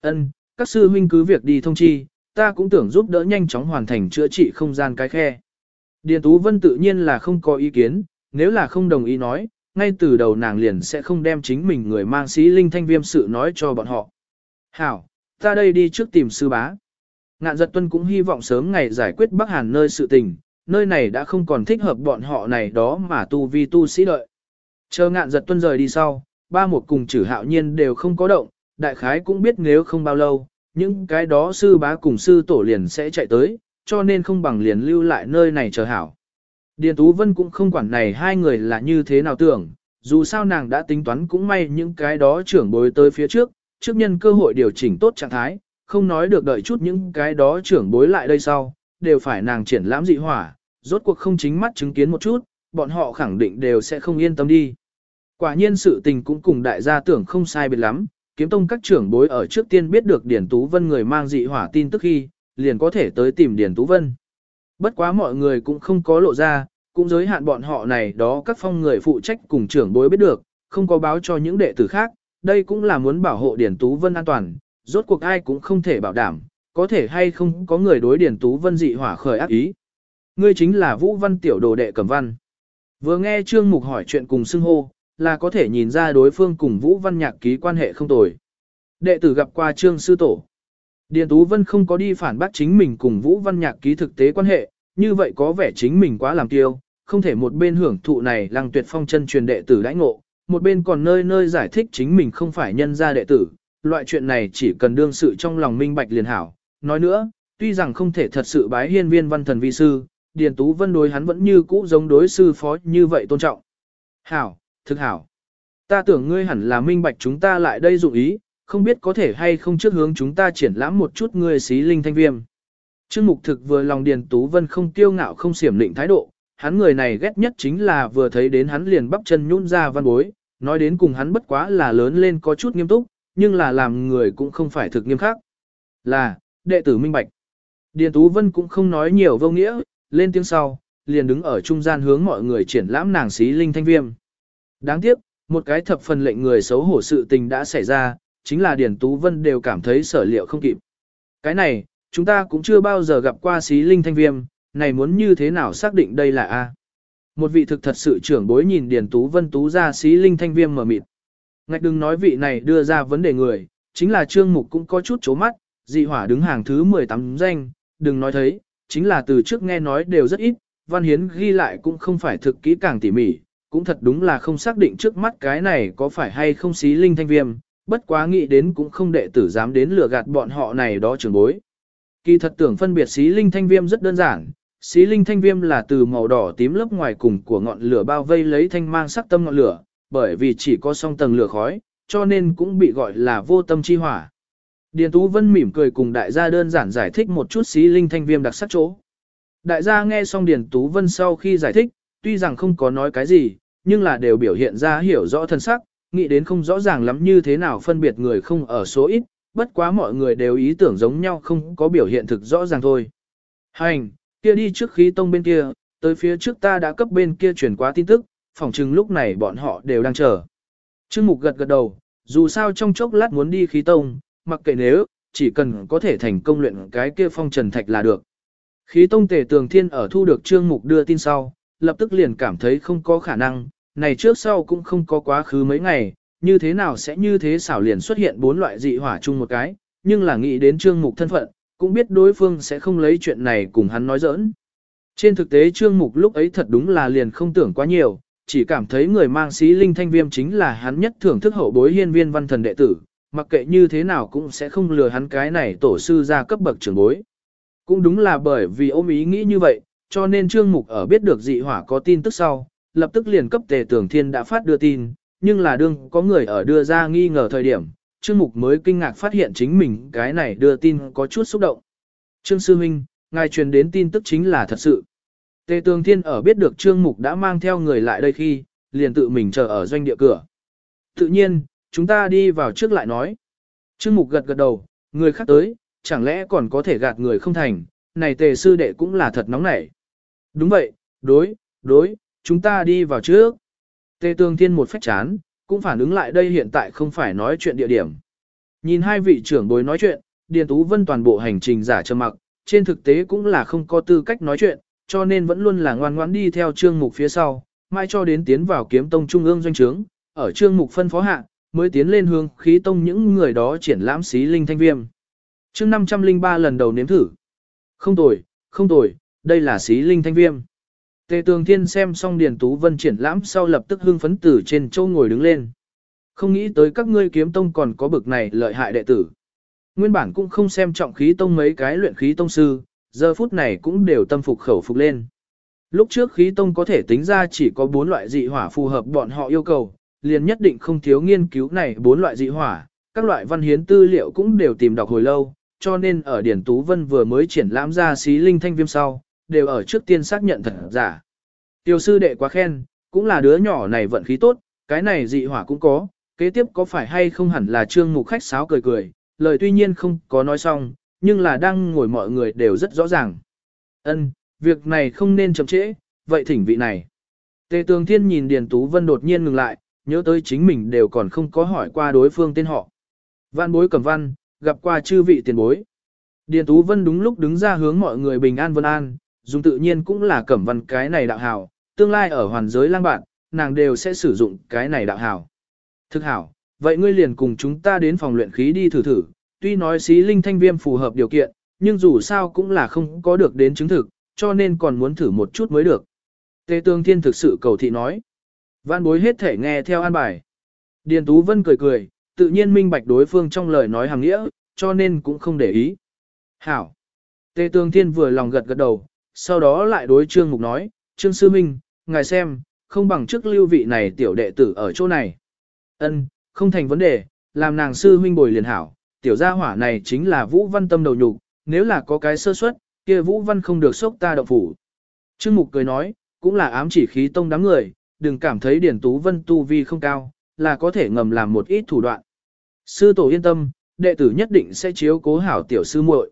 A: Ân, các sư huynh cứ việc đi thông chi, ta cũng tưởng giúp đỡ nhanh chóng hoàn thành chữa trị không gian cái khe. Điền Tú Vân tự nhiên là không có ý kiến, nếu là không đồng ý nói, ngay từ đầu nàng liền sẽ không đem chính mình người mang sĩ linh thanh viêm sự nói cho bọn họ. Hảo, ta đây đi trước tìm sư bá. Ngạn giật tuân cũng hy vọng sớm ngày giải quyết Bắc Hàn nơi sự tình, nơi này đã không còn thích hợp bọn họ này đó mà tu vi tu sĩ đợi. Chờ ngạn giật tuân rời đi sau, ba một cùng chử hạo nhiên đều không có động, đại khái cũng biết nếu không bao lâu, những cái đó sư bá cùng sư tổ liền sẽ chạy tới, cho nên không bằng liền lưu lại nơi này chờ hảo. Điền Tú Vân cũng không quản này hai người là như thế nào tưởng, dù sao nàng đã tính toán cũng may những cái đó trưởng bối tới phía trước, trước nhân cơ hội điều chỉnh tốt trạng thái, không nói được đợi chút những cái đó trưởng bối lại đây sau, đều phải nàng triển lãm dị hỏa, rốt cuộc không chính mắt chứng kiến một chút, bọn họ khẳng định đều sẽ không yên tâm đi. Quả nhiên sự tình cũng cùng đại gia tưởng không sai biệt lắm, kiếm tông các trưởng bối ở trước tiên biết được Điển Tú Vân người mang dị hỏa tin tức khi, liền có thể tới tìm Điển Tú Vân. Bất quá mọi người cũng không có lộ ra, cũng giới hạn bọn họ này đó các phong người phụ trách cùng trưởng bối biết được, không có báo cho những đệ tử khác, đây cũng là muốn bảo hộ Điển Tú Vân an toàn, rốt cuộc ai cũng không thể bảo đảm, có thể hay không có người đối Điển Tú Vân dị hỏa khởi ác ý. Ngươi chính là Vũ Văn tiểu đồ đệ Cẩm Văn. Vừa nghe Trương Mục hỏi chuyện cùng xưng hô, là có thể nhìn ra đối phương cùng Vũ Văn Nhạc ký quan hệ không tồi. Đệ tử gặp qua Trương sư tổ. Điền Tú Vân không có đi phản bác chính mình cùng Vũ Văn Nhạc ký thực tế quan hệ, như vậy có vẻ chính mình quá làm tiêu, không thể một bên hưởng thụ này lăng tuyệt phong chân truyền đệ tử đãi ngộ, một bên còn nơi nơi giải thích chính mình không phải nhân gia đệ tử, loại chuyện này chỉ cần đương sự trong lòng minh bạch liền hảo. Nói nữa, tuy rằng không thể thật sự bái hiên viên văn thần vi sư, Điền Tú Vân đối hắn vẫn như cũ giống đối sư phó như vậy tôn trọng. Hảo, thực hảo. Ta tưởng ngươi hẳn là minh bạch chúng ta lại đây dụng ý, không biết có thể hay không trước hướng chúng ta triển lãm một chút ngươi xí linh thanh viêm. Trương Mục thực vừa lòng Điền Tú Vân không kiêu ngạo không xiểm định thái độ, hắn người này ghét nhất chính là vừa thấy đến hắn liền bắp chân nhún ra văn bối, nói đến cùng hắn bất quá là lớn lên có chút nghiêm túc, nhưng là làm người cũng không phải thực nghiêm khắc. Là, đệ tử minh bạch. Điền Tú Vân cũng không nói nhiều vô nghĩa, lên tiếng sau, liền đứng ở trung gian hướng mọi người triển lãm nàng xí linh thanh viêm. Đáng tiếc, một cái thập phần lệnh người xấu hổ sự tình đã xảy ra, chính là Điền Tú Vân đều cảm thấy sở liệu không kịp. Cái này, chúng ta cũng chưa bao giờ gặp qua xí linh thanh viêm, này muốn như thế nào xác định đây là A. Một vị thực thật sự trưởng bối nhìn Điền Tú Vân tú ra xí linh thanh viêm mở mịt. Ngạch đừng nói vị này đưa ra vấn đề người, chính là Trương Mục cũng có chút chố mắt, dị hỏa đứng hàng thứ 18 danh, đừng nói thấy, chính là từ trước nghe nói đều rất ít, Văn Hiến ghi lại cũng không phải thực kỹ càng tỉ mỉ, cũng thật đúng là không xác định trước mắt cái này có phải hay không xí linh thanh viêm, bất quá nghĩ đến cũng không đệ tử dám đến lừa gạt bọn họ này đó trường bối. Kỳ thật tưởng phân biệt xí linh thanh viêm rất đơn giản, xí linh thanh viêm là từ màu đỏ tím lớp ngoài cùng của ngọn lửa bao vây lấy thanh mang sắc tâm ngọn lửa, bởi vì chỉ có song tầng lửa khói, cho nên cũng bị gọi là vô tâm chi hỏa. Điền Tú Vân mỉm cười cùng đại gia đơn giản giải thích một chút xí linh thanh viêm đặc sắc chỗ. Đại gia nghe xong Điền Tú Vân sau khi giải thích, tuy rằng không có nói cái gì, nhưng là đều biểu hiện ra hiểu rõ thân sắc, nghĩ đến không rõ ràng lắm như thế nào phân biệt người không ở số ít, bất quá mọi người đều ý tưởng giống nhau không có biểu hiện thực rõ ràng thôi. Hành, kia đi trước khí tông bên kia, tới phía trước ta đã cấp bên kia chuyển qua tin tức, phỏng chừng lúc này bọn họ đều đang chờ. Trương Mục gật gật đầu, dù sao trong chốc lát muốn đi khí tông, mặc kệ nếu, chỉ cần có thể thành công luyện cái kia phong trần thạch là được. Khí tông tề tường thiên ở thu được Trương Mục đưa tin sau, lập tức liền cảm thấy không có khả năng, này trước sau cũng không có quá khứ mấy ngày, như thế nào sẽ như thế xảo liền xuất hiện bốn loại dị hỏa chung một cái, nhưng là nghĩ đến Trương Mục thân phận, cũng biết đối phương sẽ không lấy chuyện này cùng hắn nói giỡn. Trên thực tế Trương Mục lúc ấy thật đúng là liền không tưởng quá nhiều, chỉ cảm thấy người mang xí linh thanh viêm chính là hắn nhất thưởng thức hậu bối hiên viên văn thần đệ tử, mặc kệ như thế nào cũng sẽ không lừa hắn cái này tổ sư ra cấp bậc trưởng bối. Cũng đúng là bởi vì ôm ý nghĩ như vậy, cho nên Trương Mục ở biết được dị hỏa có tin tức sau, lập tức liền cấp tề tưởng thiên đã phát đưa tin, nhưng là đương có người ở đưa ra nghi ngờ thời điểm, Trương Mục mới kinh ngạc phát hiện chính mình cái này đưa tin có chút xúc động. Trương Sư Minh, ngài truyền đến tin tức chính là thật sự. Tề Tường Thiên ở biết được Trương Mục đã mang theo người lại đây khi, liền tự mình chờ ở doanh địa cửa. Tự nhiên, chúng ta đi vào trước lại nói. Trương Mục gật gật đầu, người khác tới, chẳng lẽ còn có thể gạt người không thành, này tề sư đệ cũng là thật nóng nảy. Đúng vậy, đối, đối, chúng ta đi vào trước. Tề Tường Thiên một phách chán, cũng phản ứng lại đây hiện tại không phải nói chuyện địa điểm. Nhìn hai vị trưởng bối nói chuyện, Điền Tú Vân toàn bộ hành trình giả trầm mặc, trên thực tế cũng là không có tư cách nói chuyện, cho nên vẫn luôn là ngoan ngoãn đi theo trương mục phía sau, mai cho đến tiến vào kiếm tông trung ương doanh trướng, ở trương mục phân phó hạ, mới tiến lên hướng khí tông những người đó triển lãm xí linh thanh viêm. chương 503 lần đầu nếm thử. Không tồi, không tồi, đây là xí linh thanh viêm. Tề Tường Thiên xem xong Điền Tú Vân triển lãm sau lập tức hưng phấn tử trên châu ngồi đứng lên. Không nghĩ tới các ngươi kiếm tông còn có bực này lợi hại đệ tử. Nguyên bản cũng không xem trọng khí tông mấy cái luyện khí tông sư, giờ phút này cũng đều tâm phục khẩu phục lên. Lúc trước khí tông có thể tính ra chỉ có bốn loại dị hỏa phù hợp bọn họ yêu cầu, liền nhất định không thiếu nghiên cứu này bốn loại dị hỏa, các loại văn hiến tư liệu cũng đều tìm đọc hồi lâu, cho nên ở Điển Tú Vân vừa mới triển lãm ra xí linh thanh viêm sau, đều ở trước tiên xác nhận thật giả. Tiêu sư đệ quá khen, cũng là đứa nhỏ này vận khí tốt, cái này dị hỏa cũng có, kế tiếp có phải hay không hẳn là trương mục khách sáo cười cười, lời tuy nhiên không có nói xong, nhưng là đang ngồi mọi người đều rất rõ ràng. Ân, việc này không nên chậm trễ, vậy thỉnh vị này. Tề Tường Thiên nhìn Điền Tú Vân đột nhiên ngừng lại, nhớ tới chính mình đều còn không có hỏi qua đối phương tên họ. Văn bối cẩm văn, gặp qua chư vị tiền bối. Điền Tú Vân đúng lúc đứng ra hướng mọi người bình an vân an, dùng tự nhiên cũng là cẩm văn cái này đạo hào, tương lai ở hoàn giới lang bạn, nàng đều sẽ sử dụng cái này đạo hào. Thực hảo, vậy ngươi liền cùng chúng ta đến phòng luyện khí đi thử thử, tuy nói xí linh thanh viêm phù hợp điều kiện, nhưng dù sao cũng là không có được đến chứng thực, cho nên còn muốn thử một chút mới được. Tề Tương Thiên thực sự cầu thị nói. Văn bối hết thể nghe theo an bài. Điền Tú Vân cười cười, tự nhiên minh bạch đối phương trong lời nói hàng nghĩa, cho nên cũng không để ý. Hảo. Tề Tương Thiên vừa lòng gật gật đầu, sau đó lại đối Trương Mục nói, Trương Sư Minh, ngài xem, không bằng trước lưu vị này tiểu đệ tử ở chỗ này. Ân, không thành vấn đề, làm nàng sư huynh bồi liền hảo, tiểu gia hỏa này chính là Vũ Văn tâm đầu nhục, nếu là có cái sơ suất, kia Vũ Văn không được sốc ta động phủ. Trương Mục cười nói, cũng là ám chỉ khí tông đám người, đừng cảm thấy Điển Tú Vân tu vi không cao, là có thể ngầm làm một ít thủ đoạn. Sư tổ yên tâm, đệ tử nhất định sẽ chiếu cố hảo tiểu sư muội.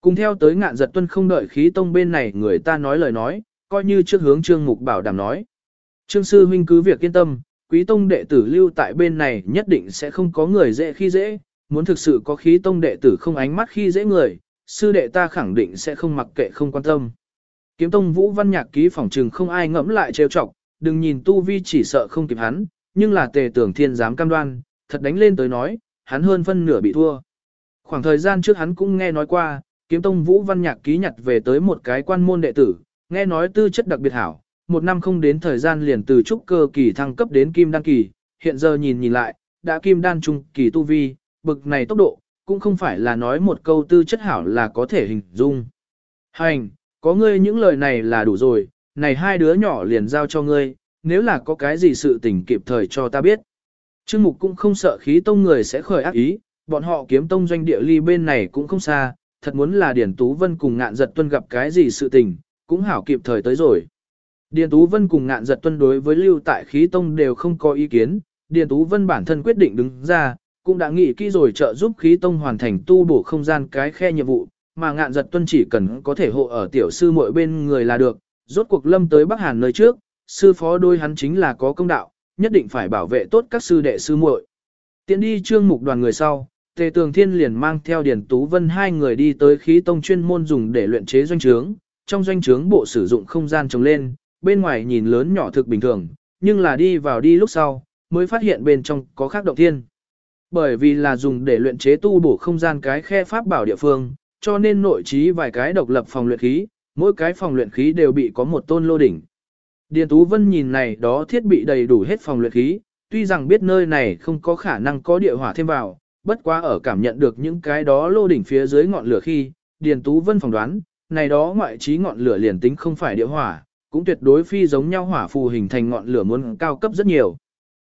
A: Cùng theo tới ngạn giật tuân không đợi khí tông bên này người ta nói lời nói, coi như trước hướng trương mục bảo đảm nói. Trương sư huynh cứ việc yên tâm, quý tông đệ tử lưu tại bên này nhất định sẽ không có người dễ khi dễ, muốn thực sự có khí tông đệ tử không ánh mắt khi dễ người, sư đệ ta khẳng định sẽ không mặc kệ không quan tâm. Kiếm tông vũ văn nhạc ký phỏng trừng không ai ngẫm lại trêu chọc, đừng nhìn tu vi chỉ sợ không kịp hắn, nhưng là tề tưởng thiên dám cam đoan, thật đánh lên tới nói, hắn hơn phân nửa bị thua. Khoảng thời gian trước hắn cũng nghe nói qua, kiếm tông vũ văn nhạc ký nhặt về tới một cái quan môn đệ tử, nghe nói tư chất đặc biệt hảo, một năm không đến thời gian liền từ trúc cơ kỳ thăng cấp đến kim đan kỳ, hiện giờ nhìn nhìn lại, đã kim đan trung kỳ tu vi, bực này tốc độ, cũng không phải là nói một câu tư chất hảo là có thể hình dung. Hành, có ngươi những lời này là đủ rồi, này hai đứa nhỏ liền giao cho ngươi, nếu là có cái gì sự tình kịp thời cho ta biết. Trương Mục cũng không sợ khí tông người sẽ khởi ác ý, bọn họ kiếm tông doanh địa ly bên này cũng không xa, thật muốn là Điển Tú Vân cùng ngạn giật tuân gặp cái gì sự tình, cũng hảo kịp thời tới rồi. Điền Tú Vân cùng ngạn giật tuân đối với lưu tại khí tông đều không có ý kiến, Điền Tú Vân bản thân quyết định đứng ra, cũng đã nghĩ kỹ rồi trợ giúp khí tông hoàn thành tu bổ không gian cái khe nhiệm vụ, mà ngạn giật tuân chỉ cần có thể hộ ở tiểu sư mỗi bên người là được, rốt cuộc lâm tới Bắc Hàn nơi trước, sư phó đôi hắn chính là có công đạo, nhất định phải bảo vệ tốt các sư đệ sư muội. Tiến đi trương mục đoàn người sau, Tề Tường Thiên liền mang theo Điền Tú Vân hai người đi tới khí tông chuyên môn dùng để luyện chế doanh trướng, trong doanh trướng bộ sử dụng không gian trồng lên, bên ngoài nhìn lớn nhỏ thực bình thường, nhưng là đi vào đi lúc sau, mới phát hiện bên trong có khác động thiên. Bởi vì là dùng để luyện chế tu bổ không gian cái khe pháp bảo địa phương, cho nên nội trí vài cái độc lập phòng luyện khí, mỗi cái phòng luyện khí đều bị có một tôn lô đỉnh. Điền Tú Vân nhìn này đó thiết bị đầy đủ hết phòng luyện khí, tuy rằng biết nơi này không có khả năng có địa hỏa thêm vào, bất quá ở cảm nhận được những cái đó lô đỉnh phía dưới ngọn lửa khi, Điền Tú Vân phỏng đoán, này đó ngoại trí ngọn lửa liền tính không phải địa hỏa, cũng tuyệt đối phi giống nhau hỏa phù hình thành ngọn lửa muốn cao cấp rất nhiều.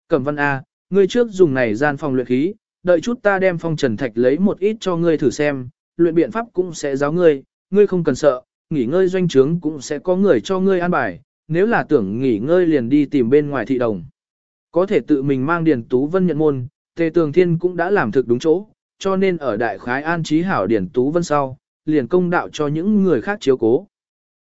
A: Cẩm Văn A, ngươi trước dùng này gian phòng luyện khí, đợi chút ta đem phong trần thạch lấy một ít cho ngươi thử xem, luyện biện pháp cũng sẽ giáo ngươi, ngươi không cần sợ, nghỉ ngơi doanh trướng cũng sẽ có người cho ngươi an bài, nếu là tưởng nghỉ ngơi liền đi tìm bên ngoài thị đồng. Có thể tự mình mang Điền Tú Vân nhận môn, Tề Tường Thiên cũng đã làm thực đúng chỗ, cho nên ở đại khái an trí hảo Điền Tú Vân sau, liền công đạo cho những người khác chiếu cố.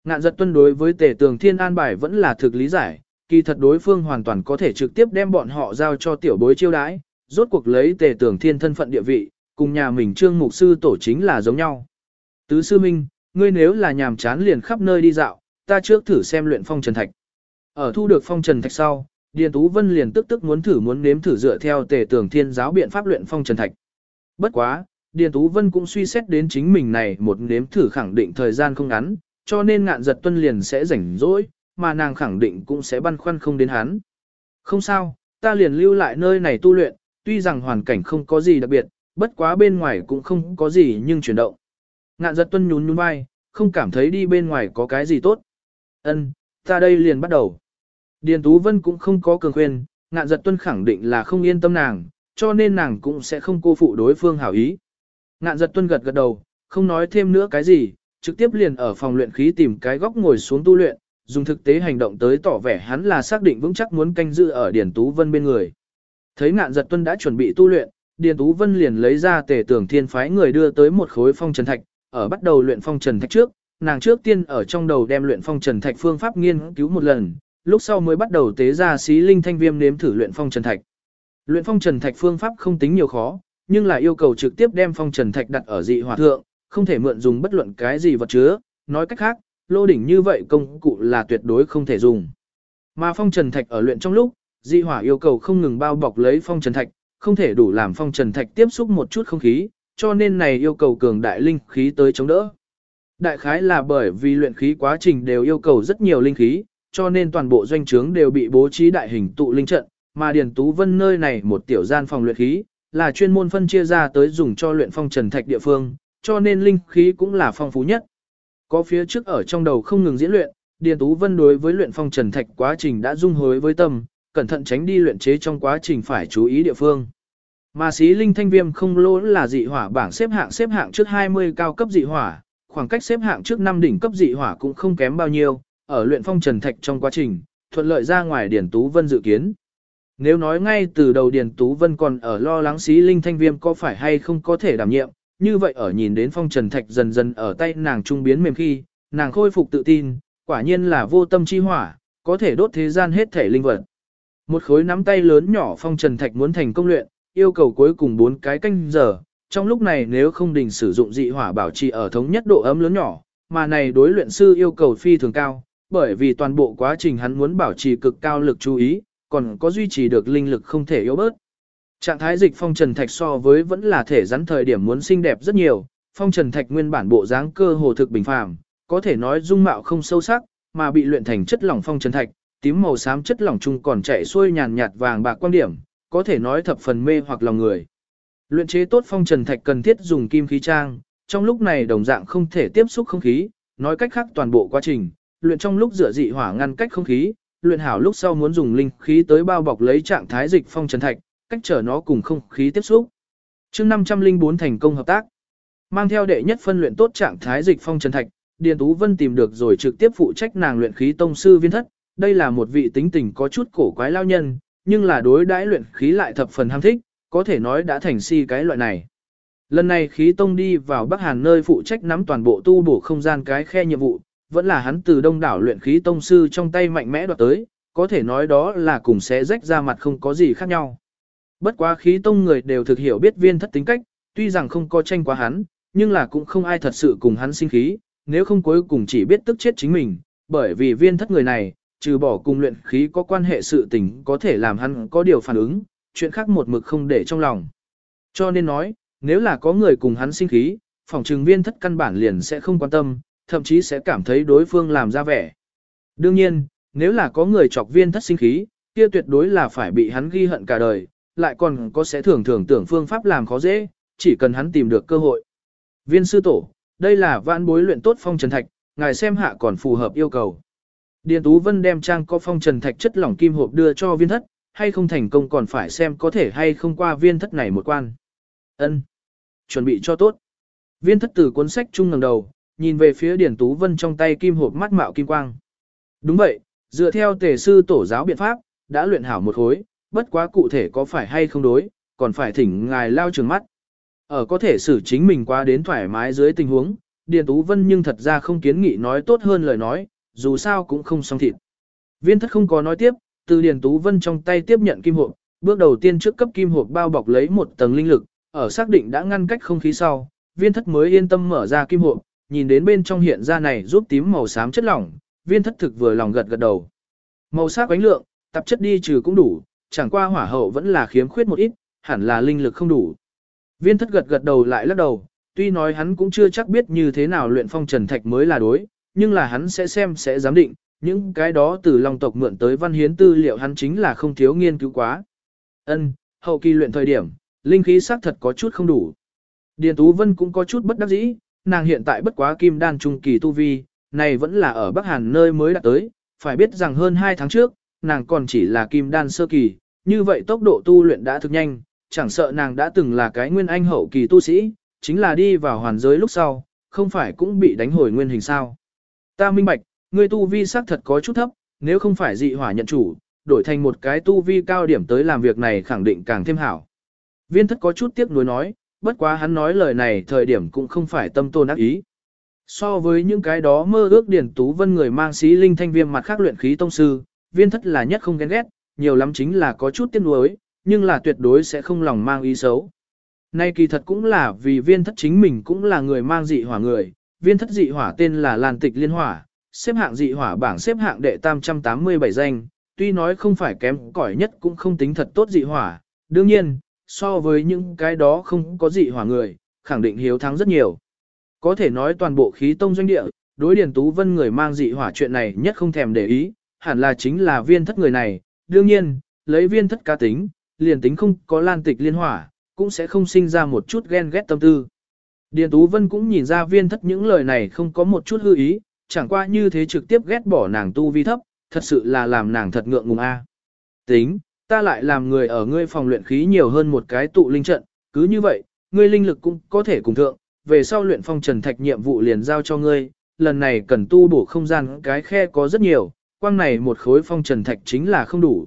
A: Ngạn giật tuân đối với Tề Tường Thiên an bài vẫn là thực lý giải, kỳ thật đối phương hoàn toàn có thể trực tiếp đem bọn họ giao cho tiểu bối chiêu đãi, rốt cuộc lấy Tề tưởng Thiên thân phận địa vị, cùng nhà mình trương mục sư tổ chính là giống nhau. Tứ sư minh, ngươi nếu là nhàm chán liền khắp nơi đi dạo, ta trước thử xem luyện phong trần thạch. Ở thu được phong trần thạch sau, Điền Tú Vân liền tức tức muốn thử muốn nếm thử dựa theo tề tưởng thiên giáo biện pháp luyện phong trần thạch. Bất quá, Điền Tú Vân cũng suy xét đến chính mình này một nếm thử khẳng định thời gian không ngắn, cho nên ngạn giật tuân liền sẽ rảnh rỗi, mà nàng khẳng định cũng sẽ băn khoăn không đến hắn. Không sao, ta liền lưu lại nơi này tu luyện, tuy rằng hoàn cảnh không có gì đặc biệt, bất quá bên ngoài cũng không có gì nhưng chuyển động. Ngạn giật tuân nhún nhún vai, không cảm thấy đi bên ngoài có cái gì tốt. Ân, ta đây liền bắt đầu. Điền Tú Vân cũng không có cường khuyên, ngạn giật tuân khẳng định là không yên tâm nàng, cho nên nàng cũng sẽ không cô phụ đối phương hảo ý. Ngạn giật tuân gật gật đầu, không nói thêm nữa cái gì, trực tiếp liền ở phòng luyện khí tìm cái góc ngồi xuống tu luyện, dùng thực tế hành động tới tỏ vẻ hắn là xác định vững chắc muốn canh giữ ở Điền Tú Vân bên người. Thấy ngạn giật tuân đã chuẩn bị tu luyện, Điền Tú Vân liền lấy ra tề tưởng thiên phái người đưa tới một khối phong trần thạch, ở bắt đầu luyện phong trần thạch trước, nàng trước tiên ở trong đầu đem luyện phong trần thạch phương pháp nghiên cứu một lần, lúc sau mới bắt đầu tế ra xí linh thanh viêm nếm thử luyện phong trần thạch. Luyện phong trần thạch phương pháp không tính nhiều khó, nhưng là yêu cầu trực tiếp đem phong trần thạch đặt ở dị hỏa thượng, không thể mượn dùng bất luận cái gì vật chứa, nói cách khác, lô đỉnh như vậy công cụ là tuyệt đối không thể dùng. Mà phong trần thạch ở luyện trong lúc, dị hỏa yêu cầu không ngừng bao bọc lấy phong trần thạch, không thể đủ làm phong trần thạch tiếp xúc một chút không khí, cho nên này yêu cầu cường đại linh khí tới chống đỡ. Đại khái là bởi vì luyện khí quá trình đều yêu cầu rất nhiều linh khí, cho nên toàn bộ doanh trướng đều bị bố trí đại hình tụ linh trận, mà Điền Tú Vân nơi này một tiểu gian phòng luyện khí, là chuyên môn phân chia ra tới dùng cho luyện phong trần thạch địa phương, cho nên linh khí cũng là phong phú nhất. Có phía trước ở trong đầu không ngừng diễn luyện, Điền Tú Vân đối với luyện phong trần thạch quá trình đã dung hối với tâm, cẩn thận tránh đi luyện chế trong quá trình phải chú ý địa phương. Mà xí linh thanh viêm không lỗ là dị hỏa bảng xếp hạng xếp hạng trước 20 cao cấp dị hỏa, khoảng cách xếp hạng trước 5 đỉnh cấp dị hỏa cũng không kém bao nhiêu, ở luyện phong trần thạch trong quá trình, thuận lợi ra ngoài Điển Tú Vân dự kiến. Nếu nói ngay từ đầu Điền Tú Vân còn ở lo lắng xí linh thanh viêm có phải hay không có thể đảm nhiệm, như vậy ở nhìn đến phong trần thạch dần dần ở tay nàng trung biến mềm khi, nàng khôi phục tự tin, quả nhiên là vô tâm chi hỏa, có thể đốt thế gian hết thể linh vật. Một khối nắm tay lớn nhỏ phong trần thạch muốn thành công luyện, yêu cầu cuối cùng bốn cái canh giờ, trong lúc này nếu không đình sử dụng dị hỏa bảo trì ở thống nhất độ ấm lớn nhỏ, mà này đối luyện sư yêu cầu phi thường cao, bởi vì toàn bộ quá trình hắn muốn bảo trì cực cao lực chú ý, còn có duy trì được linh lực không thể yếu bớt. Trạng thái dịch phong trần thạch so với vẫn là thể rắn thời điểm muốn xinh đẹp rất nhiều, phong trần thạch nguyên bản bộ dáng cơ hồ thực bình phàm, có thể nói dung mạo không sâu sắc, mà bị luyện thành chất lỏng phong trần thạch, tím màu xám chất lỏng chung còn chạy xuôi nhàn nhạt vàng bạc quan điểm, có thể nói thập phần mê hoặc lòng người. Luyện chế tốt phong trần thạch cần thiết dùng kim khí trang, trong lúc này đồng dạng không thể tiếp xúc không khí, nói cách khác toàn bộ quá trình, luyện trong lúc dựa dị hỏa ngăn cách không khí, luyện hảo lúc sau muốn dùng linh khí tới bao bọc lấy trạng thái dịch phong trần thạch, cách trở nó cùng không khí tiếp xúc. Chương 504 thành công hợp tác. Mang theo đệ nhất phân luyện tốt trạng thái dịch phong trần thạch, Điền Tú Vân tìm được rồi trực tiếp phụ trách nàng luyện khí tông sư viên thất, đây là một vị tính tình có chút cổ quái lao nhân, nhưng là đối đãi luyện khí lại thập phần ham thích, có thể nói đã thành si cái loại này. Lần này khí tông đi vào Bắc Hàn nơi phụ trách nắm toàn bộ tu bổ không gian cái khe nhiệm vụ, vẫn là hắn từ đông đảo luyện khí tông sư trong tay mạnh mẽ đoạt tới, có thể nói đó là cùng sẽ rách ra mặt không có gì khác nhau. Bất quá khí tông người đều thực hiểu biết viên thất tính cách, tuy rằng không có tranh quá hắn, nhưng là cũng không ai thật sự cùng hắn sinh khí, nếu không cuối cùng chỉ biết tức chết chính mình, bởi vì viên thất người này, trừ bỏ cùng luyện khí có quan hệ sự tình có thể làm hắn có điều phản ứng, chuyện khác một mực không để trong lòng. Cho nên nói, nếu là có người cùng hắn sinh khí, phòng trừng viên thất căn bản liền sẽ không quan tâm, thậm chí sẽ cảm thấy đối phương làm ra vẻ. Đương nhiên, nếu là có người chọc viên thất sinh khí, kia tuyệt đối là phải bị hắn ghi hận cả đời, lại còn có sẽ thường thường tưởng phương pháp làm khó dễ, chỉ cần hắn tìm được cơ hội. Viên sư tổ, đây là vãn bối luyện tốt phong trần thạch, ngài xem hạ còn phù hợp yêu cầu. Điền Tú Vân đem trang có phong trần thạch chất lỏng kim hộp đưa cho viên thất, hay không thành công còn phải xem có thể hay không qua viên thất này một quan. Ân, Chuẩn bị cho tốt. Viên thất từ cuốn sách chung ngẩng đầu, nhìn về phía Điền Tú Vân trong tay kim hộp mắt mạo kim quang. Đúng vậy, dựa theo tề sư tổ giáo biện pháp, đã luyện hảo một khối, bất quá cụ thể có phải hay không đối, còn phải thỉnh ngài lao trường mắt. Ở có thể xử chính mình quá đến thoải mái dưới tình huống, Điền Tú Vân nhưng thật ra không kiến nghị nói tốt hơn lời nói, dù sao cũng không xong thịt. Viên thất không có nói tiếp, từ Điền Tú Vân trong tay tiếp nhận kim hộp, bước đầu tiên trước cấp kim hộp bao bọc lấy một tầng linh lực, ở xác định đã ngăn cách không khí sau, viên thất mới yên tâm mở ra kim hộp, nhìn đến bên trong hiện ra này giúp tím màu xám chất lỏng, viên thất thực vừa lòng gật gật đầu. Màu sắc ánh lượng, tạp chất đi trừ cũng đủ, chẳng qua hỏa hậu vẫn là khiếm khuyết một ít, hẳn là linh lực không đủ. Viên thất gật gật đầu lại lắc đầu, tuy nói hắn cũng chưa chắc biết như thế nào luyện phong trần thạch mới là đối, nhưng là hắn sẽ xem sẽ giám định, những cái đó từ long tộc mượn tới văn hiến tư liệu hắn chính là không thiếu nghiên cứu quá. Ân, hậu kỳ luyện thời điểm, linh khí xác thật có chút không đủ. Điền Tú Vân cũng có chút bất đắc dĩ, nàng hiện tại bất quá kim đan trung kỳ tu vi, này vẫn là ở Bắc Hàn nơi mới đạt tới, phải biết rằng hơn 2 tháng trước, nàng còn chỉ là kim đan sơ kỳ, như vậy tốc độ tu luyện đã thực nhanh, chẳng sợ nàng đã từng là cái nguyên anh hậu kỳ tu sĩ, chính là đi vào hoàn giới lúc sau, không phải cũng bị đánh hồi nguyên hình sao. Ta minh bạch, ngươi tu vi xác thật có chút thấp, nếu không phải dị hỏa nhận chủ, đổi thành một cái tu vi cao điểm tới làm việc này khẳng định càng thêm hảo. Viên thất có chút tiếc nuối nói, bất quá hắn nói lời này thời điểm cũng không phải tâm tôn ác ý. So với những cái đó mơ ước điển tú vân người mang xí linh thanh viêm mặt khác luyện khí tông sư, viên thất là nhất không ghen ghét, nhiều lắm chính là có chút tiếc nuối, nhưng là tuyệt đối sẽ không lòng mang ý xấu. Nay kỳ thật cũng là vì viên thất chính mình cũng là người mang dị hỏa người, viên thất dị hỏa tên là Lan Tịch Liên Hỏa, xếp hạng dị hỏa bảng xếp hạng đệ tam trăm tám mươi bảy danh, tuy nói không phải kém cỏi nhất cũng không tính thật tốt dị hỏa, đương nhiên, so với những cái đó không có dị hỏa người, khẳng định hiếu thắng rất nhiều. Có thể nói toàn bộ khí tông doanh địa, đối điển Tú Vân người mang dị hỏa chuyện này nhất không thèm để ý, hẳn là chính là viên thất người này, đương nhiên, lấy viên thất cá tính, liền tính không có lan tịch liên hỏa, cũng sẽ không sinh ra một chút ghen ghét tâm tư. Điền Tú Vân cũng nhìn ra viên thất những lời này không có một chút hư ý, chẳng qua như thế trực tiếp ghét bỏ nàng tu vi thấp, thật sự là làm nàng thật ngượng ngùng a. Tính, ta lại làm người ở ngươi phòng luyện khí nhiều hơn một cái tụ linh trận, cứ như vậy, ngươi linh lực cũng có thể cùng thượng, về sau luyện phong trần thạch nhiệm vụ liền giao cho ngươi, lần này cần tu bổ không gian cái khe có rất nhiều, quang này một khối phong trần thạch chính là không đủ.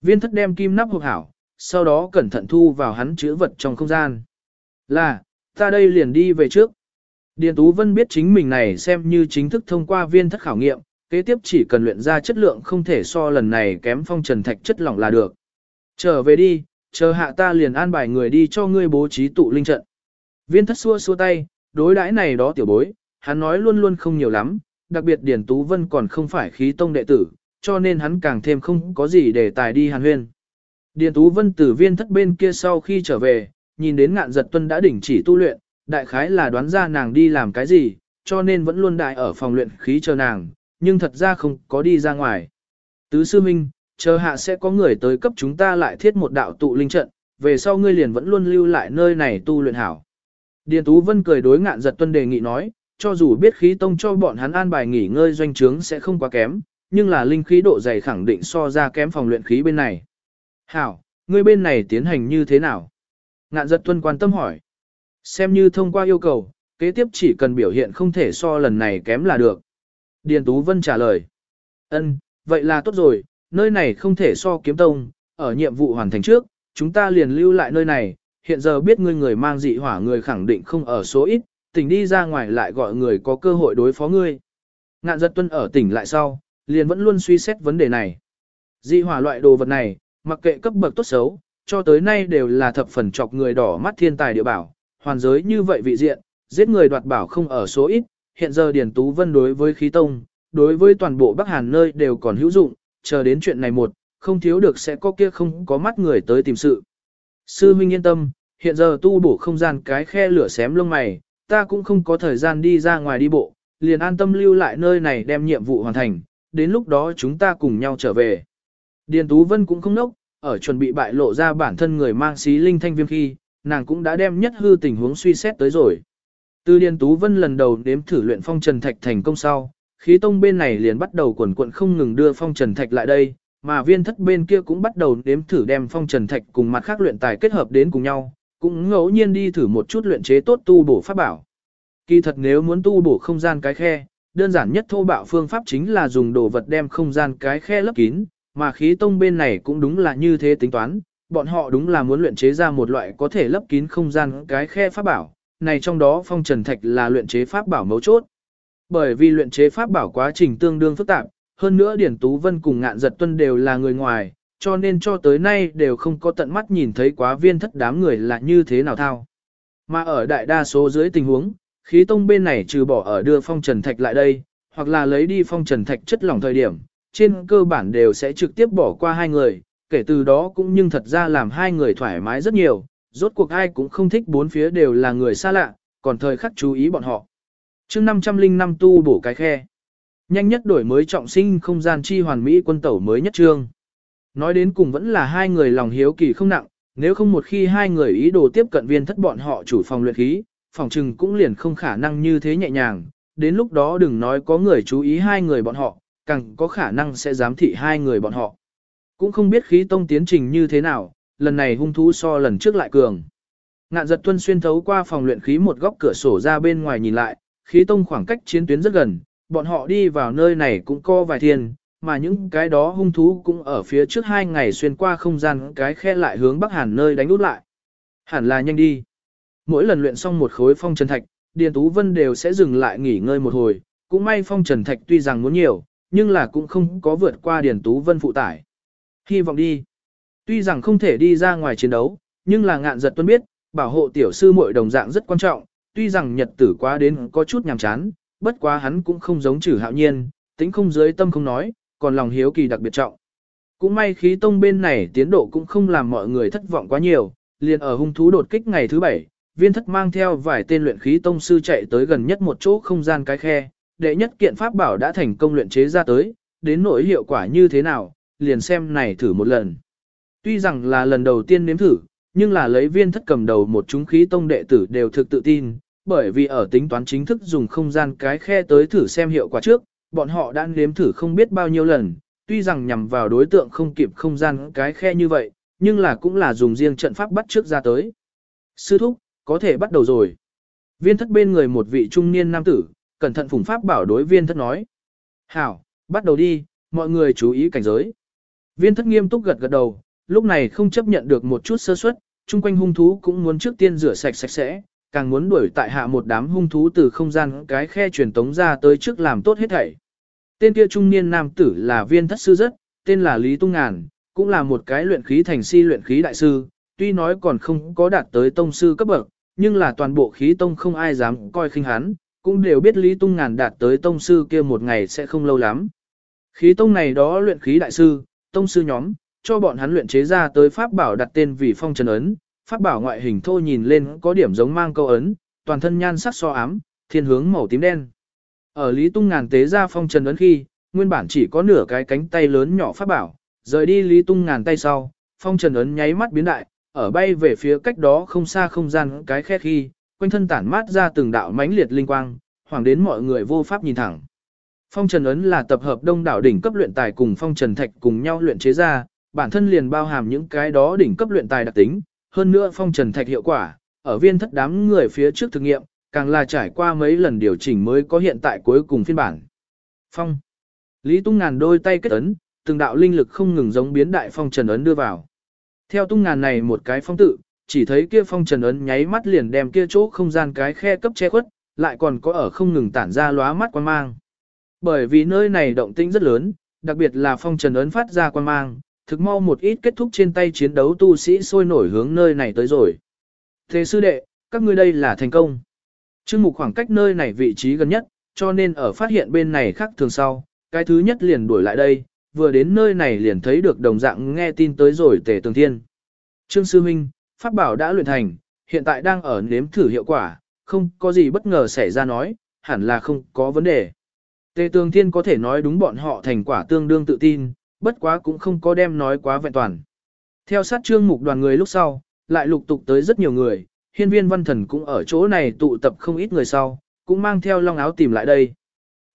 A: Viên thất đem kim nắp hộp hảo, sau đó cẩn thận thu vào hắn chữ vật trong không gian. Là, ta đây liền đi về trước. Điền Tú Vân biết chính mình này xem như chính thức thông qua viên thất khảo nghiệm, kế tiếp chỉ cần luyện ra chất lượng không thể so lần này kém phong trần thạch chất lỏng là được. Trở về đi, chờ hạ ta liền an bài người đi cho ngươi bố trí tụ linh trận. Viên thất xua xua tay, đối đãi này đó tiểu bối, hắn nói luôn luôn không nhiều lắm, đặc biệt Điền Tú Vân còn không phải khí tông đệ tử, cho nên hắn càng thêm không có gì để tài đi hàn huyên. Điền Tú Vân từ viên thất bên kia sau khi trở về, nhìn đến ngạn giật tuân đã đỉnh chỉ tu luyện, đại khái là đoán ra nàng đi làm cái gì, cho nên vẫn luôn đại ở phòng luyện khí chờ nàng, nhưng thật ra không có đi ra ngoài. Tứ sư minh, chờ hạ sẽ có người tới cấp chúng ta lại thiết một đạo tụ linh trận, về sau ngươi liền vẫn luôn lưu lại nơi này tu luyện hảo. Điền Tú Vân cười đối ngạn giật tuân đề nghị nói, cho dù biết khí tông cho bọn hắn an bài nghỉ ngơi doanh trướng sẽ không quá kém, nhưng là linh khí độ dày khẳng định so ra kém phòng luyện khí bên này. Hảo, ngươi bên này tiến hành như thế nào? Ngạn giật tuân quan tâm hỏi. Xem như thông qua yêu cầu, kế tiếp chỉ cần biểu hiện không thể so lần này kém là được. Điền Tú Vân trả lời. Ân, vậy là tốt rồi, nơi này không thể so kiếm tông, ở nhiệm vụ hoàn thành trước, chúng ta liền lưu lại nơi này, hiện giờ biết ngươi người mang dị hỏa người khẳng định không ở số ít, tỉnh đi ra ngoài lại gọi người có cơ hội đối phó ngươi. Ngạn giật tuân ở tỉnh lại sau, liền vẫn luôn suy xét vấn đề này. Dị hỏa loại đồ vật này, mặc kệ cấp bậc tốt xấu, cho tới nay đều là thập phần chọc người đỏ mắt thiên tài địa bảo, hoàn giới như vậy vị diện, giết người đoạt bảo không ở số ít, hiện giờ Điền Tú Vân đối với khí tông, đối với toàn bộ Bắc Hàn nơi đều còn hữu dụng, chờ đến chuyện này một, không thiếu được sẽ có kia không có mắt người tới tìm sự. Sư Minh yên tâm, hiện giờ tu bổ không gian cái khe lửa xém lông mày, ta cũng không có thời gian đi ra ngoài đi bộ, liền an tâm lưu lại nơi này đem nhiệm vụ hoàn thành, đến lúc đó chúng ta cùng nhau trở về. Điền Tú Vân cũng không nốc, ở chuẩn bị bại lộ ra bản thân người mang xí linh thanh viêm khi, nàng cũng đã đem nhất hư tình huống suy xét tới rồi. Từ Điền Tú Vân lần đầu đếm thử luyện phong trần thạch thành công sau, khí tông bên này liền bắt đầu quần quận không ngừng đưa phong trần thạch lại đây, mà viên thất bên kia cũng bắt đầu đếm thử đem phong trần thạch cùng mặt khác luyện tài kết hợp đến cùng nhau, cũng ngẫu nhiên đi thử một chút luyện chế tốt tu bổ pháp bảo. Kỳ thật nếu muốn tu bổ không gian cái khe, đơn giản nhất thô bạo phương pháp chính là dùng đồ vật đem không gian cái khe lấp kín, mà khí tông bên này cũng đúng là như thế tính toán, bọn họ đúng là muốn luyện chế ra một loại có thể lấp kín không gian cái khe pháp bảo, này trong đó phong trần thạch là luyện chế pháp bảo mấu chốt. Bởi vì luyện chế pháp bảo quá trình tương đương phức tạp, hơn nữa Điển Tú Vân cùng ngạn giật tuân đều là người ngoài, cho nên cho tới nay đều không có tận mắt nhìn thấy quá viên thất đám người là như thế nào thao. Mà ở đại đa số dưới tình huống, khí tông bên này trừ bỏ ở đưa phong trần thạch lại đây, hoặc là lấy đi phong trần thạch chất lỏng thời điểm, trên cơ bản đều sẽ trực tiếp bỏ qua hai người, kể từ đó cũng nhưng thật ra làm hai người thoải mái rất nhiều, rốt cuộc ai cũng không thích bốn phía đều là người xa lạ, còn thời khắc chú ý bọn họ. chương 505 tu bổ cái khe. Nhanh nhất đổi mới trọng sinh không gian chi hoàn mỹ quân tẩu mới nhất trương. Nói đến cùng vẫn là hai người lòng hiếu kỳ không nặng, nếu không một khi hai người ý đồ tiếp cận viên thất bọn họ chủ phòng luyện khí, phòng trừng cũng liền không khả năng như thế nhẹ nhàng, đến lúc đó đừng nói có người chú ý hai người bọn họ, càng có khả năng sẽ giám thị hai người bọn họ. Cũng không biết khí tông tiến trình như thế nào, lần này hung thú so lần trước lại cường. Ngạn giật tuân xuyên thấu qua phòng luyện khí một góc cửa sổ ra bên ngoài nhìn lại, khí tông khoảng cách chiến tuyến rất gần, bọn họ đi vào nơi này cũng co vài thiên, mà những cái đó hung thú cũng ở phía trước hai ngày xuyên qua không gian cái khe lại hướng Bắc Hàn nơi đánh út lại. Hẳn là nhanh đi. Mỗi lần luyện xong một khối phong trần thạch, Điền Tú Vân đều sẽ dừng lại nghỉ ngơi một hồi, cũng may phong trần thạch tuy rằng muốn nhiều, nhưng là cũng không có vượt qua Điền Tú Vân phụ tải. Hy vọng đi. Tuy rằng không thể đi ra ngoài chiến đấu, nhưng là ngạn giật tuân biết, bảo hộ tiểu sư muội đồng dạng rất quan trọng, tuy rằng nhật tử quá đến có chút nhàm chán, bất quá hắn cũng không giống trừ hạo nhiên, tính không dưới tâm không nói, còn lòng hiếu kỳ đặc biệt trọng. Cũng may khí tông bên này tiến độ cũng không làm mọi người thất vọng quá nhiều, liền ở hung thú đột kích ngày thứ bảy, viên thất mang theo vài tên luyện khí tông sư chạy tới gần nhất một chỗ không gian cái khe, đệ nhất kiện pháp bảo đã thành công luyện chế ra tới, đến nỗi hiệu quả như thế nào, liền xem này thử một lần. Tuy rằng là lần đầu tiên nếm thử, nhưng là lấy viên thất cầm đầu một chúng khí tông đệ tử đều thực tự tin, bởi vì ở tính toán chính thức dùng không gian cái khe tới thử xem hiệu quả trước, bọn họ đã nếm thử không biết bao nhiêu lần, tuy rằng nhằm vào đối tượng không kịp không gian cái khe như vậy, nhưng là cũng là dùng riêng trận pháp bắt trước ra tới. Sư thúc, có thể bắt đầu rồi. Viên thất bên người một vị trung niên nam tử, cẩn thận phùng pháp bảo đối viên thất nói. Hảo, bắt đầu đi, mọi người chú ý cảnh giới. Viên thất nghiêm túc gật gật đầu, lúc này không chấp nhận được một chút sơ suất, chung quanh hung thú cũng muốn trước tiên rửa sạch sạch sẽ, càng muốn đuổi tại hạ một đám hung thú từ không gian cái khe truyền tống ra tới trước làm tốt hết thảy. Tên kia trung niên nam tử là viên thất sư rất, tên là Lý Tung Ngàn, cũng là một cái luyện khí thành si luyện khí đại sư, tuy nói còn không có đạt tới tông sư cấp bậc, nhưng là toàn bộ khí tông không ai dám coi khinh hắn, cũng đều biết Lý Tung Ngàn đạt tới tông sư kia một ngày sẽ không lâu lắm. Khí tông này đó luyện khí đại sư, tông sư nhóm, cho bọn hắn luyện chế ra tới pháp bảo đặt tên vì phong trần ấn, pháp bảo ngoại hình thô nhìn lên có điểm giống mang câu ấn, toàn thân nhan sắc so ám, thiên hướng màu tím đen. Ở Lý Tung ngàn tế ra phong trần ấn khi, nguyên bản chỉ có nửa cái cánh tay lớn nhỏ pháp bảo, rời đi Lý Tung ngàn tay sau, phong trần ấn nháy mắt biến đại, ở bay về phía cách đó không xa không gian cái khe khi, quanh thân tản mát ra từng đạo mãnh liệt linh quang, hoàng đến mọi người vô pháp nhìn thẳng. Phong trần ấn là tập hợp đông đảo đỉnh cấp luyện tài cùng phong trần thạch cùng nhau luyện chế ra, bản thân liền bao hàm những cái đó đỉnh cấp luyện tài đặc tính, hơn nữa phong trần thạch hiệu quả, ở viên thất đám người phía trước thực nghiệm, càng là trải qua mấy lần điều chỉnh mới có hiện tại cuối cùng phiên bản. Phong. Lý Tung Ngàn đôi tay kết ấn, từng đạo linh lực không ngừng giống biến đại phong trần ấn đưa vào. Theo Tung Ngàn này một cái phong tự, chỉ thấy kia phong trần ấn nháy mắt liền đem kia chỗ không gian cái khe cấp che khuất, lại còn có ở không ngừng tản ra lóa mắt quan mang. Bởi vì nơi này động tĩnh rất lớn, đặc biệt là phong trần ấn phát ra quan mang, thực mau một ít kết thúc trên tay chiến đấu tu sĩ sôi nổi hướng nơi này tới rồi. Thế sư đệ, các ngươi đây là thành công. Trương mục khoảng cách nơi này vị trí gần nhất, cho nên ở phát hiện bên này khác thường sau, cái thứ nhất liền đuổi lại đây, vừa đến nơi này liền thấy được đồng dạng nghe tin tới rồi tề tường thiên. Trương sư minh, pháp bảo đã luyện thành, hiện tại đang ở nếm thử hiệu quả, không có gì bất ngờ xảy ra nói, hẳn là không có vấn đề. Tề tường thiên có thể nói đúng bọn họ thành quả tương đương tự tin, bất quá cũng không có đem nói quá vẹn toàn. Theo sát trương mục đoàn người lúc sau, lại lục tục tới rất nhiều người, hiên viên văn thần cũng ở chỗ này tụ tập không ít người sau, cũng mang theo long áo tìm lại đây.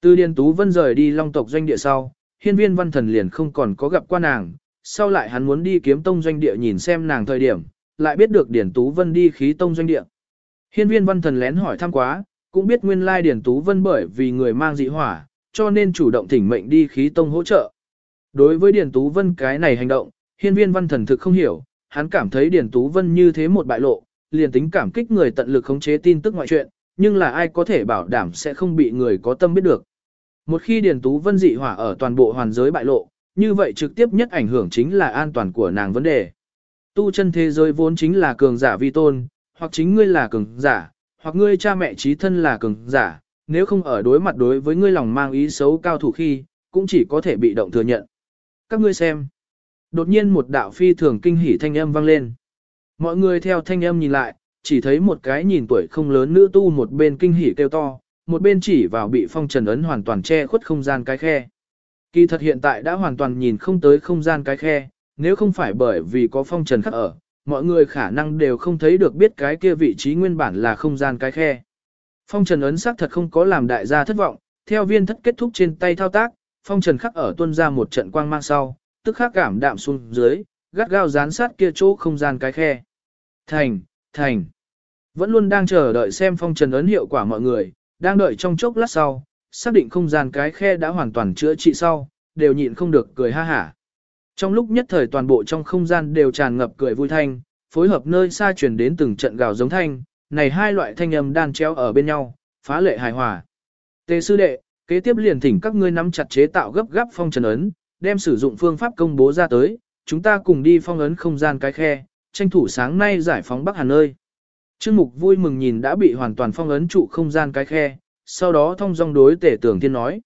A: Từ Điền Tú Vân rời đi long tộc doanh địa sau, hiên viên văn thần liền không còn có gặp qua nàng, sau lại hắn muốn đi kiếm tông doanh địa nhìn xem nàng thời điểm, lại biết được Điền Tú Vân đi khí tông doanh địa. Hiên viên văn thần lén hỏi thăm quá, cũng biết nguyên lai Điền Tú Vân bởi vì người mang dị hỏa, cho nên chủ động thỉnh mệnh đi khí tông hỗ trợ. Đối với Điền Tú Vân cái này hành động, hiên viên văn thần thực không hiểu, hắn cảm thấy Điền Tú Vân như thế một bại lộ, liền tính cảm kích người tận lực khống chế tin tức ngoại chuyện, nhưng là ai có thể bảo đảm sẽ không bị người có tâm biết được. Một khi Điền Tú Vân dị hỏa ở toàn bộ hoàn giới bại lộ, như vậy trực tiếp nhất ảnh hưởng chính là an toàn của nàng vấn đề. Tu chân thế giới vốn chính là cường giả vi tôn, hoặc chính ngươi là cường giả, hoặc ngươi cha mẹ trí thân là cường giả, nếu không ở đối mặt đối với ngươi lòng mang ý xấu cao thủ khi, cũng chỉ có thể bị động thừa nhận. Các ngươi xem. Đột nhiên một đạo phi thường kinh hỉ thanh âm vang lên. Mọi người theo thanh âm nhìn lại, chỉ thấy một cái nhìn tuổi không lớn nữ tu một bên kinh hỉ kêu to, một bên chỉ vào bị phong trần ấn hoàn toàn che khuất không gian cái khe. Kỳ thật hiện tại đã hoàn toàn nhìn không tới không gian cái khe, nếu không phải bởi vì có phong trần khắc ở, mọi người khả năng đều không thấy được biết cái kia vị trí nguyên bản là không gian cái khe. Phong trần ấn xác thật không có làm đại gia thất vọng, theo viên thất kết thúc trên tay thao tác, phong trần khắc ở tuân ra một trận quang mang sau, tức khắc cảm đạm xuống dưới, gắt gao dán sát kia chỗ không gian cái khe. Thành, thành. Vẫn luôn đang chờ đợi xem phong trần ấn hiệu quả mọi người, đang đợi trong chốc lát sau, xác định không gian cái khe đã hoàn toàn chữa trị sau, đều nhịn không được cười ha hả. Trong lúc nhất thời toàn bộ trong không gian đều tràn ngập cười vui thanh, phối hợp nơi xa truyền đến từng trận gào giống thanh, này hai loại thanh âm đan treo ở bên nhau, phá lệ hài hòa. Tề sư đệ, kế tiếp liền thỉnh các ngươi nắm chặt chế tạo gấp gáp phong trần ấn, đem sử dụng phương pháp công bố ra tới, chúng ta cùng đi phong ấn không gian cái khe, tranh thủ sáng nay giải phóng Bắc Hàn nơi. Trương Mục vui mừng nhìn đã bị hoàn toàn phong ấn trụ không gian cái khe, sau đó thông dong đối tể tưởng thiên nói.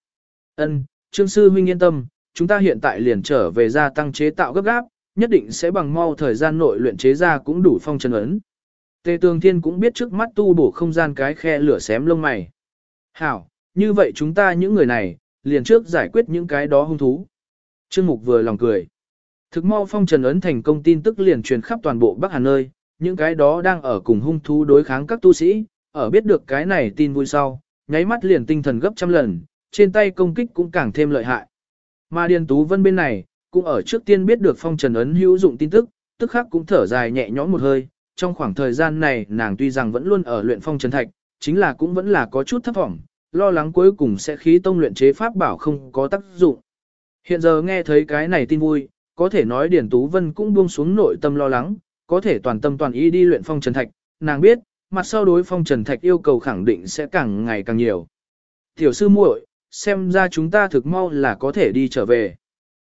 A: ân Trương Sư Huynh yên tâm, chúng ta hiện tại liền trở về gia tăng chế tạo gấp gáp, nhất định sẽ bằng mau thời gian nội luyện chế ra cũng đủ phong trần ấn. Tề tường thiên cũng biết trước mắt tu bổ không gian cái khe lửa xém lông mày. Hảo, như vậy chúng ta những người này, liền trước giải quyết những cái đó hung thú. Trương Mục vừa lòng cười. Thực mau phong trần ấn thành công tin tức liền truyền khắp toàn bộ Bắc Hà nơi, những cái đó đang ở cùng hung thú đối kháng các tu sĩ, ở biết được cái này tin vui sau, nháy mắt liền tinh thần gấp trăm lần, trên tay công kích cũng càng thêm lợi hại. Mà Điền Tú Vân bên này, cũng ở trước tiên biết được phong trần ấn hữu dụng tin tức, tức khắc cũng thở dài nhẹ nhõm một hơi, trong khoảng thời gian này nàng tuy rằng vẫn luôn ở luyện phong trần thạch, chính là cũng vẫn là có chút thấp vọng, lo lắng cuối cùng sẽ khí tông luyện chế pháp bảo không có tác dụng. Hiện giờ nghe thấy cái này tin vui, có thể nói Điền Tú Vân cũng buông xuống nội tâm lo lắng, có thể toàn tâm toàn ý đi luyện phong trần thạch, nàng biết, mặt sau đối phong trần thạch yêu cầu khẳng định sẽ càng ngày càng nhiều. Tiểu sư muội, xem ra chúng ta thực mau là có thể đi trở về.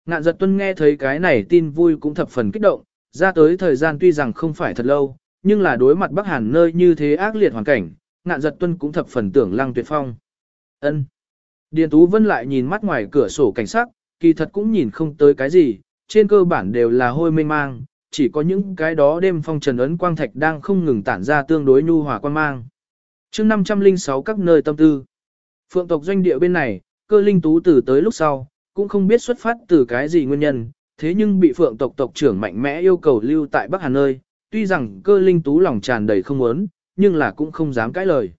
A: Ngạn giật tuân nghe thấy cái này tin vui cũng thập phần kích động, ra tới thời gian tuy rằng không phải thật lâu, nhưng là đối mặt Bắc Hàn nơi như thế ác liệt hoàn cảnh, ngạn giật tuân cũng thập phần tưởng lăng tuyệt phong. ân Điền Tú Vân lại nhìn mắt ngoài cửa sổ cảnh sát, kỳ thật cũng nhìn không tới cái gì, trên cơ bản đều là hôi mênh mang, chỉ có những cái đó đêm phong trần ấn quang thạch đang không ngừng tản ra tương đối nhu hòa quan mang. chương 506 các nơi tâm tư. Phượng tộc doanh địa bên này, cơ linh tú từ tới lúc sau, cũng không biết xuất phát từ cái gì nguyên nhân, thế nhưng bị phượng tộc tộc trưởng mạnh mẽ yêu cầu lưu tại Bắc Hà nơi, tuy rằng cơ linh tú lòng tràn đầy không muốn, nhưng là cũng không dám cãi lời.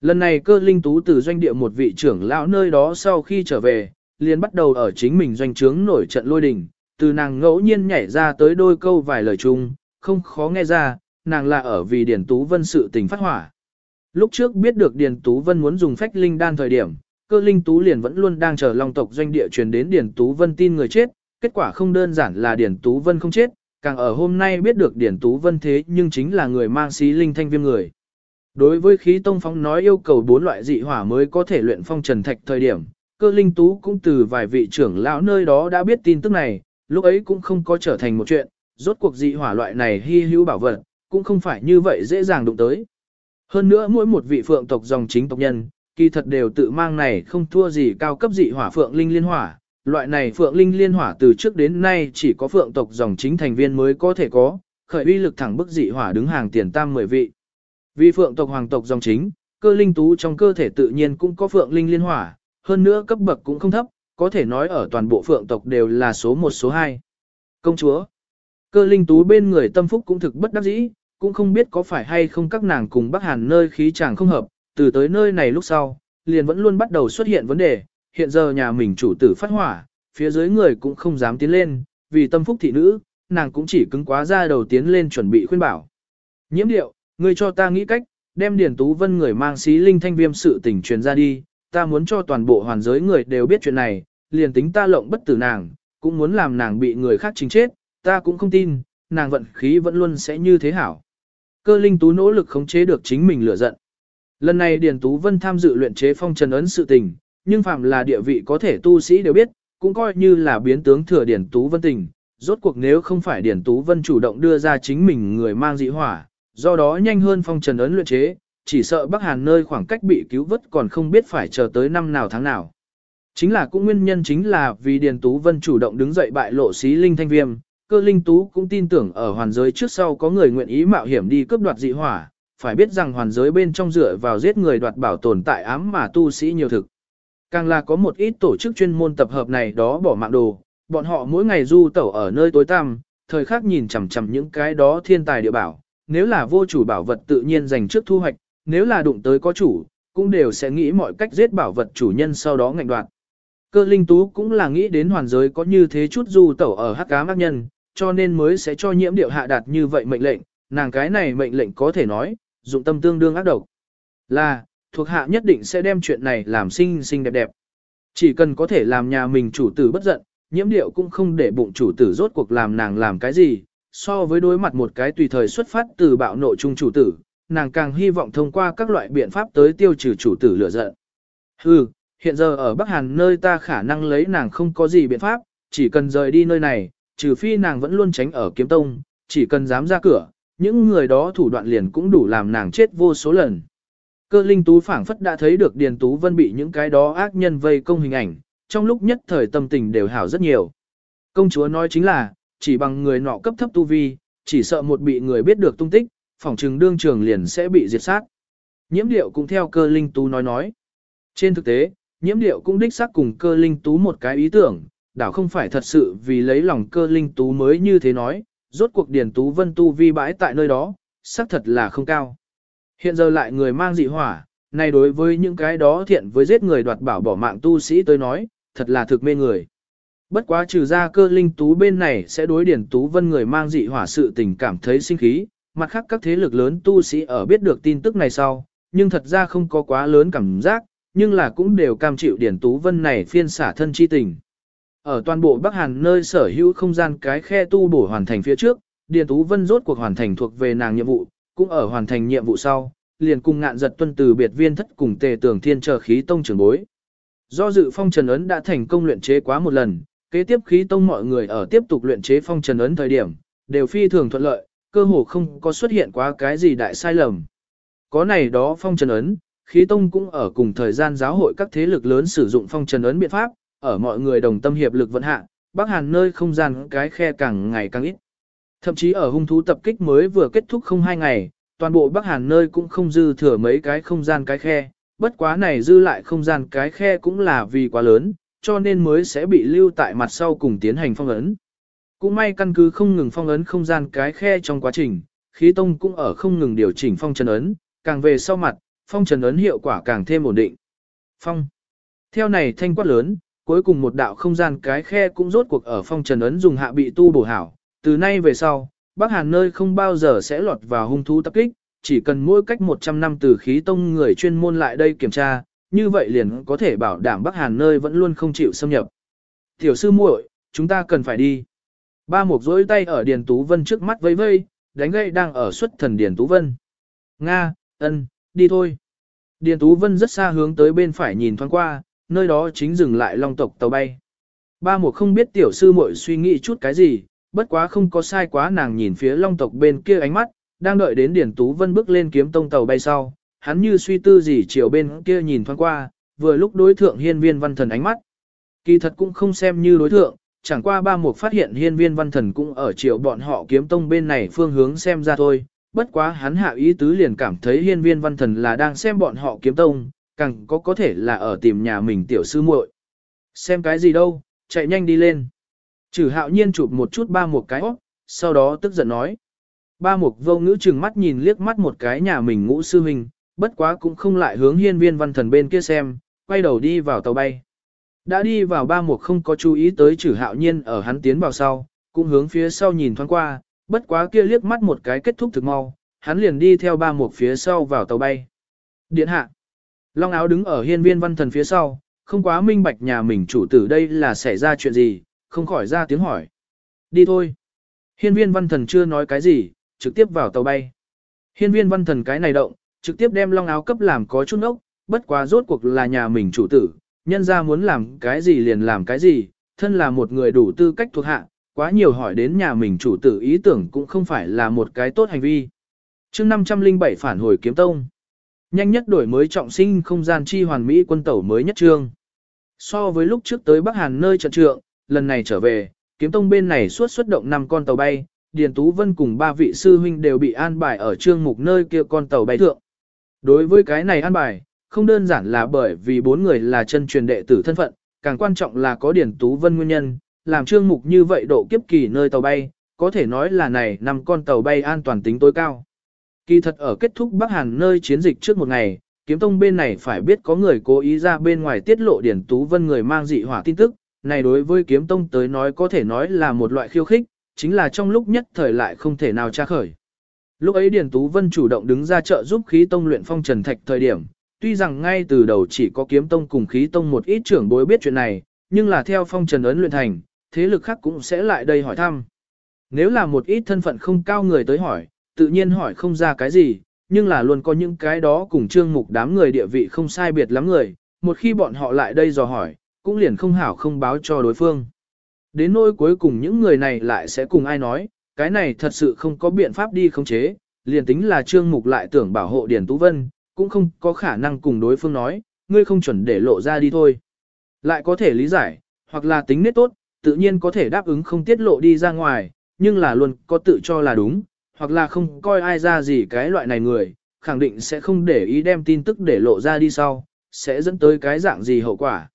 A: Lần này cơ linh tú từ doanh địa một vị trưởng lão nơi đó sau khi trở về, liền bắt đầu ở chính mình doanh trướng nổi trận lôi đình, từ nàng ngẫu nhiên nhảy ra tới đôi câu vài lời chung, không khó nghe ra, nàng là ở vì Điền Tú Vân sự tình phát hỏa. Lúc trước biết được Điền Tú Vân muốn dùng phách linh đan thời điểm, cơ linh Tú liền vẫn luôn đang chờ Long tộc doanh địa truyền đến Điền Tú Vân tin người chết, kết quả không đơn giản là Điền Tú Vân không chết, càng ở hôm nay biết được Điền Tú Vân thế nhưng chính là người mang xí linh thanh viêm người. Đối với khí tông phóng nói yêu cầu bốn loại dị hỏa mới có thể luyện phong trần thạch thời điểm, cơ linh tú cũng từ vài vị trưởng lão nơi đó đã biết tin tức này, lúc ấy cũng không có trở thành một chuyện, rốt cuộc dị hỏa loại này hy hữu bảo vật, cũng không phải như vậy dễ dàng đụng tới. Hơn nữa mỗi một vị phượng tộc dòng chính tộc nhân, kỳ thật đều tự mang này không thua gì cao cấp dị hỏa phượng linh liên hỏa. Loại này phượng linh liên hỏa từ trước đến nay chỉ có phượng tộc dòng chính thành viên mới có thể có, khởi uy lực thẳng bức dị hỏa đứng hàng tiền tam mười vị. Vì phượng tộc hoàng tộc dòng chính, cơ linh tú trong cơ thể tự nhiên cũng có phượng linh liên hỏa, hơn nữa cấp bậc cũng không thấp, có thể nói ở toàn bộ phượng tộc đều là số 1 số 2. Công chúa, cơ linh tú bên người tâm phúc cũng thực bất đắc dĩ, cũng không biết có phải hay không các nàng cùng Bắc Hàn nơi khí chàng không hợp, từ tới nơi này lúc sau, liền vẫn luôn bắt đầu xuất hiện vấn đề, hiện giờ nhà mình chủ tử phát hỏa, phía dưới người cũng không dám tiến lên, vì tâm phúc thị nữ, nàng cũng chỉ cứng quá ra đầu tiến lên chuẩn bị khuyên bảo. Nhiễm điệu, ngươi cho ta nghĩ cách, đem Điền Tú Vân người mang xí linh thanh viêm sự tình truyền ra đi, ta muốn cho toàn bộ hoàn giới người đều biết chuyện này, liền tính ta lộng bất tử nàng, cũng muốn làm nàng bị người khác chính chết, ta cũng không tin, nàng vận khí vẫn luôn sẽ như thế hảo. Cơ linh tú nỗ lực khống chế được chính mình lửa giận. Lần này Điền Tú Vân tham dự luyện chế phong trần ấn sự tình, nhưng phạm là địa vị có thể tu sĩ đều biết, cũng coi như là biến tướng thừa Điền Tú Vân tình. Rốt cuộc nếu không phải Điền Tú Vân chủ động đưa ra chính mình người mang dị hỏa, do đó nhanh hơn phong trần ấn luyện chế, chỉ sợ Bắc Hàn nơi khoảng cách bị cứu vớt còn không biết phải chờ tới năm nào tháng nào. Chính là cũng nguyên nhân chính là vì Điền Tú Vân chủ động đứng dậy bại lộ xí linh thanh viêm, cơ linh tú cũng tin tưởng ở hoàn giới trước sau có người nguyện ý mạo hiểm đi cướp đoạt dị hỏa, phải biết rằng hoàn giới bên trong dựa vào giết người đoạt bảo tồn tại ám mà tu sĩ nhiều thực. Càng là có một ít tổ chức chuyên môn tập hợp này đó bỏ mạng đồ, bọn họ mỗi ngày du tẩu ở nơi tối tăm, thời khắc nhìn chằm chằm những cái đó thiên tài địa bảo, nếu là vô chủ bảo vật tự nhiên dành trước thu hoạch, nếu là đụng tới có chủ, cũng đều sẽ nghĩ mọi cách giết bảo vật chủ nhân sau đó ngạnh đoạt. Cơ linh tú cũng là nghĩ đến hoàn giới có như thế chút du tẩu ở hắc cá mắc nhân, cho nên mới sẽ cho nhiễm điệu hạ đạt như vậy mệnh lệnh, nàng cái này mệnh lệnh có thể nói, dụng tâm tương đương ác độc. Là, thuộc hạ nhất định sẽ đem chuyện này làm xinh xinh đẹp đẹp. Chỉ cần có thể làm nhà mình chủ tử bất giận, nhiễm điệu cũng không để bụng chủ tử rốt cuộc làm nàng làm cái gì, so với đối mặt một cái tùy thời xuất phát từ bạo nộ chung chủ tử, nàng càng hy vọng thông qua các loại biện pháp tới tiêu trừ chủ tử lửa giận. Hừ, hiện giờ ở Bắc Hàn nơi ta khả năng lấy nàng không có gì biện pháp, chỉ cần rời đi nơi này, trừ phi nàng vẫn luôn tránh ở kiếm tông, chỉ cần dám ra cửa, những người đó thủ đoạn liền cũng đủ làm nàng chết vô số lần. Cơ linh tú phảng phất đã thấy được Điền Tú Vân bị những cái đó ác nhân vây công hình ảnh, trong lúc nhất thời tâm tình đều hảo rất nhiều. Công chúa nói chính là, chỉ bằng người nọ cấp thấp tu vi, chỉ sợ một bị người biết được tung tích, phỏng trừng đương trường liền sẽ bị diệt sát. Nhiễm điệu cũng theo cơ linh tú nói nói. Trên thực tế, nhiễm điệu cũng đích xác cùng cơ linh tú một cái ý tưởng, đảo không phải thật sự vì lấy lòng cơ linh tú mới như thế nói, rốt cuộc điển tú vân tu vi bãi tại nơi đó, xác thật là không cao. Hiện giờ lại người mang dị hỏa, này đối với những cái đó thiện với giết người đoạt bảo bỏ mạng tu sĩ tới nói, thật là thực mê người. Bất quá trừ ra cơ linh tú bên này sẽ đối điển tú vân người mang dị hỏa sự tình cảm thấy sinh khí, mặt khác các thế lực lớn tu sĩ ở biết được tin tức này sau, nhưng thật ra không có quá lớn cảm giác, nhưng là cũng đều cam chịu điển tú vân này phiên xả thân chi tình. Ở toàn bộ Bắc Hàn nơi sở hữu không gian cái khe tu bổ hoàn thành phía trước, Điền Tú Vân rốt cuộc hoàn thành thuộc về nàng nhiệm vụ, cũng ở hoàn thành nhiệm vụ sau, liền cùng ngạn giật tuân từ biệt viên thất cùng tề tưởng thiên chờ khí tông trưởng bối. Do dự phong trần ấn đã thành công luyện chế quá một lần, kế tiếp khí tông mọi người ở tiếp tục luyện chế phong trần ấn thời điểm, đều phi thường thuận lợi, cơ hồ không có xuất hiện quá cái gì đại sai lầm. Có này đó phong trần ấn, khí tông cũng ở cùng thời gian giáo hội các thế lực lớn sử dụng phong trần ấn biện pháp, ở mọi người đồng tâm hiệp lực vận hạ, Bắc Hàn nơi không gian cái khe càng ngày càng ít. Thậm chí ở hung thú tập kích mới vừa kết thúc không hai ngày, toàn bộ Bắc Hàn nơi cũng không dư thừa mấy cái không gian cái khe, bất quá này dư lại không gian cái khe cũng là vì quá lớn, cho nên mới sẽ bị lưu tại mặt sau cùng tiến hành phong ấn. Cũng may căn cứ không ngừng phong ấn không gian cái khe trong quá trình, khí tông cũng ở không ngừng điều chỉnh phong trần ấn, càng về sau mặt, phong trần ấn hiệu quả càng thêm ổn định. Phong. Theo này thanh quát lớn, cuối cùng một đạo không gian cái khe cũng rốt cuộc ở phong trần ấn dùng hạ bị tu bổ hảo. Từ nay về sau, Bắc Hàn nơi không bao giờ sẽ lọt vào hung thú tập kích, chỉ cần mỗi cách 100 năm từ khí tông người chuyên môn lại đây kiểm tra, như vậy liền có thể bảo đảm Bắc Hàn nơi vẫn luôn không chịu xâm nhập. Tiểu sư muội, chúng ta cần phải đi. Ba mục rỗi tay ở Điền Tú Vân trước mắt vây vây, đánh gây đang ở xuất thần Điền Tú Vân. Nga, ân, đi thôi. Điền Tú Vân rất xa hướng tới bên phải nhìn thoáng qua, nơi đó chính dừng lại long tộc tàu bay. Ba mùa không biết tiểu sư muội suy nghĩ chút cái gì, bất quá không có sai quá nàng nhìn phía long tộc bên kia ánh mắt, đang đợi đến Điền Tú Vân bước lên kiếm tông tàu bay sau, hắn như suy tư gì chiều bên kia nhìn thoáng qua, vừa lúc đối thượng hiên viên văn thần ánh mắt. Kỳ thật cũng không xem như đối thượng, chẳng qua ba mục phát hiện hiên viên văn thần cũng ở chiều bọn họ kiếm tông bên này phương hướng xem ra thôi, bất quá hắn hạ ý tứ liền cảm thấy hiên viên văn thần là đang xem bọn họ kiếm tông, càng có có thể là ở tìm nhà mình tiểu sư muội. Xem cái gì đâu, chạy nhanh đi lên. Trừ hạo nhiên chụp một chút ba một cái óc, sau đó tức giận nói. Ba mục vô ngữ chừng mắt nhìn liếc mắt một cái nhà mình ngũ sư huynh, bất quá cũng không lại hướng hiên viên văn thần bên kia xem, quay đầu đi vào tàu bay. Đã đi vào ba mục không có chú ý tới trừ hạo nhiên ở hắn tiến vào sau, cũng hướng phía sau nhìn thoáng qua, bất quá kia liếc mắt một cái kết thúc thực mau, hắn liền đi theo ba mục phía sau vào tàu bay. Điện hạ. Long áo đứng ở hiên viên văn thần phía sau, không quá minh bạch nhà mình chủ tử đây là xảy ra chuyện gì, không khỏi ra tiếng hỏi. Đi thôi. Hiên viên văn thần chưa nói cái gì, trực tiếp vào tàu bay. Hiên viên văn thần cái này động, trực tiếp đem long áo cấp làm có chút ốc, bất quá rốt cuộc là nhà mình chủ tử, nhân ra muốn làm cái gì liền làm cái gì, thân là một người đủ tư cách thuộc hạ, quá nhiều hỏi đến nhà mình chủ tử ý tưởng cũng không phải là một cái tốt hành vi. chương 507 phản hồi kiếm tông. Nhanh nhất đổi mới trọng sinh không gian chi hoàn mỹ quân tẩu mới nhất trương. So với lúc trước tới Bắc Hàn nơi trận trượng, lần này trở về, kiếm tông bên này suốt xuất động 5 con tàu bay, Điền Tú Vân cùng ba vị sư huynh đều bị an bài ở trương mục nơi kia con tàu bay thượng. Đối với cái này an bài, không đơn giản là bởi vì bốn người là chân truyền đệ tử thân phận, càng quan trọng là có Điền Tú Vân nguyên nhân, làm trương mục như vậy độ kiếp kỳ nơi tàu bay, có thể nói là này năm con tàu bay an toàn tính tối cao. Kỳ thật ở kết thúc Bắc Hàn nơi chiến dịch trước một ngày, kiếm tông bên này phải biết có người cố ý ra bên ngoài tiết lộ điển Tú Vân người mang dị hỏa tin tức, này đối với kiếm tông tới nói có thể nói là một loại khiêu khích, chính là trong lúc nhất thời lại không thể nào tra khởi. Lúc ấy Điền Tú Vân chủ động đứng ra trợ giúp khí tông luyện phong trần thạch thời điểm, tuy rằng ngay từ đầu chỉ có kiếm tông cùng khí tông một ít trưởng bối biết chuyện này, nhưng là theo phong trần ấn luyện thành, thế lực khác cũng sẽ lại đây hỏi thăm. Nếu là một ít thân phận không cao người tới hỏi, tự nhiên hỏi không ra cái gì, nhưng là luôn có những cái đó cùng trương mục đám người địa vị không sai biệt lắm người, một khi bọn họ lại đây dò hỏi, cũng liền không hảo không báo cho đối phương. Đến nỗi cuối cùng những người này lại sẽ cùng ai nói, cái này thật sự không có biện pháp đi khống chế, liền tính là trương mục lại tưởng bảo hộ Điền Tú Vân, cũng không có khả năng cùng đối phương nói, ngươi không chuẩn để lộ ra đi thôi. Lại có thể lý giải, hoặc là tính nết tốt, tự nhiên có thể đáp ứng không tiết lộ đi ra ngoài, nhưng là luôn có tự cho là đúng, hoặc là không coi ai ra gì cái loại này người, khẳng định sẽ không để ý đem tin tức để lộ ra đi sau, sẽ dẫn tới cái dạng gì hậu quả.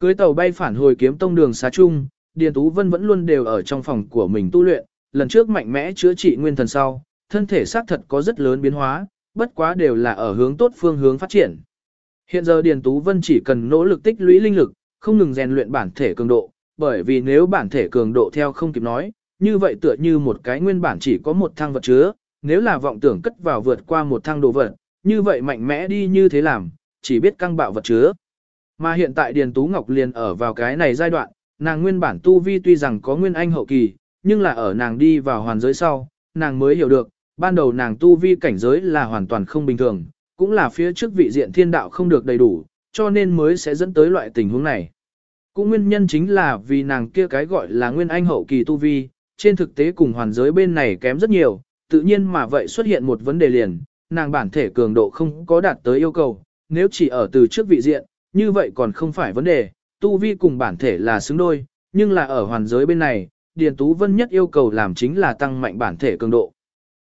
A: Cưới tàu bay phản hồi kiếm tông đường xá chung, Điền Tú Vân vẫn luôn đều ở trong phòng của mình tu luyện, lần trước mạnh mẽ chữa trị nguyên thần sau, thân thể xác thật có rất lớn biến hóa, bất quá đều là ở hướng tốt phương hướng phát triển. Hiện giờ Điền Tú Vân chỉ cần nỗ lực tích lũy linh lực, không ngừng rèn luyện bản thể cường độ, bởi vì nếu bản thể cường độ theo không kịp nói, như vậy tựa như một cái nguyên bản chỉ có một thang vật chứa, nếu là vọng tưởng cất vào vượt qua một thang đồ vật, như vậy mạnh mẽ đi như thế làm, chỉ biết căng bạo vật chứa. Mà hiện tại Điền Tú Ngọc liền ở vào cái này giai đoạn, nàng nguyên bản tu vi tuy rằng có nguyên anh hậu kỳ, nhưng là ở nàng đi vào hoàn giới sau, nàng mới hiểu được, ban đầu nàng tu vi cảnh giới là hoàn toàn không bình thường, cũng là phía trước vị diện thiên đạo không được đầy đủ, cho nên mới sẽ dẫn tới loại tình huống này. Cũng nguyên nhân chính là vì nàng kia cái gọi là nguyên anh hậu kỳ tu vi, trên thực tế cùng hoàn giới bên này kém rất nhiều, tự nhiên mà vậy xuất hiện một vấn đề liền, nàng bản thể cường độ không có đạt tới yêu cầu, nếu chỉ ở từ trước vị diện, như vậy còn không phải vấn đề, tu vi cùng bản thể là xứng đôi, nhưng là ở hoàn giới bên này, Điền Tú Vân nhất yêu cầu làm chính là tăng mạnh bản thể cường độ.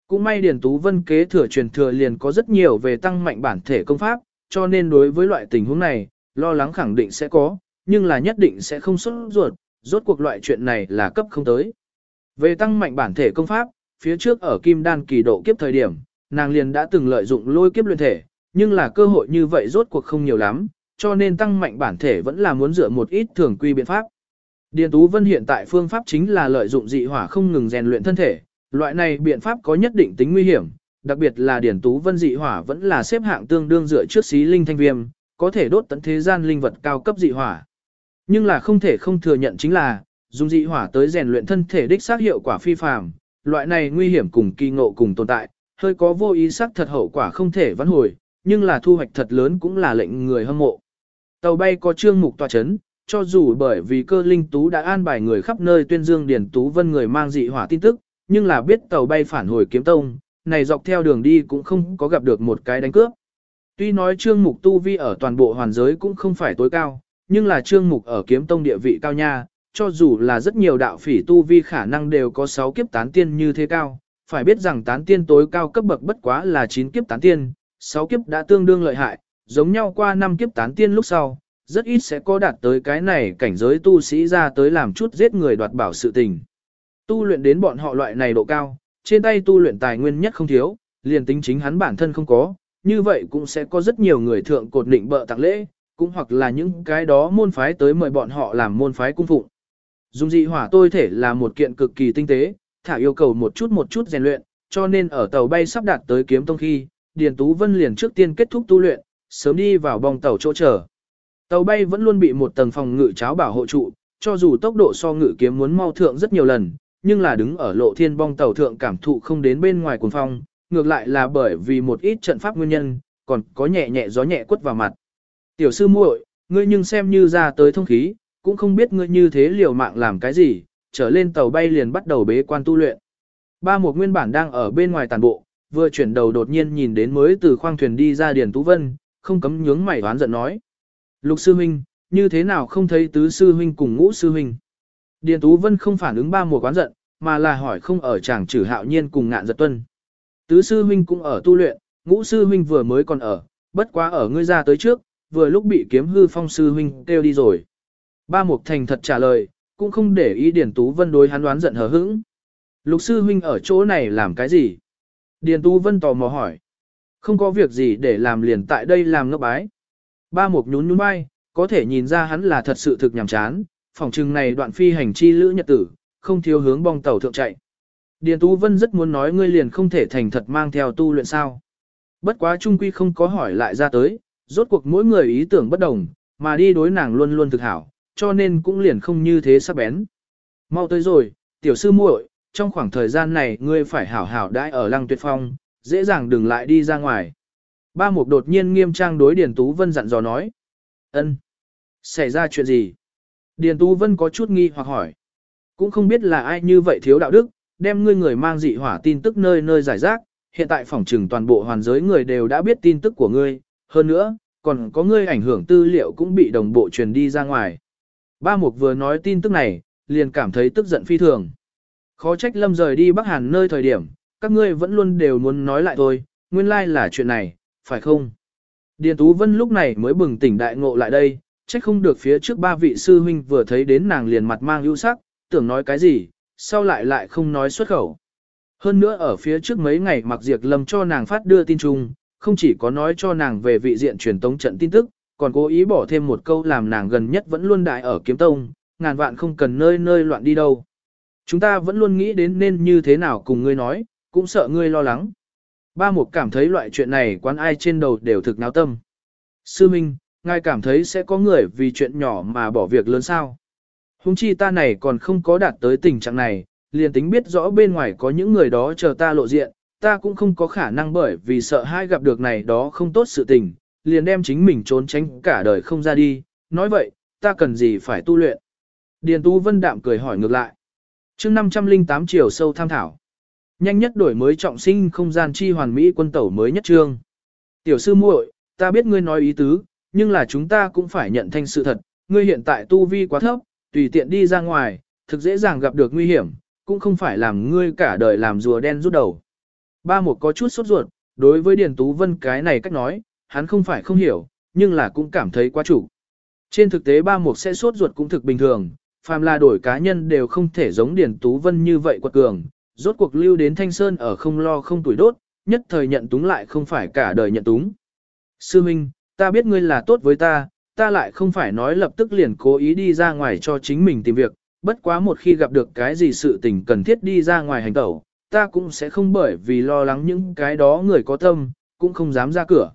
A: Cũng may Điền Tú Vân kế thừa truyền thừa liền có rất nhiều về tăng mạnh bản thể công pháp, cho nên đối với loại tình huống này, lo lắng khẳng định sẽ có, nhưng là nhất định sẽ không xuất ruột, rốt cuộc loại chuyện này là cấp không tới. Về tăng mạnh bản thể công pháp, phía trước ở Kim Đan kỳ độ kiếp thời điểm, nàng liền đã từng lợi dụng lôi kiếp luyện thể, nhưng là cơ hội như vậy rốt cuộc không nhiều lắm, cho nên tăng mạnh bản thể vẫn là muốn dựa một ít thường quy biện pháp. Điền Tú Vân hiện tại phương pháp chính là lợi dụng dị hỏa không ngừng rèn luyện thân thể, loại này biện pháp có nhất định tính nguy hiểm, đặc biệt là Điền Tú Vân dị hỏa vẫn là xếp hạng tương đương dựa trước xí linh thanh viêm, có thể đốt tận thế gian linh vật cao cấp dị hỏa. Nhưng là không thể không thừa nhận chính là, dùng dị hỏa tới rèn luyện thân thể đích xác hiệu quả phi phàm, loại này nguy hiểm cùng kỳ ngộ cùng tồn tại, hơi có vô ý xác thật hậu quả không thể vãn hồi, nhưng là thu hoạch thật lớn cũng là lệnh người hâm mộ. Tàu bay có trương mục tòa chấn, cho dù bởi vì cơ linh tú đã an bài người khắp nơi tuyên dương điển tú vân người mang dị hỏa tin tức, nhưng là biết tàu bay phản hồi kiếm tông, này dọc theo đường đi cũng không có gặp được một cái đánh cướp. Tuy nói trương mục tu vi ở toàn bộ hoàn giới cũng không phải tối cao, nhưng là trương mục ở kiếm tông địa vị cao nha, cho dù là rất nhiều đạo phỉ tu vi khả năng đều có 6 kiếp tán tiên như thế cao, phải biết rằng tán tiên tối cao cấp bậc bất quá là 9 kiếp tán tiên, 6 kiếp đã tương đương lợi hại, giống nhau qua 5 kiếp tán tiên lúc sau, rất ít sẽ có đạt tới cái này cảnh giới tu sĩ ra tới làm chút giết người đoạt bảo sự tình. Tu luyện đến bọn họ loại này độ cao, trên tay tu luyện tài nguyên nhất không thiếu, liền tính chính hắn bản thân không có, như vậy cũng sẽ có rất nhiều người thượng cột định bợ tặng lễ, cũng hoặc là những cái đó môn phái tới mời bọn họ làm môn phái cung phụng. Dung dị hỏa tôi thể là một kiện cực kỳ tinh tế, thả yêu cầu một chút một chút rèn luyện, cho nên ở tàu bay sắp đạt tới kiếm tông khi, Điền Tú Vân liền trước tiên kết thúc tu luyện, sớm đi vào bong tàu chỗ chờ. Tàu bay vẫn luôn bị một tầng phòng ngự cháo bảo hộ trụ, cho dù tốc độ so ngự kiếm muốn mau thượng rất nhiều lần, nhưng là đứng ở lộ thiên bong tàu thượng cảm thụ không đến bên ngoài cuồng phong, ngược lại là bởi vì một ít trận pháp nguyên nhân, còn có nhẹ nhẹ gió nhẹ quất vào mặt. Tiểu sư muội, ngươi nhưng xem như ra tới thông khí, cũng không biết ngươi như thế liều mạng làm cái gì, trở lên tàu bay liền bắt đầu bế quan tu luyện. Ba một nguyên bản đang ở bên ngoài tàn bộ, vừa chuyển đầu đột nhiên nhìn đến mới từ khoang thuyền đi ra Điền Tú Vân, không cấm nhướng mày đoán giận nói. Lục sư huynh, như thế nào không thấy tứ sư huynh cùng ngũ sư huynh? Điền Tú Vân không phản ứng ba mùa quán giận, mà là hỏi không ở chàng trừ hạo nhiên cùng ngạn giật tuân. Tứ sư huynh cũng ở tu luyện, ngũ sư huynh vừa mới còn ở, bất quá ở ngươi ra tới trước, vừa lúc bị kiếm hư phong sư huynh kêu đi rồi. Ba Mục Thành thật trả lời, cũng không để ý Điền Tú Vân đối hắn đoán giận hờ hững. Lục sư huynh ở chỗ này làm cái gì? Điền Tú Vân tò mò hỏi. Không có việc gì để làm liền tại đây làm ngốc bái. Ba Mục nhún nhún vai, có thể nhìn ra hắn là thật sự thực nhàm chán, phòng trừng này đoạn phi hành chi lữ nhật tử, không thiếu hướng bong tàu thượng chạy. Điền Tú Vân rất muốn nói ngươi liền không thể thành thật mang theo tu luyện sao. Bất quá trung quy không có hỏi lại ra tới, rốt cuộc mỗi người ý tưởng bất đồng, mà đi đối nàng luôn luôn thực hảo, cho nên cũng liền không như thế sắc bén. Mau tới rồi, tiểu sư muội, trong khoảng thời gian này ngươi phải hảo hảo đãi ở lăng tuyệt phong, dễ dàng đừng lại đi ra ngoài. Ba mục đột nhiên nghiêm trang đối Điền Tú Vân dặn dò nói. ân Xảy ra chuyện gì? Điền Tú Vân có chút nghi hoặc hỏi. Cũng không biết là ai như vậy thiếu đạo đức, đem ngươi người mang dị hỏa tin tức nơi nơi giải rác, hiện tại phỏng trừng toàn bộ hoàn giới người đều đã biết tin tức của ngươi, hơn nữa, còn có ngươi ảnh hưởng tư liệu cũng bị đồng bộ truyền đi ra ngoài. Ba Mục vừa nói tin tức này, liền cảm thấy tức giận phi thường. Khó trách Lâm rời đi Bắc Hàn nơi thời điểm, các ngươi vẫn luôn đều muốn nói lại tôi, nguyên lai like là chuyện này, phải không? Điền Tú Vân lúc này mới bừng tỉnh đại ngộ lại đây, trách không được phía trước ba vị sư huynh vừa thấy đến nàng liền mặt mang ưu sắc, tưởng nói cái gì, sau lại lại không nói xuất khẩu. Hơn nữa ở phía trước mấy ngày mặc diệt lâm cho nàng phát đưa tin chung, không chỉ có nói cho nàng về vị diện truyền tống trận tin tức, còn cố ý bỏ thêm một câu làm nàng gần nhất vẫn luôn đại ở kiếm tông, ngàn vạn không cần nơi nơi loạn đi đâu. Chúng ta vẫn luôn nghĩ đến nên như thế nào cùng ngươi nói, cũng sợ ngươi lo lắng. Ba Mục cảm thấy loại chuyện này quán ai trên đầu đều thực náo tâm. Sư Minh, ngài cảm thấy sẽ có người vì chuyện nhỏ mà bỏ việc lớn sao? Hùng chi ta này còn không có đạt tới tình trạng này, liền tính biết rõ bên ngoài có những người đó chờ ta lộ diện, ta cũng không có khả năng bởi vì sợ hai gặp được này đó không tốt sự tình, liền đem chính mình trốn tránh cả đời không ra đi, nói vậy, ta cần gì phải tu luyện. Điền Tú Vân đạm cười hỏi ngược lại. chương 508 chiều sâu tham thảo. Nhanh nhất đổi mới trọng sinh không gian chi hoàn mỹ quân tẩu mới nhất trương. Tiểu sư muội, ta biết ngươi nói ý tứ, nhưng là chúng ta cũng phải nhận thanh sự thật, ngươi hiện tại tu vi quá thấp, tùy tiện đi ra ngoài, thực dễ dàng gặp được nguy hiểm, cũng không phải làm ngươi cả đời làm rùa đen rút đầu. Ba một có chút sốt ruột, đối với Điền Tú Vân cái này cách nói, hắn không phải không hiểu, nhưng là cũng cảm thấy quá chủ. Trên thực tế ba mục sẽ sốt ruột cũng thực bình thường, phàm là đổi cá nhân đều không thể giống Điền Tú Vân như vậy quật cường, rốt cuộc lưu đến Thanh Sơn ở không lo không tuổi đốt, nhất thời nhận túng lại không phải cả đời nhận túng. Sư Minh, ta biết ngươi là tốt với ta, ta lại không phải nói lập tức liền cố ý đi ra ngoài cho chính mình tìm việc, bất quá một khi gặp được cái gì sự tình cần thiết đi ra ngoài hành tẩu, ta cũng sẽ không bởi vì lo lắng những cái đó người có tâm, cũng không dám ra cửa.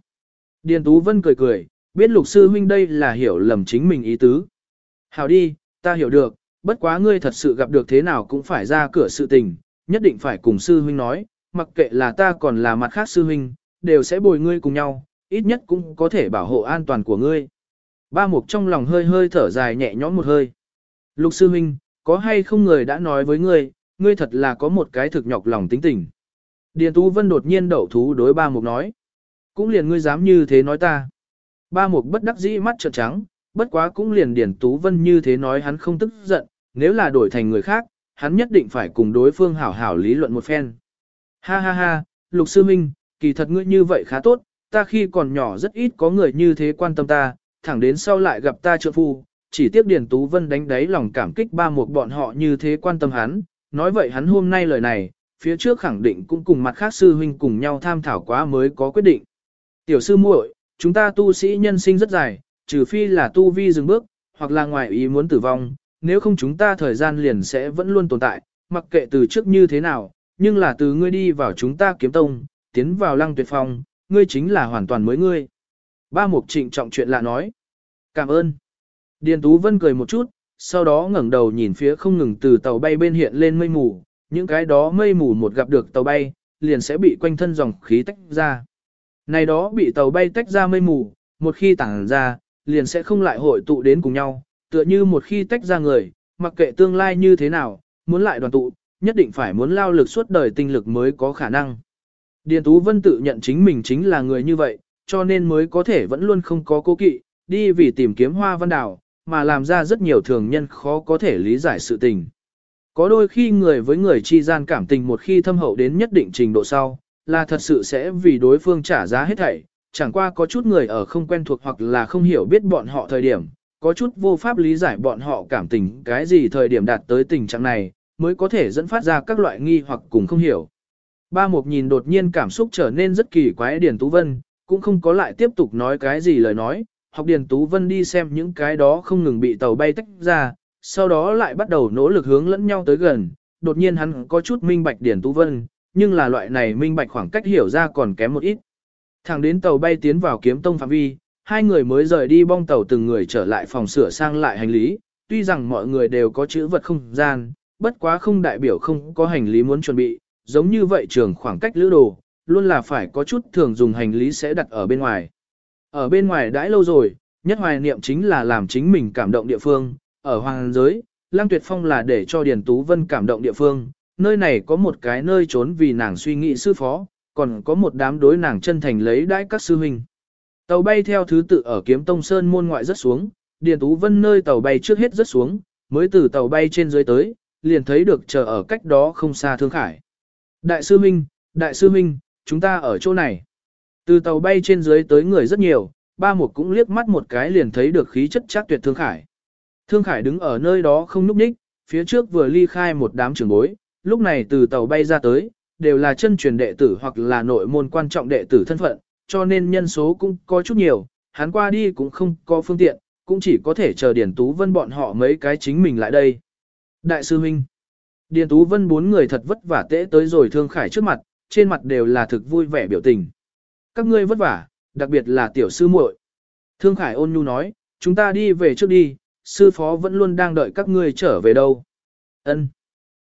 A: Điền Tú Vân cười cười, biết lục sư huynh đây là hiểu lầm chính mình ý tứ. Hảo đi, ta hiểu được, bất quá ngươi thật sự gặp được thế nào cũng phải ra cửa sự tình, nhất định phải cùng sư huynh nói, mặc kệ là ta còn là mặt khác sư huynh, đều sẽ bồi ngươi cùng nhau, ít nhất cũng có thể bảo hộ an toàn của ngươi. Ba mục trong lòng hơi hơi thở dài nhẹ nhõm một hơi. Lục sư huynh, có hay không người đã nói với ngươi, ngươi thật là có một cái thực nhọc lòng tính tình. Điền Tú Vân đột nhiên đậu thú đối ba mục nói. Cũng liền ngươi dám như thế nói ta. Ba mục bất đắc dĩ mắt trợn trắng, bất quá cũng liền Điền Tú Vân như thế nói hắn không tức giận, nếu là đổi thành người khác, hắn nhất định phải cùng đối phương hảo hảo lý luận một phen. Ha ha ha, Lục Sư Minh, kỳ thật ngươi như vậy khá tốt, ta khi còn nhỏ rất ít có người như thế quan tâm ta, thẳng đến sau lại gặp ta trợ phu, chỉ tiếc Điền Tú Vân đánh đáy lòng cảm kích ba mục bọn họ như thế quan tâm hắn, nói vậy hắn hôm nay lời này, phía trước khẳng định cũng cùng mặt khác sư huynh cùng nhau tham thảo quá mới có quyết định. Tiểu sư muội, chúng ta tu sĩ nhân sinh rất dài, trừ phi là tu vi dừng bước, hoặc là ngoài ý muốn tử vong, nếu không chúng ta thời gian liền sẽ vẫn luôn tồn tại, mặc kệ từ trước như thế nào, nhưng là từ ngươi đi vào chúng ta kiếm tông, tiến vào lăng tuyệt phong, ngươi chính là hoàn toàn mới ngươi. Ba mục trịnh trọng chuyện lạ nói. Cảm ơn. Điền Tú Vân cười một chút, sau đó ngẩng đầu nhìn phía không ngừng từ tàu bay bên hiện lên mây mù, những cái đó mây mù một gặp được tàu bay, liền sẽ bị quanh thân dòng khí tách ra. Này đó bị tàu bay tách ra mây mù, một khi tản ra, liền sẽ không lại hội tụ đến cùng nhau, tựa như một khi tách ra người, mặc kệ tương lai như thế nào, muốn lại đoàn tụ, nhất định phải muốn lao lực suốt đời tinh lực mới có khả năng. Điền Tú Vân tự nhận chính mình chính là người như vậy, cho nên mới có thể vẫn luôn không có cố kỵ, đi vì tìm kiếm hoa văn đảo, mà làm ra rất nhiều thường nhân khó có thể lý giải sự tình. Có đôi khi người với người chi gian cảm tình một khi thâm hậu đến nhất định trình độ sau, là thật sự sẽ vì đối phương trả giá hết thảy, chẳng qua có chút người ở không quen thuộc hoặc là không hiểu biết bọn họ thời điểm, có chút vô pháp lý giải bọn họ cảm tình cái gì thời điểm đạt tới tình trạng này, mới có thể dẫn phát ra các loại nghi hoặc cùng không hiểu. Ba Mục nhìn đột nhiên cảm xúc trở nên rất kỳ quái Điền Tú Vân, cũng không có lại tiếp tục nói cái gì lời nói, học Điền Tú Vân đi xem những cái đó không ngừng bị tàu bay tách ra, sau đó lại bắt đầu nỗ lực hướng lẫn nhau tới gần, đột nhiên hắn có chút minh bạch Điền Tú Vân, nhưng là loại này minh bạch khoảng cách hiểu ra còn kém một ít. Thẳng đến tàu bay tiến vào kiếm tông phạm vi, hai người mới rời đi bong tàu từng người trở lại phòng sửa sang lại hành lý, tuy rằng mọi người đều có chữ vật không gian, bất quá không đại biểu không có hành lý muốn chuẩn bị, giống như vậy trường khoảng cách lữ đồ, luôn là phải có chút thường dùng hành lý sẽ đặt ở bên ngoài. Ở bên ngoài đãi lâu rồi, nhất hoài niệm chính là làm chính mình cảm động địa phương, ở hoàng giới, Lăng Tuyệt Phong là để cho Điền Tú Vân cảm động địa phương, nơi này có một cái nơi trốn vì nàng suy nghĩ sư phó, còn có một đám đối nàng chân thành lấy đãi các sư huynh. Tàu bay theo thứ tự ở kiếm tông sơn môn ngoại rất xuống, Điền Tú Vân nơi tàu bay trước hết rất xuống, mới từ tàu bay trên dưới tới, liền thấy được chờ ở cách đó không xa Thương Khải. Đại sư Minh, Đại sư Minh, chúng ta ở chỗ này. Từ tàu bay trên dưới tới người rất nhiều, ba mục cũng liếc mắt một cái liền thấy được khí chất chắc tuyệt Thương Khải. Thương Khải đứng ở nơi đó không núp ních, phía trước vừa ly khai một đám trưởng bối, lúc này từ tàu bay ra tới, đều là chân truyền đệ tử hoặc là nội môn quan trọng đệ tử thân phận, cho nên nhân số cũng có chút nhiều, hắn qua đi cũng không có phương tiện, cũng chỉ có thể chờ Điền Tú Vân bọn họ mấy cái chính mình lại đây. Đại sư Minh Điền Tú Vân bốn người thật vất vả tễ tới rồi Thương Khải trước mặt, trên mặt đều là thực vui vẻ biểu tình. Các ngươi vất vả, đặc biệt là tiểu sư muội. Thương Khải ôn nhu nói, chúng ta đi về trước đi, sư phó vẫn luôn đang đợi các ngươi trở về đâu. Ân.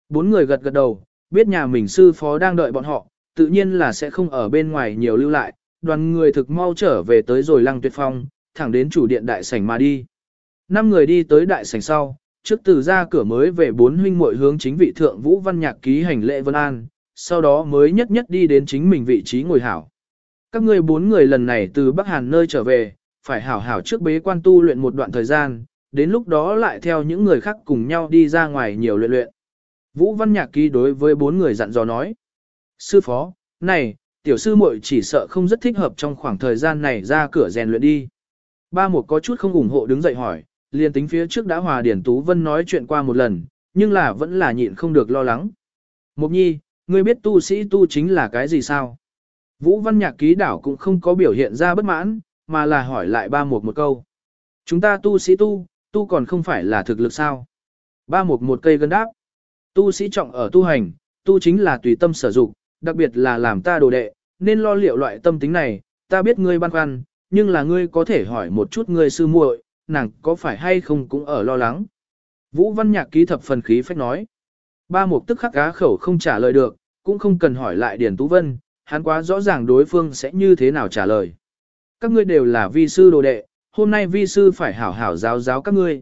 A: Bốn người gật gật đầu, biết nhà mình sư phó đang đợi bọn họ, tự nhiên là sẽ không ở bên ngoài nhiều lưu lại, đoàn người thực mau trở về tới rồi lăng tuyệt phong, thẳng đến chủ điện đại sảnh mà đi. Năm người đi tới đại sảnh sau, trước từ ra cửa mới về bốn huynh muội hướng chính vị thượng Vũ Văn Nhạc ký hành lễ vân an, sau đó mới nhất nhất đi đến chính mình vị trí ngồi hảo. Các ngươi bốn người lần này từ Bắc Hàn nơi trở về, phải hảo hảo trước bế quan tu luyện một đoạn thời gian, đến lúc đó lại theo những người khác cùng nhau đi ra ngoài nhiều luyện luyện. Vũ Văn Nhạc ký đối với bốn người dặn dò nói. Sư phó, này, tiểu sư muội chỉ sợ không rất thích hợp trong khoảng thời gian này ra cửa rèn luyện đi. Ba một có chút không ủng hộ đứng dậy hỏi, liền tính phía trước đã hòa Điển Tú Vân nói chuyện qua một lần, nhưng là vẫn là nhịn không được lo lắng. Mục nhi, ngươi biết tu sĩ tu chính là cái gì sao? Vũ Văn Nhạc ký đảo cũng không có biểu hiện ra bất mãn, mà là hỏi lại ba Mục một câu. Chúng ta tu sĩ tu, tu còn không phải là thực lực sao? Ba Mục một cây gân đáp. Tu sĩ trọng ở tu hành, tu chính là tùy tâm sở dụng, đặc biệt là làm ta đồ đệ, nên lo liệu loại tâm tính này, ta biết ngươi băn khoăn, nhưng là ngươi có thể hỏi một chút ngươi sư muội, nàng có phải hay không cũng ở lo lắng. Vũ Văn Nhạc ký thập phần khí phách nói. Ba mục tức khắc cá khẩu không trả lời được, cũng không cần hỏi lại Điền Tú Vân, hắn quá rõ ràng đối phương sẽ như thế nào trả lời. Các ngươi đều là vi sư đồ đệ, hôm nay vi sư phải hảo hảo giáo giáo các ngươi.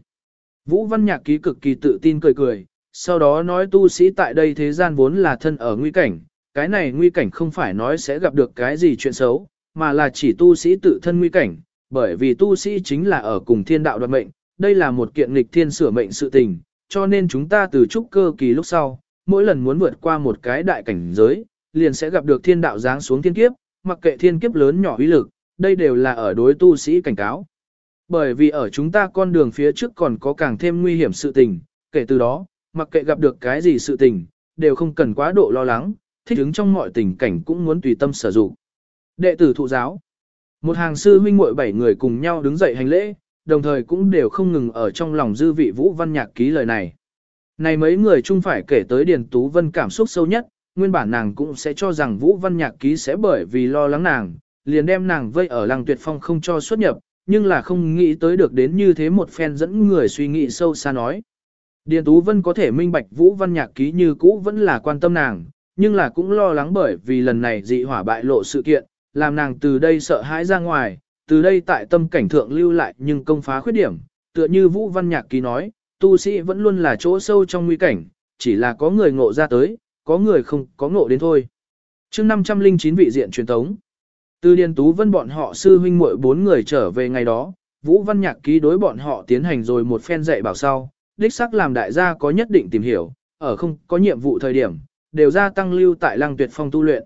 A: Vũ Văn Nhạc ký cực kỳ tự tin cười cười, sau đó nói tu sĩ tại đây thế gian vốn là thân ở nguy cảnh, cái này nguy cảnh không phải nói sẽ gặp được cái gì chuyện xấu, mà là chỉ tu sĩ tự thân nguy cảnh, bởi vì tu sĩ chính là ở cùng thiên đạo đoạt mệnh, đây là một kiện nghịch thiên sửa mệnh sự tình, cho nên chúng ta từ trúc cơ kỳ lúc sau, mỗi lần muốn vượt qua một cái đại cảnh giới, liền sẽ gặp được thiên đạo giáng xuống thiên kiếp, mặc kệ thiên kiếp lớn nhỏ uy lực, đây đều là ở đối tu sĩ cảnh cáo. Bởi vì ở chúng ta con đường phía trước còn có càng thêm nguy hiểm sự tình, kể từ đó, mặc kệ gặp được cái gì sự tình, đều không cần quá độ lo lắng, thích ứng trong mọi tình cảnh cũng muốn tùy tâm sử dụng. Đệ tử thụ giáo. Một hàng sư huynh muội bảy người cùng nhau đứng dậy hành lễ, đồng thời cũng đều không ngừng ở trong lòng dư vị Vũ Văn Nhạc ký lời này. Này mấy người chung phải kể tới Điền Tú Vân cảm xúc sâu nhất, nguyên bản nàng cũng sẽ cho rằng Vũ Văn Nhạc ký sẽ bởi vì lo lắng nàng, liền đem nàng vây ở lăng tuyệt phong không cho xuất nhập, nhưng là không nghĩ tới được đến như thế một phen dẫn người suy nghĩ sâu xa nói. Điền Tú Vân có thể minh bạch Vũ Văn Nhạc ký như cũ vẫn là quan tâm nàng, nhưng là cũng lo lắng bởi vì lần này dị hỏa bại lộ sự kiện, làm nàng từ đây sợ hãi ra ngoài, từ đây tại tâm cảnh thượng lưu lại nhưng công phá khuyết điểm, tựa như Vũ Văn Nhạc ký nói, tu sĩ vẫn luôn là chỗ sâu trong nguy cảnh, chỉ là có người ngộ ra tới, có người không có ngộ đến thôi. chương 509 vị diện truyền thống. Từ Điền Tú Vân bọn họ sư huynh muội bốn người trở về ngày đó, Vũ Văn Nhạc ký đối bọn họ tiến hành rồi một phen dạy bảo sau, đích xác làm đại gia có nhất định tìm hiểu, ở không có nhiệm vụ thời điểm, đều gia tăng lưu tại lăng tuyệt phong tu luyện.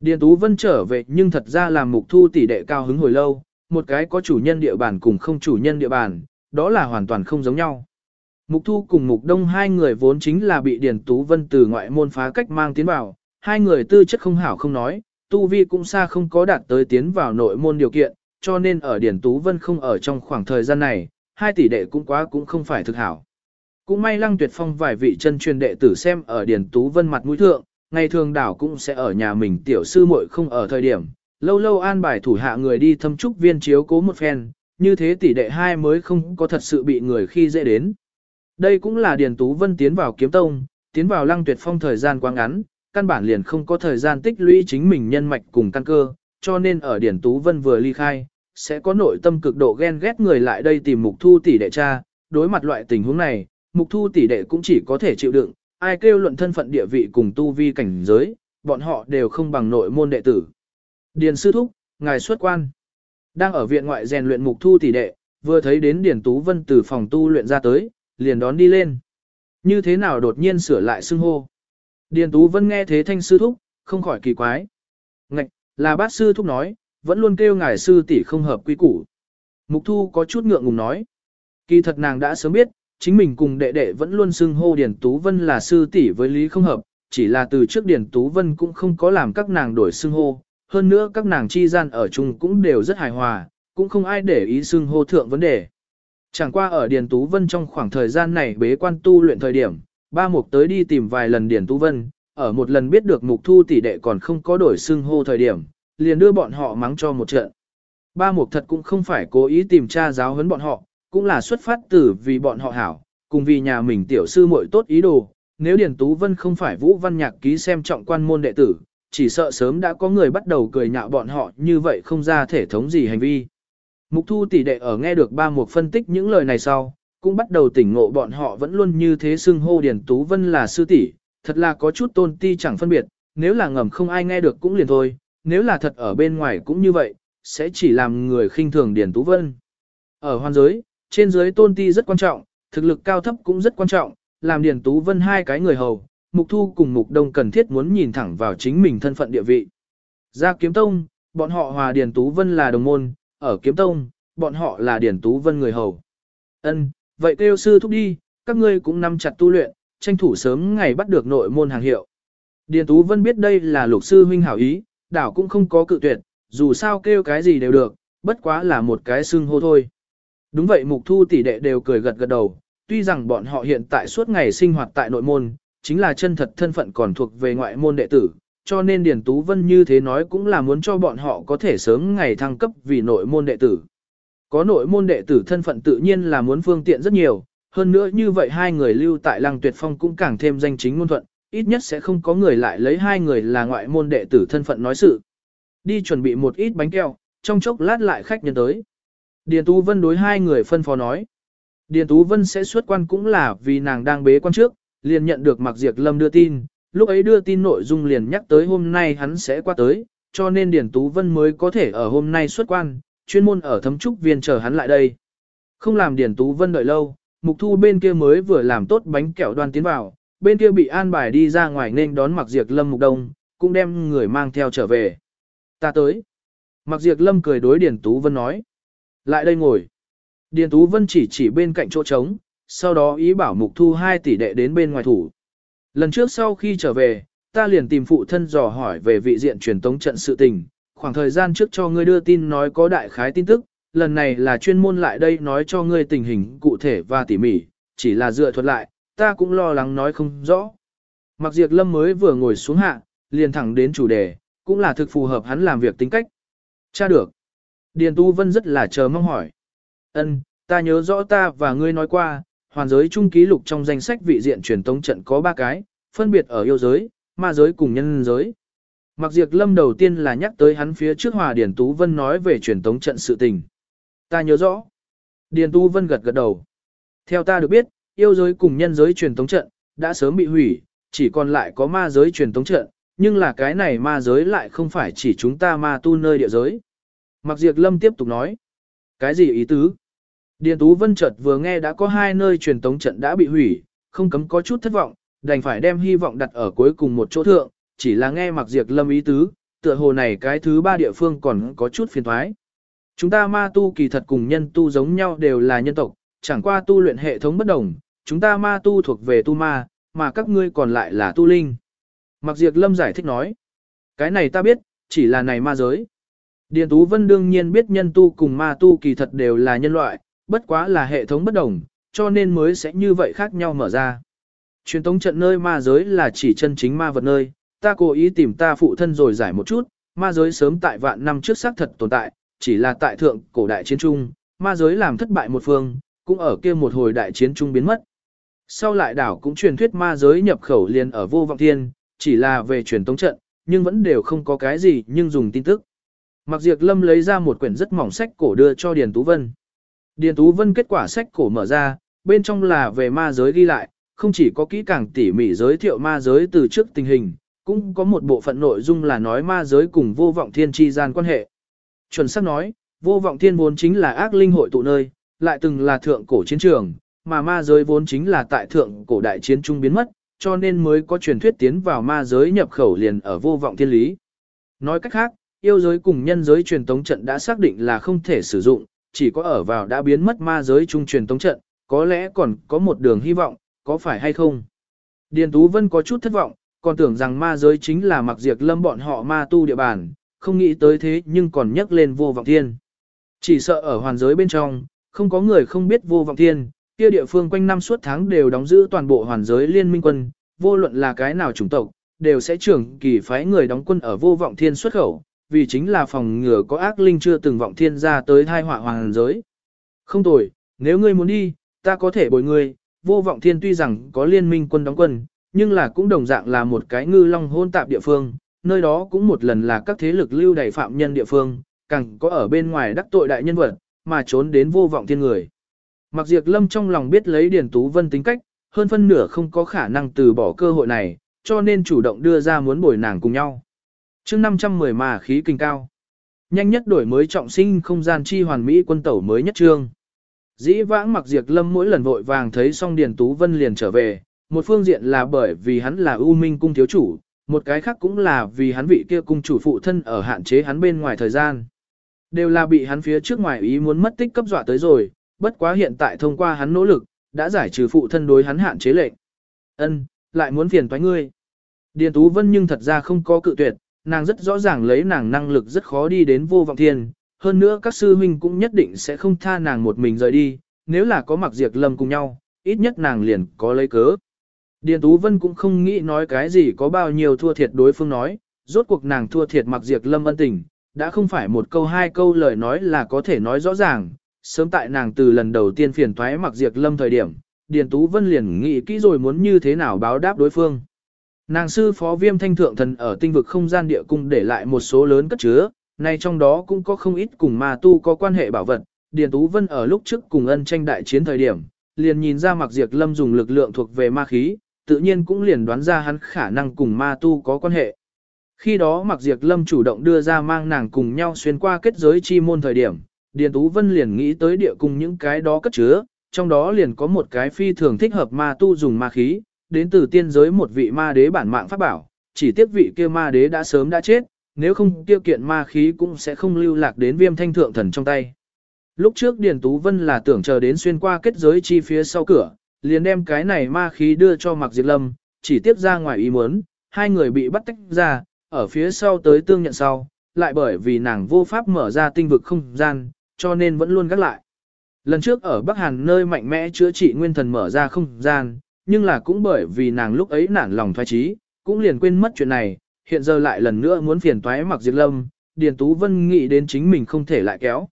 A: Điền Tú Vân trở về nhưng thật ra làm mục thu tỷ đệ cao hứng hồi lâu, một cái có chủ nhân địa bàn cùng không chủ nhân địa bàn, đó là hoàn toàn không giống nhau. Mục thu cùng mục đông hai người vốn chính là bị Điền Tú Vân từ ngoại môn phá cách mang tiến vào, hai người tư chất không hảo không nói, tu vi cũng xa không có đạt tới tiến vào nội môn điều kiện, cho nên ở Điền Tú Vân không ở trong khoảng thời gian này, hai tỷ đệ cũng quá cũng không phải thực hảo. Cũng may Lăng Tuyệt Phong vài vị chân truyền đệ tử xem ở Điền Tú Vân mặt mũi thượng, ngày thường đảo cũng sẽ ở nhà mình tiểu sư muội không ở thời điểm, lâu lâu an bài thủ hạ người đi thâm trúc viên chiếu cố một phen, như thế tỷ đệ hai mới không có thật sự bị người khi dễ đến. Đây cũng là Điền Tú Vân tiến vào kiếm tông, tiến vào Lăng Tuyệt Phong thời gian quá ngắn, căn bản liền không có thời gian tích lũy chính mình nhân mạch cùng căn cơ, cho nên ở Điền Tú Vân vừa ly khai, sẽ có nội tâm cực độ ghen ghét người lại đây tìm Mục Thu tỷ đệ cha, đối mặt loại tình huống này, Mục Thu tỷ đệ cũng chỉ có thể chịu đựng, ai kêu luận thân phận địa vị cùng tu vi cảnh giới, bọn họ đều không bằng nội môn đệ tử. Điền sư thúc, ngài xuất quan. Đang ở viện ngoại rèn luyện Mục Thu tỷ đệ, vừa thấy đến Điền Tú Vân từ phòng tu luyện ra tới, liền đón đi lên. Như thế nào đột nhiên sửa lại xưng hô. Điền Tú Vân nghe thế thanh sư thúc, không khỏi kỳ quái. Ngạch, là bát sư thúc nói, vẫn luôn kêu ngài sư tỷ không hợp quy củ. Mục Thu có chút ngượng ngùng nói. Kỳ thật nàng đã sớm biết, chính mình cùng đệ đệ vẫn luôn xưng hô Điền Tú Vân là sư tỷ với lý không hợp, chỉ là từ trước Điền Tú Vân cũng không có làm các nàng đổi xưng hô, hơn nữa các nàng chi gian ở chung cũng đều rất hài hòa, cũng không ai để ý xưng hô thượng vấn đề. Chẳng qua ở Điền Tú Vân trong khoảng thời gian này bế quan tu luyện thời điểm, ba mục tới đi tìm vài lần Điền Tú Vân, ở một lần biết được mục thu tỷ đệ còn không có đổi xưng hô thời điểm, liền đưa bọn họ mắng cho một trận. Ba mục thật cũng không phải cố ý tìm tra giáo huấn bọn họ, cũng là xuất phát từ vì bọn họ hảo, cùng vì nhà mình tiểu sư muội tốt ý đồ. Nếu Điền Tú Vân không phải Vũ Văn Nhạc ký xem trọng quan môn đệ tử, chỉ sợ sớm đã có người bắt đầu cười nhạo bọn họ như vậy không ra thể thống gì hành vi. Mục thu tỷ đệ ở nghe được ba mục phân tích những lời này sau, cũng bắt đầu tỉnh ngộ bọn họ vẫn luôn như thế xưng hô Điền Tú Vân là sư tỷ, thật là có chút tôn ti chẳng phân biệt, nếu là ngầm không ai nghe được cũng liền thôi, nếu là thật ở bên ngoài cũng như vậy, sẽ chỉ làm người khinh thường Điền Tú Vân. Ở hoan giới, trên giới tôn ti rất quan trọng, thực lực cao thấp cũng rất quan trọng, làm Điền Tú Vân hai cái người hầu, Mục Thu cùng Mục Đông cần thiết muốn nhìn thẳng vào chính mình thân phận địa vị. Ra kiếm tông, bọn họ hòa Điền Tú Vân là đồng môn, ở kiếm tông, bọn họ là điển Tú Vân người hầu. Ân, vậy kêu sư thúc đi, các ngươi cũng nắm chặt tu luyện, tranh thủ sớm ngày bắt được nội môn hàng hiệu. Điền Tú Vân biết đây là lục sư huynh hảo ý, đảo cũng không có cự tuyệt, dù sao kêu cái gì đều được, bất quá là một cái xưng hô thôi. Đúng vậy mục thu tỷ đệ đều cười gật gật đầu, tuy rằng bọn họ hiện tại suốt ngày sinh hoạt tại nội môn, chính là chân thật thân phận còn thuộc về ngoại môn đệ tử, cho nên Điền Tú Vân như thế nói cũng là muốn cho bọn họ có thể sớm ngày thăng cấp vì nội môn đệ tử. Có nội môn đệ tử thân phận tự nhiên là muốn phương tiện rất nhiều, hơn nữa như vậy hai người lưu tại Lăng Tuyệt Phong cũng càng thêm danh chính ngôn thuận, ít nhất sẽ không có người lại lấy hai người là ngoại môn đệ tử thân phận nói sự. Đi chuẩn bị một ít bánh kẹo, trong chốc lát lại khách nhân tới. Điền Tú Vân đối hai người phân phó nói. Điền Tú Vân sẽ xuất quan cũng là vì nàng đang bế quan trước, liền nhận được Mạc Diệp Lâm đưa tin, lúc ấy đưa tin nội dung liền nhắc tới hôm nay hắn sẽ qua tới, cho nên Điền Tú Vân mới có thể ở hôm nay xuất quan, chuyên môn ở thấm trúc viên chờ hắn lại đây. Không làm Điền Tú Vân đợi lâu, Mục Thu bên kia mới vừa làm tốt bánh kẹo đoan tiến vào, bên kia bị an bài đi ra ngoài nên đón Mạc Diệp Lâm Mục Đông, cũng đem người mang theo trở về. Ta tới. Mạc Diệp Lâm cười đối Điền Tú Vân nói. Lại đây ngồi. Điền Tú Vân chỉ chỉ bên cạnh chỗ trống, sau đó ý bảo Mục Thu hai tỷ đệ đến bên ngoài thủ. Lần trước sau khi trở về, ta liền tìm phụ thân dò hỏi về vị diện truyền tống trận sự tình, khoảng thời gian trước cho ngươi đưa tin nói có đại khái tin tức, lần này là chuyên môn lại đây nói cho ngươi tình hình cụ thể và tỉ mỉ, chỉ là dựa thuật lại, ta cũng lo lắng nói không rõ. Mặc diệt lâm mới vừa ngồi xuống hạ, liền thẳng đến chủ đề, cũng là thực phù hợp hắn làm việc tính cách. Cha được. Điền Tu Vân rất là chờ mong hỏi. Ân, ta nhớ rõ ta và ngươi nói qua, hoàn giới trung ký lục trong danh sách vị diện truyền tống trận có ba cái, phân biệt ở yêu giới, ma giới cùng nhân giới. Mặc diệt lâm đầu tiên là nhắc tới hắn phía trước hòa Điền Tú Vân nói về truyền tống trận sự tình. Ta nhớ rõ. Điền Tu Vân gật gật đầu. Theo ta được biết, yêu giới cùng nhân giới truyền tống trận, đã sớm bị hủy, chỉ còn lại có ma giới truyền tống trận, nhưng là cái này ma giới lại không phải chỉ chúng ta ma tu nơi địa giới. Mặc diệt lâm tiếp tục nói. Cái gì ý tứ? Điền Tú Vân chợt vừa nghe đã có hai nơi truyền tống trận đã bị hủy, không cấm có chút thất vọng, đành phải đem hy vọng đặt ở cuối cùng một chỗ thượng, chỉ là nghe Mặc Diệp Lâm ý tứ, tựa hồ này cái thứ ba địa phương còn có chút phiền thoái. Chúng ta ma tu kỳ thật cùng nhân tu giống nhau đều là nhân tộc, chẳng qua tu luyện hệ thống bất đồng, chúng ta ma tu thuộc về tu ma, mà các ngươi còn lại là tu linh. Mặc Diệp Lâm giải thích nói, cái này ta biết, chỉ là này ma giới. Điền Tú Vân đương nhiên biết nhân tu cùng ma tu kỳ thật đều là nhân loại, bất quá là hệ thống bất đồng, cho nên mới sẽ như vậy khác nhau mở ra. Truyền thống trận nơi ma giới là chỉ chân chính ma vật nơi, ta cố ý tìm ta phụ thân rồi giải một chút, ma giới sớm tại vạn năm trước xác thật tồn tại, chỉ là tại thượng cổ đại chiến trung, ma giới làm thất bại một phương, cũng ở kia một hồi đại chiến trung biến mất. Sau lại đảo cũng truyền thuyết ma giới nhập khẩu liền ở vô vọng thiên, chỉ là về truyền tống trận, nhưng vẫn đều không có cái gì nhưng dùng tin tức. Mặc diệt lâm lấy ra một quyển rất mỏng sách cổ đưa cho Điền Tú Vân. Điền Tú Vân kết quả sách cổ mở ra, bên trong là về ma giới ghi lại, không chỉ có kỹ càng tỉ mỉ giới thiệu ma giới từ trước tình hình, cũng có một bộ phận nội dung là nói ma giới cùng vô vọng thiên chi gian quan hệ. Chuẩn xác nói, vô vọng thiên vốn chính là ác linh hội tụ nơi, lại từng là thượng cổ chiến trường, mà ma giới vốn chính là tại thượng cổ đại chiến trung biến mất, cho nên mới có truyền thuyết tiến vào ma giới nhập khẩu liền ở vô vọng thiên lý. Nói cách khác, yêu giới cùng nhân giới truyền tống trận đã xác định là không thể sử dụng, chỉ có ở vào đã biến mất ma giới trung truyền tống trận, có lẽ còn có một đường hy vọng, có phải hay không? Điền Tú Vân có chút thất vọng, còn tưởng rằng ma giới chính là mặc diệt lâm bọn họ ma tu địa bàn, không nghĩ tới thế nhưng còn nhắc lên vô vọng thiên. Chỉ sợ ở hoàn giới bên trong, không có người không biết vô vọng thiên, kia địa phương quanh năm suốt tháng đều đóng giữ toàn bộ hoàn giới liên minh quân, vô luận là cái nào chủng tộc, đều sẽ trưởng kỳ phái người đóng quân ở vô vọng thiên xuất khẩu, vì chính là phòng ngừa có ác linh chưa từng vọng thiên ra tới thai họa hoàng giới. Không tồi, Nếu ngươi muốn đi, ta có thể bồi ngươi, vô vọng thiên tuy rằng có liên minh quân đóng quân, nhưng là cũng đồng dạng là một cái ngư long hôn tạp địa phương, nơi đó cũng một lần là các thế lực lưu đầy phạm nhân địa phương, càng có ở bên ngoài đắc tội đại nhân vật, mà trốn đến vô vọng thiên người. Mặc diệt lâm trong lòng biết lấy Điền Tú Vân tính cách, hơn phân nửa không có khả năng từ bỏ cơ hội này, cho nên chủ động đưa ra muốn bồi nàng cùng nhau chương 510 mà khí kinh cao. Nhanh nhất đổi mới trọng sinh không gian chi hoàn mỹ quân tẩu mới nhất trương. Dĩ vãng mặc diệt lâm mỗi lần vội vàng thấy xong Điền Tú Vân liền trở về, một phương diện là bởi vì hắn là ưu minh cung thiếu chủ, một cái khác cũng là vì hắn vị kia cung chủ phụ thân ở hạn chế hắn bên ngoài thời gian. Đều là bị hắn phía trước ngoài ý muốn mất tích cấp dọa tới rồi, bất quá hiện tại thông qua hắn nỗ lực, đã giải trừ phụ thân đối hắn hạn chế lệnh. Ân, lại muốn phiền toái ngươi. Điền Tú Vân nhưng thật ra không có cự tuyệt, nàng rất rõ ràng lấy nàng năng lực rất khó đi đến vô vọng thiên, hơn nữa các sư huynh cũng nhất định sẽ không tha nàng một mình rời đi, nếu là có mặc diệt lâm cùng nhau, ít nhất nàng liền có lấy cớ. Điền Tú Vân cũng không nghĩ nói cái gì có bao nhiêu thua thiệt đối phương nói, rốt cuộc nàng thua thiệt mặc diệt lâm ân tình, đã không phải một câu hai câu lời nói là có thể nói rõ ràng, sớm tại nàng từ lần đầu tiên phiền thoái mặc diệt lâm thời điểm, Điền Tú Vân liền nghĩ kỹ rồi muốn như thế nào báo đáp đối phương. Nàng sư phó viêm thanh thượng thần ở tinh vực không gian địa cung để lại một số lớn cất chứa, nay trong đó cũng có không ít cùng ma tu có quan hệ bảo vật. Điền Tú Vân ở lúc trước cùng ân tranh đại chiến thời điểm, liền nhìn ra mặc diệt lâm dùng lực lượng thuộc về ma khí, tự nhiên cũng liền đoán ra hắn khả năng cùng ma tu có quan hệ. Khi đó mặc diệt lâm chủ động đưa ra mang nàng cùng nhau xuyên qua kết giới chi môn thời điểm, Điền Tú Vân liền nghĩ tới địa cung những cái đó cất chứa, trong đó liền có một cái phi thường thích hợp ma tu dùng ma khí, đến từ tiên giới một vị ma đế bản mạng pháp bảo, chỉ tiếc vị kia ma đế đã sớm đã chết, nếu không tiêu kiện ma khí cũng sẽ không lưu lạc đến viêm thanh thượng thần trong tay. Lúc trước Điền Tú Vân là tưởng chờ đến xuyên qua kết giới chi phía sau cửa, liền đem cái này ma khí đưa cho Mạc Diệt Lâm, chỉ tiếp ra ngoài ý muốn, hai người bị bắt tách ra, ở phía sau tới tương nhận sau, lại bởi vì nàng vô pháp mở ra tinh vực không gian, cho nên vẫn luôn gác lại. Lần trước ở Bắc Hàn nơi mạnh mẽ chữa trị nguyên thần mở ra không gian, nhưng là cũng bởi vì nàng lúc ấy nản lòng thoái trí, cũng liền quên mất chuyện này, hiện giờ lại lần nữa muốn phiền toái mặc diệt lâm, Điền Tú Vân nghĩ đến chính mình không thể lại kéo.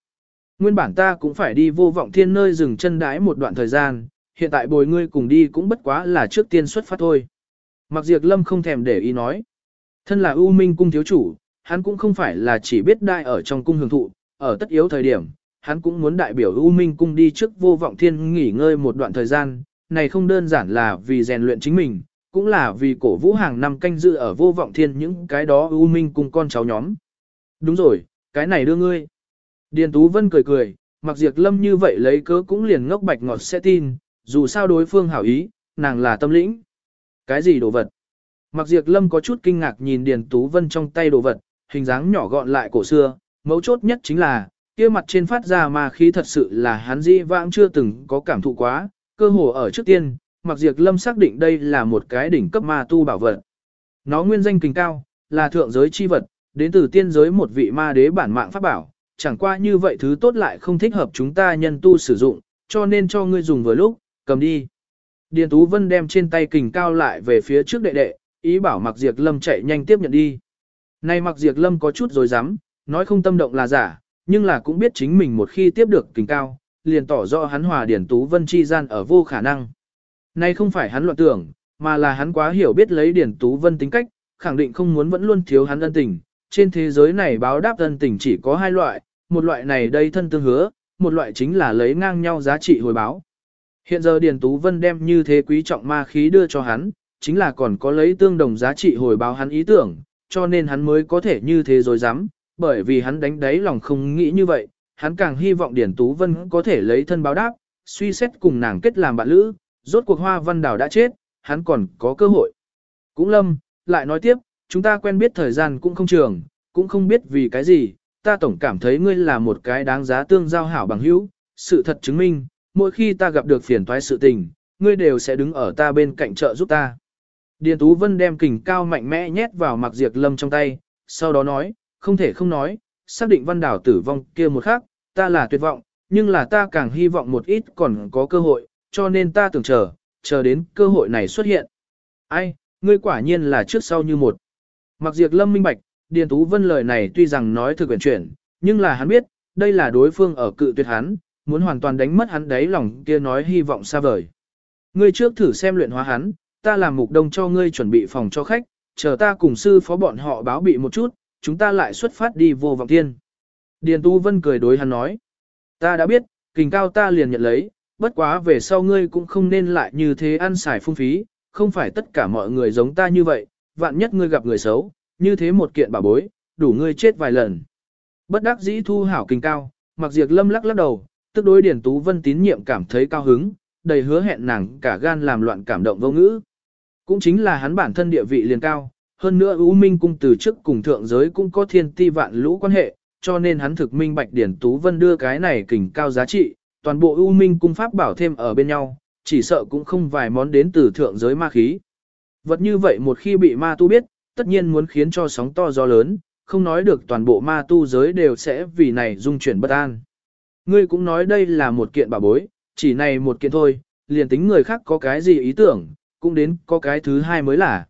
A: Nguyên bản ta cũng phải đi vô vọng thiên nơi dừng chân đái một đoạn thời gian, hiện tại bồi ngươi cùng đi cũng bất quá là trước tiên xuất phát thôi. Mặc diệt lâm không thèm để ý nói. Thân là ưu minh cung thiếu chủ, hắn cũng không phải là chỉ biết đại ở trong cung hưởng thụ, ở tất yếu thời điểm, hắn cũng muốn đại biểu ưu minh cung đi trước vô vọng thiên nghỉ ngơi một đoạn thời gian, này không đơn giản là vì rèn luyện chính mình, cũng là vì cổ vũ hàng năm canh dự ở vô vọng thiên những cái đó ưu minh cùng con cháu nhóm. Đúng rồi, cái này đưa ngươi. Điền Tú Vân cười cười, mặc diệt lâm như vậy lấy cớ cũng liền ngốc bạch ngọt sẽ tin, dù sao đối phương hảo ý, nàng là tâm lĩnh. Cái gì đồ vật? Mặc diệt lâm có chút kinh ngạc nhìn Điền Tú Vân trong tay đồ vật, hình dáng nhỏ gọn lại cổ xưa, mấu chốt nhất chính là, kia mặt trên phát ra mà khí thật sự là hắn di vãng chưa từng có cảm thụ quá, cơ hồ ở trước tiên, Mặc Diệp Lâm xác định đây là một cái đỉnh cấp ma tu bảo vật. Nó nguyên danh kình cao, là thượng giới chi vật, đến từ tiên giới một vị ma đế bản mạng pháp bảo, chẳng qua như vậy thứ tốt lại không thích hợp chúng ta nhân tu sử dụng, cho nên cho ngươi dùng vừa lúc, cầm đi. Điền Tú Vân đem trên tay kình cao lại về phía trước đệ đệ, ý bảo Mặc Diệp Lâm chạy nhanh tiếp nhận đi. Nay Mặc Diệp Lâm có chút rồi dám, nói không tâm động là giả, nhưng là cũng biết chính mình một khi tiếp được kình cao, liền tỏ rõ hắn hòa điển Tú Vân chi gian ở vô khả năng. Nay không phải hắn loạn tưởng, mà là hắn quá hiểu biết lấy điển Tú Vân tính cách, khẳng định không muốn vẫn luôn thiếu hắn ân tình. Trên thế giới này báo đáp ân tình chỉ có hai loại, một loại này đây thân tương hứa, một loại chính là lấy ngang nhau giá trị hồi báo. Hiện giờ Điền Tú Vân đem như thế quý trọng ma khí đưa cho hắn, chính là còn có lấy tương đồng giá trị hồi báo hắn ý tưởng, cho nên hắn mới có thể như thế rồi dám, bởi vì hắn đánh đáy lòng không nghĩ như vậy, hắn càng hy vọng Điền Tú Vân có thể lấy thân báo đáp, suy xét cùng nàng kết làm bạn lữ, rốt cuộc hoa văn đào đã chết, hắn còn có cơ hội. Cũng lâm, lại nói tiếp, chúng ta quen biết thời gian cũng không trường, cũng không biết vì cái gì, ta tổng cảm thấy ngươi là một cái đáng giá tương giao hảo bằng hữu, sự thật chứng minh, mỗi khi ta gặp được phiền toái sự tình, ngươi đều sẽ đứng ở ta bên cạnh trợ giúp ta. Điền Tú Vân đem kình cao mạnh mẽ nhét vào mặc diệt lâm trong tay, sau đó nói, không thể không nói, xác định văn đảo tử vong kia một khắc, ta là tuyệt vọng, nhưng là ta càng hy vọng một ít còn có cơ hội, cho nên ta tưởng chờ, chờ đến cơ hội này xuất hiện. Ai, ngươi quả nhiên là trước sau như một. Mặc diệt lâm minh bạch, Điền Tú Vân lời này tuy rằng nói thực quyển chuyển, nhưng là hắn biết, đây là đối phương ở cự tuyệt hắn, muốn hoàn toàn đánh mất hắn đấy lòng kia nói hy vọng xa vời. Ngươi trước thử xem luyện hóa hắn, ta làm mục đông cho ngươi chuẩn bị phòng cho khách, chờ ta cùng sư phó bọn họ báo bị một chút, chúng ta lại xuất phát đi vô vọng thiên. Điền Tu Vân cười đối hắn nói, ta đã biết, kình cao ta liền nhận lấy, bất quá về sau ngươi cũng không nên lại như thế ăn xài phung phí, không phải tất cả mọi người giống ta như vậy, vạn nhất ngươi gặp người xấu, như thế một kiện bảo bối, đủ ngươi chết vài lần. Bất đắc dĩ thu hảo kình cao, mặc diệt lâm lắc lắc đầu, tức đối Điền Tú Vân tín nhiệm cảm thấy cao hứng, đầy hứa hẹn nàng cả gan làm loạn cảm động vô ngữ. Cũng chính là hắn bản thân địa vị liền cao, hơn nữa U Minh cung từ trước cùng thượng giới cũng có thiên ti vạn lũ quan hệ, cho nên hắn thực minh bạch Điển Tú Vân đưa cái này kình cao giá trị, toàn bộ ưu Minh cung pháp bảo thêm ở bên nhau, chỉ sợ cũng không vài món đến từ thượng giới ma khí. Vật như vậy một khi bị ma tu biết, tất nhiên muốn khiến cho sóng to gió lớn, không nói được toàn bộ ma tu giới đều sẽ vì này dung chuyển bất an. Ngươi cũng nói đây là một kiện bảo bối, chỉ này một kiện thôi, liền tính người khác có cái gì ý tưởng, cũng đến có cái thứ hai mới là.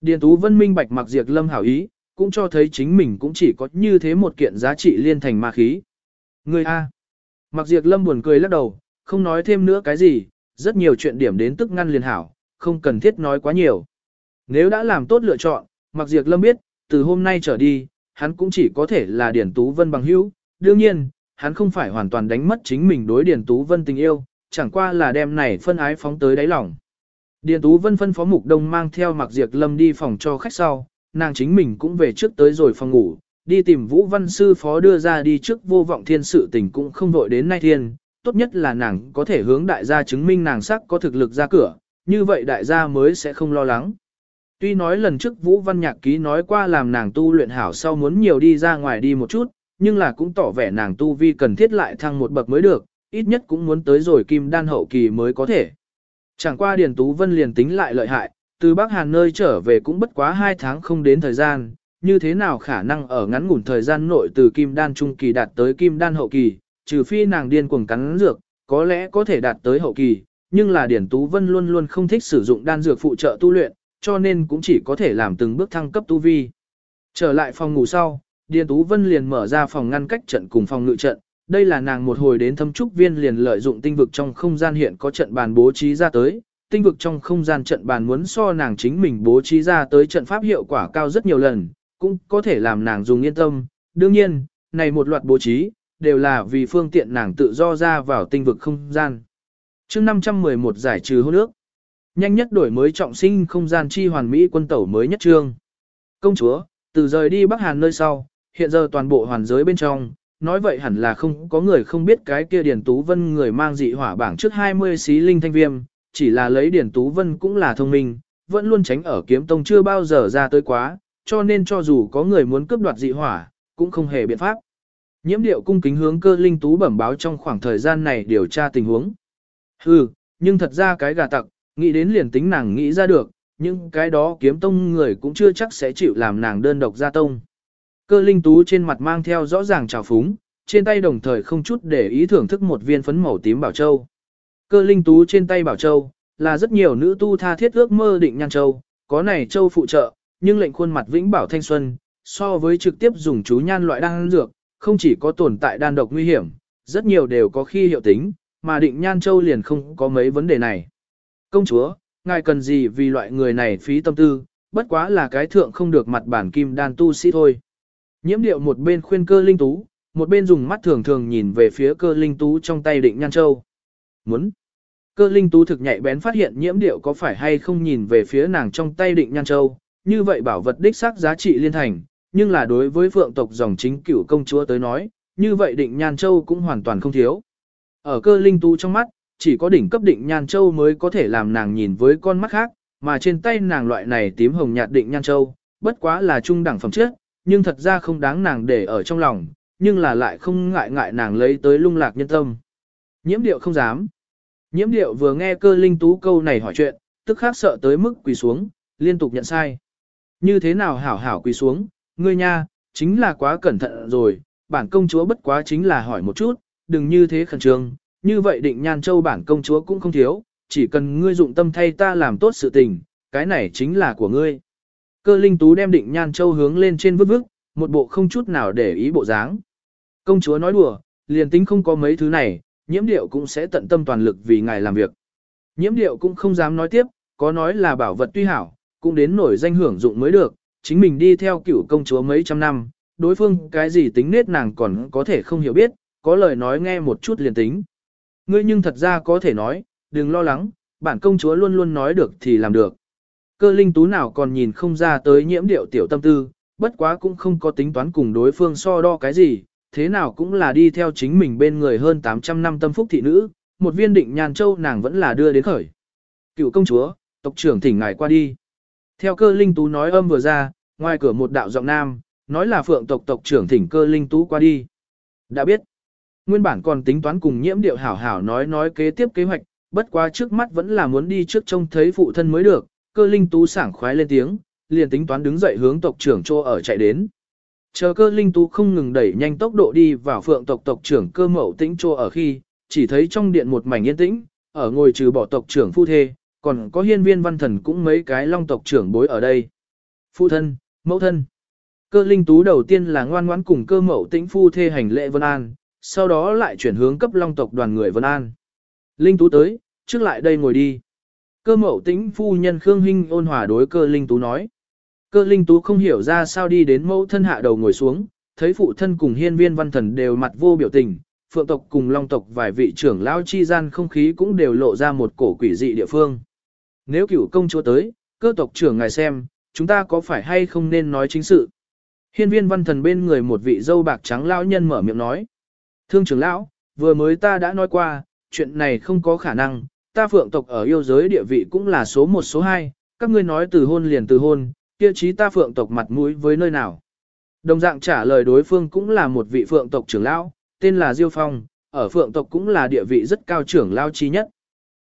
A: Điền Tú Vân minh bạch mặc diệt lâm hảo ý, cũng cho thấy chính mình cũng chỉ có như thế một kiện giá trị liên thành ma khí. người A. Mặc diệt lâm buồn cười lắc đầu, không nói thêm nữa cái gì, rất nhiều chuyện điểm đến tức ngăn liền hảo, không cần thiết nói quá nhiều. Nếu đã làm tốt lựa chọn, mặc diệt lâm biết, từ hôm nay trở đi, hắn cũng chỉ có thể là điển Tú Vân bằng hữu. Đương nhiên, hắn không phải hoàn toàn đánh mất chính mình đối điển Tú Vân tình yêu, chẳng qua là đem này phân ái phóng tới đáy lòng. Điền Tú Vân phân phó Mục Đông mang theo Mạc Diệp Lâm đi phòng cho khách sau, nàng chính mình cũng về trước tới rồi phòng ngủ, đi tìm Vũ Văn Sư phó đưa ra đi trước vô vọng thiên sự tình cũng không vội đến nay thiên, tốt nhất là nàng có thể hướng đại gia chứng minh nàng sắc có thực lực ra cửa, như vậy đại gia mới sẽ không lo lắng. Tuy nói lần trước Vũ Văn Nhạc Ký nói qua làm nàng tu luyện hảo sau muốn nhiều đi ra ngoài đi một chút, nhưng là cũng tỏ vẻ nàng tu vi cần thiết lại thăng một bậc mới được, ít nhất cũng muốn tới rồi kim đan hậu kỳ mới có thể. Chẳng qua Điền Tú Vân liền tính lại lợi hại, từ Bắc Hàn nơi trở về cũng bất quá 2 tháng không đến thời gian, như thế nào khả năng ở ngắn ngủn thời gian nội từ kim đan trung kỳ đạt tới kim đan hậu kỳ, trừ phi nàng điên cuồng cắn dược, có lẽ có thể đạt tới hậu kỳ, nhưng là Điền Tú Vân luôn luôn không thích sử dụng đan dược phụ trợ tu luyện, cho nên cũng chỉ có thể làm từng bước thăng cấp tu vi. Trở lại phòng ngủ sau, Điền Tú Vân liền mở ra phòng ngăn cách trận cùng phòng ngự trận, đây là nàng một hồi đến thâm trúc viên liền lợi dụng tinh vực trong không gian hiện có trận bàn bố trí ra tới, tinh vực trong không gian trận bàn muốn so nàng chính mình bố trí ra tới trận pháp hiệu quả cao rất nhiều lần, cũng có thể làm nàng dùng yên tâm. Đương nhiên, này một loạt bố trí, đều là vì phương tiện nàng tự do ra vào tinh vực không gian. chương 511 giải trừ hôn ước. Nhanh nhất đổi mới trọng sinh không gian chi hoàn mỹ quân tẩu mới nhất trương. Công chúa, từ rời đi Bắc Hàn nơi sau, hiện giờ toàn bộ hoàn giới bên trong, nói vậy hẳn là không có người không biết cái kia Điền Tú Vân người mang dị hỏa bảng trước 20 xí linh thanh viêm, chỉ là lấy Điền Tú Vân cũng là thông minh, vẫn luôn tránh ở kiếm tông chưa bao giờ ra tới quá, cho nên cho dù có người muốn cướp đoạt dị hỏa, cũng không hề biện pháp. Nhiễm điệu cung kính hướng cơ linh tú bẩm báo trong khoảng thời gian này điều tra tình huống. Hừ, nhưng thật ra cái gà tặc, nghĩ đến liền tính nàng nghĩ ra được, nhưng cái đó kiếm tông người cũng chưa chắc sẽ chịu làm nàng đơn độc ra tông. Cơ linh tú trên mặt mang theo rõ ràng trào phúng, trên tay đồng thời không chút để ý thưởng thức một viên phấn màu tím bảo châu. Cơ linh tú trên tay bảo châu, là rất nhiều nữ tu tha thiết ước mơ định nhan châu, có này châu phụ trợ, nhưng lệnh khuôn mặt vĩnh bảo thanh xuân, so với trực tiếp dùng chú nhan loại đan dược, không chỉ có tồn tại đan độc nguy hiểm, rất nhiều đều có khi hiệu tính, mà định nhan châu liền không có mấy vấn đề này. Công chúa, ngài cần gì vì loại người này phí tâm tư, bất quá là cái thượng không được mặt bản kim đan tu sĩ thôi. Nhiễm điệu một bên khuyên cơ linh tú, một bên dùng mắt thường thường nhìn về phía cơ linh tú trong tay định nhan châu. Muốn. Cơ linh tú thực nhạy bén phát hiện nhiễm điệu có phải hay không nhìn về phía nàng trong tay định nhan châu, như vậy bảo vật đích xác giá trị liên thành, nhưng là đối với phượng tộc dòng chính cửu công chúa tới nói, như vậy định nhan châu cũng hoàn toàn không thiếu. Ở cơ linh tú trong mắt, chỉ có đỉnh cấp định nhan châu mới có thể làm nàng nhìn với con mắt khác, mà trên tay nàng loại này tím hồng nhạt định nhan châu, bất quá là trung đẳng phẩm chất, nhưng thật ra không đáng nàng để ở trong lòng, nhưng là lại không ngại ngại nàng lấy tới lung lạc nhân tâm. Nhiễm điệu không dám. Nhiễm điệu vừa nghe cơ linh tú câu này hỏi chuyện, tức khác sợ tới mức quỳ xuống, liên tục nhận sai. Như thế nào hảo hảo quỳ xuống, ngươi nha, chính là quá cẩn thận rồi, bản công chúa bất quá chính là hỏi một chút, đừng như thế khẩn trương, như vậy định nhan châu bản công chúa cũng không thiếu, chỉ cần ngươi dụng tâm thay ta làm tốt sự tình, cái này chính là của ngươi. Cơ linh tú đem định nhan châu hướng lên trên vứt vứt, một bộ không chút nào để ý bộ dáng. Công chúa nói đùa, liền tính không có mấy thứ này, nhiễm điệu cũng sẽ tận tâm toàn lực vì ngài làm việc. Nhiễm điệu cũng không dám nói tiếp, có nói là bảo vật tuy hảo, cũng đến nổi danh hưởng dụng mới được, chính mình đi theo cửu công chúa mấy trăm năm, đối phương cái gì tính nết nàng còn có thể không hiểu biết, có lời nói nghe một chút liền tính. Ngươi nhưng thật ra có thể nói, đừng lo lắng, bản công chúa luôn luôn nói được thì làm được. Cơ linh tú nào còn nhìn không ra tới nhiễm điệu tiểu tâm tư, bất quá cũng không có tính toán cùng đối phương so đo cái gì, thế nào cũng là đi theo chính mình bên người hơn 800 năm tâm phúc thị nữ, một viên định nhàn châu nàng vẫn là đưa đến khởi. Cựu công chúa, tộc trưởng thỉnh ngài qua đi. Theo cơ linh tú nói âm vừa ra, ngoài cửa một đạo giọng nam, nói là phượng tộc tộc trưởng thỉnh cơ linh tú qua đi. Đã biết, nguyên bản còn tính toán cùng nhiễm điệu hảo hảo nói nói kế tiếp kế hoạch, bất quá trước mắt vẫn là muốn đi trước trông thấy phụ thân mới được, cơ linh tú sảng khoái lên tiếng, liền tính toán đứng dậy hướng tộc trưởng trô ở chạy đến. Chờ cơ linh tú không ngừng đẩy nhanh tốc độ đi vào phượng tộc tộc trưởng cơ mậu tĩnh trô ở khi, chỉ thấy trong điện một mảnh yên tĩnh, ở ngồi trừ bỏ tộc trưởng phu thê, còn có hiên viên văn thần cũng mấy cái long tộc trưởng bối ở đây. Phu thân, mẫu thân. Cơ linh tú đầu tiên là ngoan ngoãn cùng cơ mậu tĩnh phu thê hành lễ vân an, sau đó lại chuyển hướng cấp long tộc đoàn người vân an. Linh tú tới, trước lại đây ngồi đi. Cơ mậu tĩnh phu nhân Khương Hinh ôn hòa đối cơ linh tú nói. Cơ linh tú không hiểu ra sao đi đến mẫu thân hạ đầu ngồi xuống, thấy phụ thân cùng hiên viên văn thần đều mặt vô biểu tình, phượng tộc cùng long tộc vài vị trưởng lão chi gian không khí cũng đều lộ ra một cổ quỷ dị địa phương. Nếu cửu công chúa tới, cơ tộc trưởng ngài xem, chúng ta có phải hay không nên nói chính sự. Hiên viên văn thần bên người một vị dâu bạc trắng lão nhân mở miệng nói. Thương trưởng lão, vừa mới ta đã nói qua, chuyện này không có khả năng, ta phượng tộc ở yêu giới địa vị cũng là số một số hai, các ngươi nói từ hôn liền từ hôn, kia chí ta phượng tộc mặt mũi với nơi nào. Đồng dạng trả lời đối phương cũng là một vị phượng tộc trưởng lão, tên là Diêu Phong, ở phượng tộc cũng là địa vị rất cao trưởng lão chi nhất.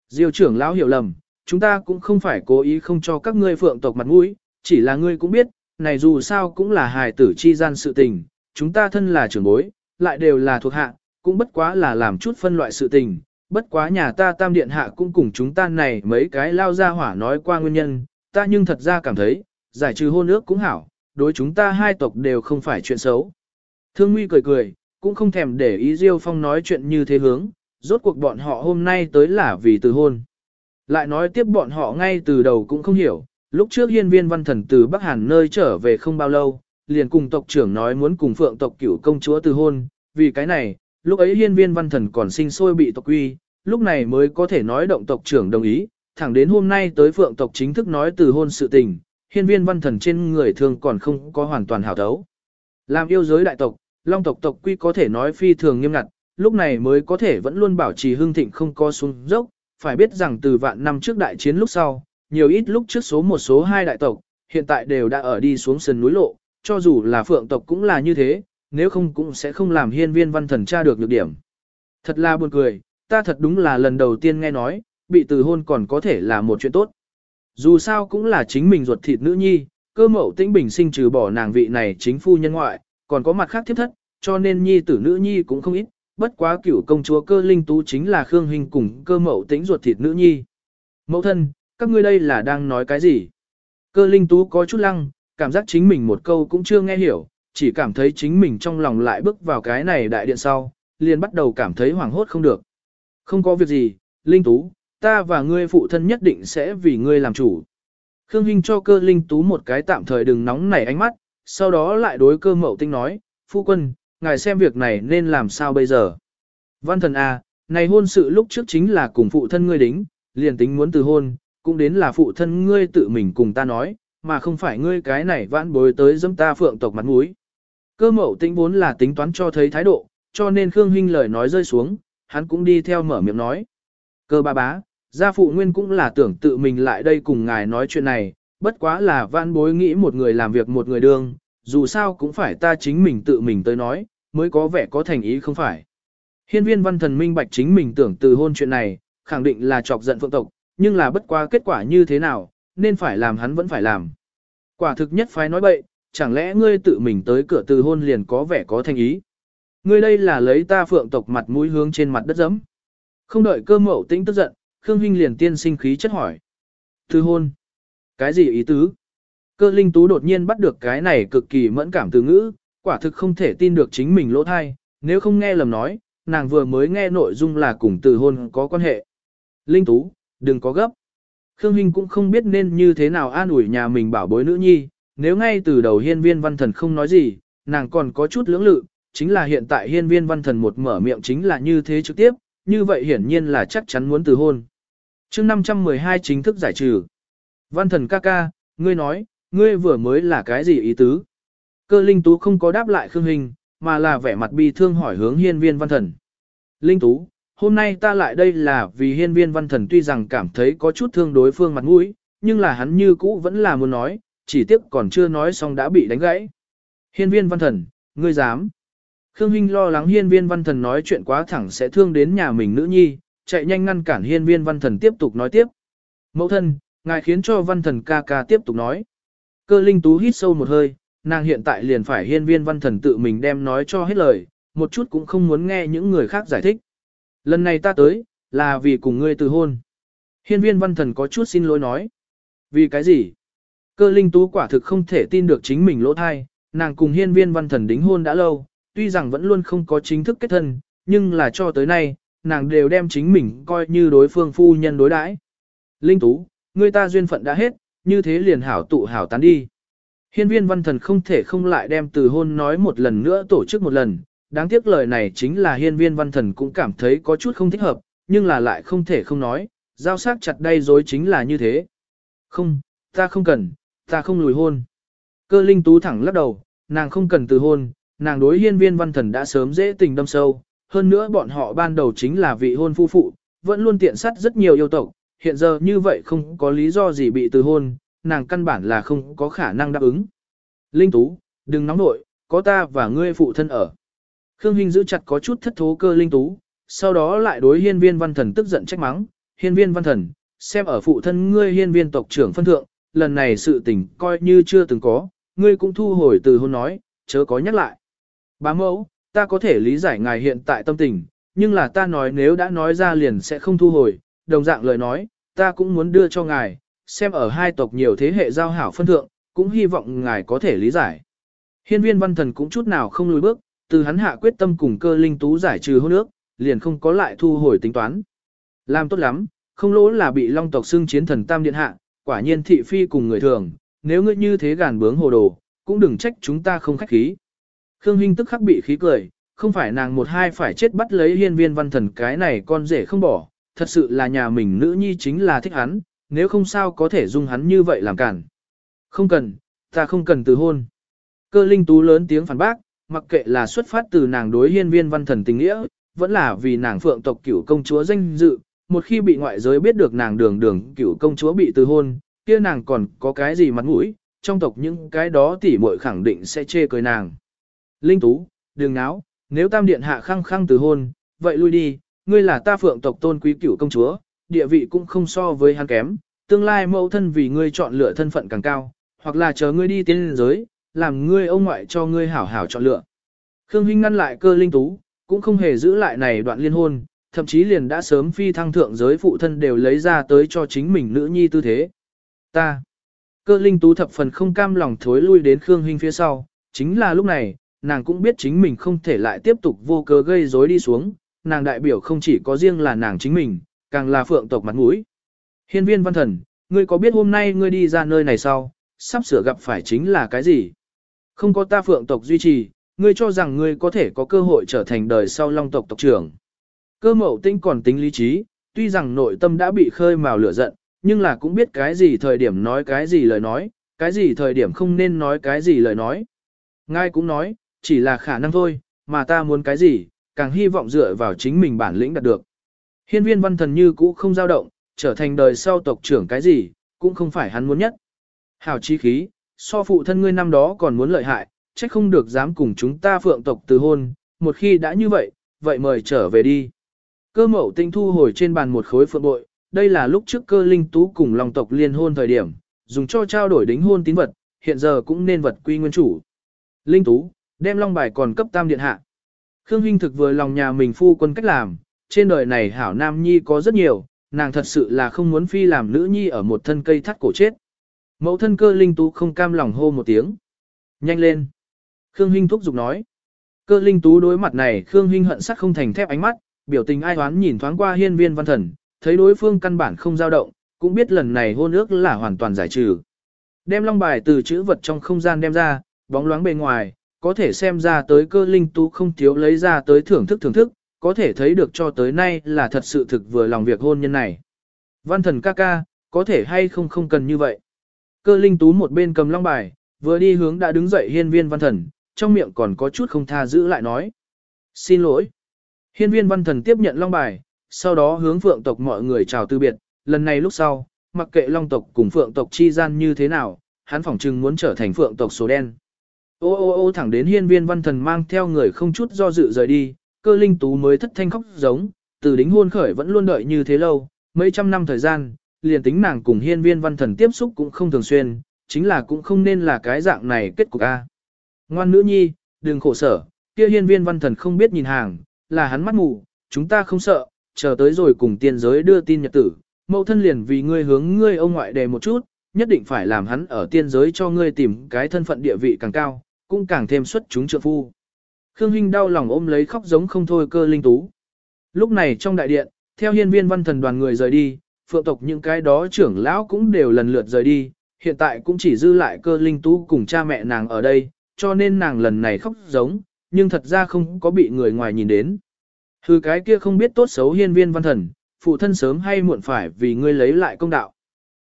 A: Diêu trưởng lão hiểu lầm, chúng ta cũng không phải cố ý không cho các ngươi phượng tộc mặt mũi, chỉ là ngươi cũng biết, này dù sao cũng là hài tử chi gian sự tình, chúng ta thân là trưởng bối, lại đều là thuộc hạ, cũng bất quá là làm chút phân loại sự tình, bất quá nhà ta tam điện hạ cũng cùng chúng ta này mấy cái lao ra hỏa nói qua nguyên nhân, ta nhưng thật ra cảm thấy, giải trừ hôn ước cũng hảo, đối chúng ta hai tộc đều không phải chuyện xấu. Thương Nguy cười cười, cũng không thèm để ý Diêu Phong nói chuyện như thế hướng, rốt cuộc bọn họ hôm nay tới là vì từ hôn. Lại nói tiếp bọn họ ngay từ đầu cũng không hiểu, lúc trước hiên viên văn thần từ Bắc Hàn nơi trở về không bao lâu, liền cùng tộc trưởng nói muốn cùng phượng tộc cửu công chúa từ hôn, vì cái này, lúc ấy hiên viên văn thần còn sinh sôi bị tộc quy, lúc này mới có thể nói động tộc trưởng đồng ý, thẳng đến hôm nay tới phượng tộc chính thức nói từ hôn sự tình, hiên viên văn thần trên người thường còn không có hoàn toàn hảo thấu. Làm yêu giới đại tộc, long tộc tộc quy có thể nói phi thường nghiêm ngặt, lúc này mới có thể vẫn luôn bảo trì hương thịnh không có xuống dốc, phải biết rằng từ vạn năm trước đại chiến lúc sau, nhiều ít lúc trước số một số hai đại tộc, hiện tại đều đã ở đi xuống sườn núi lộ, cho dù là phượng tộc cũng là như thế, nếu không cũng sẽ không làm hiên viên văn thần tra được nhược điểm. Thật là buồn cười, ta thật đúng là lần đầu tiên nghe nói, bị từ hôn còn có thể là một chuyện tốt. Dù sao cũng là chính mình ruột thịt nữ nhi, cơ mẫu tĩnh bình sinh trừ bỏ nàng vị này chính phu nhân ngoại, còn có mặt khác thiết thất, cho nên nhi tử nữ nhi cũng không ít, bất quá cửu công chúa cơ linh tú chính là Khương Hình cùng cơ mẫu tĩnh ruột thịt nữ nhi. Mẫu thân, các ngươi đây là đang nói cái gì? Cơ linh tú có chút lăng, cảm giác chính mình một câu cũng chưa nghe hiểu, chỉ cảm thấy chính mình trong lòng lại bước vào cái này đại điện sau, liền bắt đầu cảm thấy hoảng hốt không được. Không có việc gì, linh tú, ta và ngươi phụ thân nhất định sẽ vì ngươi làm chủ. Khương Hinh cho cơ linh tú một cái tạm thời đừng nóng nảy ánh mắt, sau đó lại đối cơ mậu tinh nói, phu quân, ngài xem việc này nên làm sao bây giờ. Văn thần à, này hôn sự lúc trước chính là cùng phụ thân ngươi đính, liền tính muốn từ hôn, cũng đến là phụ thân ngươi tự mình cùng ta nói, mà không phải ngươi cái này vãn bối tới dâm ta phượng tộc mặt mũi. Cơ mậu Tinh vốn là tính toán cho thấy thái độ, cho nên Khương Hinh lời nói rơi xuống, hắn cũng đi theo mở miệng nói. Cơ ba bá, gia phụ nguyên cũng là tưởng tự mình lại đây cùng ngài nói chuyện này, bất quá là vãn bối nghĩ một người làm việc một người đương, dù sao cũng phải ta chính mình tự mình tới nói, mới có vẻ có thành ý không phải. Hiên viên văn thần minh bạch chính mình tưởng từ hôn chuyện này, khẳng định là chọc giận phượng tộc, nhưng là bất quá kết quả như thế nào, nên phải làm hắn vẫn phải làm. Quả thực nhất phái nói bậy, chẳng lẽ ngươi tự mình tới cửa từ hôn liền có vẻ có thành ý. Ngươi đây là lấy ta phượng tộc mặt mũi hướng trên mặt đất dẫm. Không đợi cơ mậu tĩnh tức giận, Khương Hinh liền tiên sinh khí chất hỏi. Từ hôn. Cái gì ý tứ? Cơ linh tú đột nhiên bắt được cái này cực kỳ mẫn cảm từ ngữ, quả thực không thể tin được chính mình lỗ thai, nếu không nghe lầm nói, nàng vừa mới nghe nội dung là cùng từ hôn có quan hệ. Linh Tú, đừng có gấp. Khương Hinh cũng không biết nên như thế nào an ủi nhà mình bảo bối nữ nhi, nếu ngay từ đầu hiên viên văn thần không nói gì, nàng còn có chút lưỡng lự, chính là hiện tại hiên viên văn thần một mở miệng chính là như thế trực tiếp, như vậy hiển nhiên là chắc chắn muốn từ hôn chương 512 chính thức giải trừ. Văn thần ca ca, ngươi nói, ngươi vừa mới là cái gì ý tứ? Cơ linh tú không có đáp lại Khương Hình, mà là vẻ mặt bi thương hỏi hướng hiên viên văn thần. Linh tú, hôm nay ta lại đây là vì hiên viên văn thần tuy rằng cảm thấy có chút thương đối phương mặt mũi, nhưng là hắn như cũ vẫn là muốn nói, chỉ tiếc còn chưa nói xong đã bị đánh gãy. Hiên viên văn thần, ngươi dám. Khương Hinh lo lắng hiên viên văn thần nói chuyện quá thẳng sẽ thương đến nhà mình nữ nhi, chạy nhanh ngăn cản hiên viên văn thần tiếp tục nói tiếp. Mẫu thân, ngài khiến cho văn thần ca ca tiếp tục nói. Cơ linh tú hít sâu một hơi, nàng hiện tại liền phải hiên viên văn thần tự mình đem nói cho hết lời, một chút cũng không muốn nghe những người khác giải thích. Lần này ta tới, là vì cùng ngươi từ hôn. Hiên viên văn thần có chút xin lỗi nói. Vì cái gì? Cơ linh tú quả thực không thể tin được chính mình lỗ thai, nàng cùng hiên viên văn thần đính hôn đã lâu, tuy rằng vẫn luôn không có chính thức kết thân, nhưng là cho tới nay, nàng đều đem chính mình coi như đối phương phu nhân đối đãi. Linh tú, người ta duyên phận đã hết, như thế liền hảo tụ hảo tán đi. Hiên viên văn thần không thể không lại đem từ hôn nói một lần nữa tổ chức một lần, đáng tiếc lời này chính là hiên viên văn thần cũng cảm thấy có chút không thích hợp, nhưng là lại không thể không nói, giao sát chặt đây dối chính là như thế. Không, ta không cần, ta không lùi hôn. Cơ linh tú thẳng lắc đầu, nàng không cần từ hôn, nàng đối hiên viên văn thần đã sớm dễ tình đâm sâu, hơn nữa bọn họ ban đầu chính là vị hôn phu phụ, vẫn luôn tiện sát rất nhiều yêu tộc, hiện giờ như vậy không có lý do gì bị từ hôn, nàng căn bản là không có khả năng đáp ứng. Linh Tú, đừng nóng nội, có ta và ngươi phụ thân ở. Khương Hinh giữ chặt có chút thất thố cơ Linh Tú, sau đó lại đối hiên viên văn thần tức giận trách mắng, hiên viên văn thần, xem ở phụ thân ngươi hiên viên tộc trưởng phân thượng, lần này sự tình coi như chưa từng có, ngươi cũng thu hồi từ hôn nói, chớ có nhắc lại. Bá mẫu, ta có thể lý giải ngài hiện tại tâm tình, nhưng là ta nói nếu đã nói ra liền sẽ không thu hồi, đồng dạng lời nói, ta cũng muốn đưa cho ngài, xem ở hai tộc nhiều thế hệ giao hảo phân thượng, cũng hy vọng ngài có thể lý giải. Hiên viên văn thần cũng chút nào không lùi bước, từ hắn hạ quyết tâm cùng cơ linh tú giải trừ hôn nước, liền không có lại thu hồi tính toán. Làm tốt lắm, không lỗ là bị long tộc xưng chiến thần tam điện hạ, quả nhiên thị phi cùng người thường, nếu ngươi như thế gàn bướng hồ đồ, cũng đừng trách chúng ta không khách khí. Khương Hinh tức khắc bị khí cười, không phải nàng một hai phải chết bắt lấy hiên viên văn thần cái này con rể không bỏ, thật sự là nhà mình nữ nhi chính là thích hắn, nếu không sao có thể dung hắn như vậy làm cản. Không cần, ta không cần từ hôn. Cơ linh tú lớn tiếng phản bác, mặc kệ là xuất phát từ nàng đối hiên viên văn thần tình nghĩa, vẫn là vì nàng phượng tộc cửu công chúa danh dự, một khi bị ngoại giới biết được nàng đường đường cửu công chúa bị từ hôn, kia nàng còn có cái gì mặt mũi, trong tộc những cái đó tỉ muội khẳng định sẽ chê cười nàng. Linh Tú, đừng náo, nếu tam điện hạ khăng khăng từ hôn, vậy lui đi, ngươi là ta phượng tộc tôn quý cửu công chúa, địa vị cũng không so với hắn kém, tương lai mẫu thân vì ngươi chọn lựa thân phận càng cao, hoặc là chờ ngươi đi tiến lên giới, làm ngươi ông ngoại cho ngươi hảo hảo chọn lựa. Khương Hinh ngăn lại cơ linh tú, cũng không hề giữ lại này đoạn liên hôn, thậm chí liền đã sớm phi thăng thượng giới phụ thân đều lấy ra tới cho chính mình nữ nhi tư thế. Ta. Cơ linh tú thập phần không cam lòng thối lui đến Khương Hinh phía sau, chính là lúc này, nàng cũng biết chính mình không thể lại tiếp tục vô cớ gây rối đi xuống, nàng đại biểu không chỉ có riêng là nàng chính mình, càng là phượng tộc mặt mũi. Hiên viên văn thần, ngươi có biết hôm nay ngươi đi ra nơi này sau, sắp sửa gặp phải chính là cái gì? Không có ta phượng tộc duy trì, ngươi cho rằng ngươi có thể có cơ hội trở thành đời sau long tộc tộc trưởng. Cơ mậu tinh còn tính lý trí, tuy rằng nội tâm đã bị khơi mào lửa giận, nhưng là cũng biết cái gì thời điểm nói cái gì lời nói, cái gì thời điểm không nên nói cái gì lời nói. Ngài cũng nói, chỉ là khả năng thôi, mà ta muốn cái gì, càng hy vọng dựa vào chính mình bản lĩnh đạt được. Hiên viên văn thần như cũ không dao động, trở thành đời sau tộc trưởng cái gì, cũng không phải hắn muốn nhất. Hảo chi khí, so phụ thân ngươi năm đó còn muốn lợi hại, trách không được dám cùng chúng ta phượng tộc từ hôn, một khi đã như vậy, vậy mời trở về đi. Cơ mẫu tinh thu hồi trên bàn một khối phượng bội, đây là lúc trước cơ linh tú cùng lòng tộc liên hôn thời điểm, dùng cho trao đổi đính hôn tín vật, hiện giờ cũng nên vật quy nguyên chủ. Linh tú, đem long bài còn cấp tam điện hạ. Khương Hinh thực vừa lòng nhà mình phu quân cách làm, trên đời này hảo nam nhi có rất nhiều, nàng thật sự là không muốn phi làm nữ nhi ở một thân cây thắt cổ chết. Mẫu thân cơ linh tú không cam lòng hô một tiếng. Nhanh lên. Khương Hinh thúc giục nói. Cơ linh tú đối mặt này Khương Hinh hận sắc không thành thép ánh mắt, biểu tình ai oán nhìn thoáng qua hiên viên văn thần, thấy đối phương căn bản không dao động, cũng biết lần này hôn ước là hoàn toàn giải trừ. Đem long bài từ chữ vật trong không gian đem ra, bóng loáng bề ngoài, có thể xem ra tới cơ linh tú không thiếu lấy ra tới thưởng thức thưởng thức, có thể thấy được cho tới nay là thật sự thực vừa lòng việc hôn nhân này. Văn thần ca ca, có thể hay không không cần như vậy. Cơ linh tú một bên cầm long bài, vừa đi hướng đã đứng dậy hiên viên văn thần, trong miệng còn có chút không tha giữ lại nói. Xin lỗi. Hiên viên văn thần tiếp nhận long bài, sau đó hướng phượng tộc mọi người chào từ biệt, lần này lúc sau, mặc kệ long tộc cùng phượng tộc chi gian như thế nào, hắn phỏng chừng muốn trở thành phượng tộc số đen. Ô ô ô thẳng đến hiên viên văn thần mang theo người không chút do dự rời đi, cơ linh tú mới thất thanh khóc giống, từ đính hôn khởi vẫn luôn đợi như thế lâu, mấy trăm năm thời gian, liền tính nàng cùng hiên viên văn thần tiếp xúc cũng không thường xuyên, chính là cũng không nên là cái dạng này kết cục a. Ngoan nữ nhi, đừng khổ sở, kia hiên viên văn thần không biết nhìn hàng, là hắn mắt mù, chúng ta không sợ, chờ tới rồi cùng tiên giới đưa tin nhật tử, mẫu thân liền vì ngươi hướng ngươi ông ngoại đề một chút, nhất định phải làm hắn ở tiên giới cho ngươi tìm cái thân phận địa vị càng cao, cũng càng thêm xuất chúng trượng phu. Khương Hinh đau lòng ôm lấy khóc giống không thôi cơ linh tú. Lúc này trong đại điện, theo hiên viên văn thần đoàn người rời đi, phượng tộc những cái đó trưởng lão cũng đều lần lượt rời đi, hiện tại cũng chỉ dư lại cơ linh tú cùng cha mẹ nàng ở đây, cho nên nàng lần này khóc giống, nhưng thật ra không có bị người ngoài nhìn đến. Hừ cái kia không biết tốt xấu hiên viên văn thần, phụ thân sớm hay muộn phải vì ngươi lấy lại công đạo.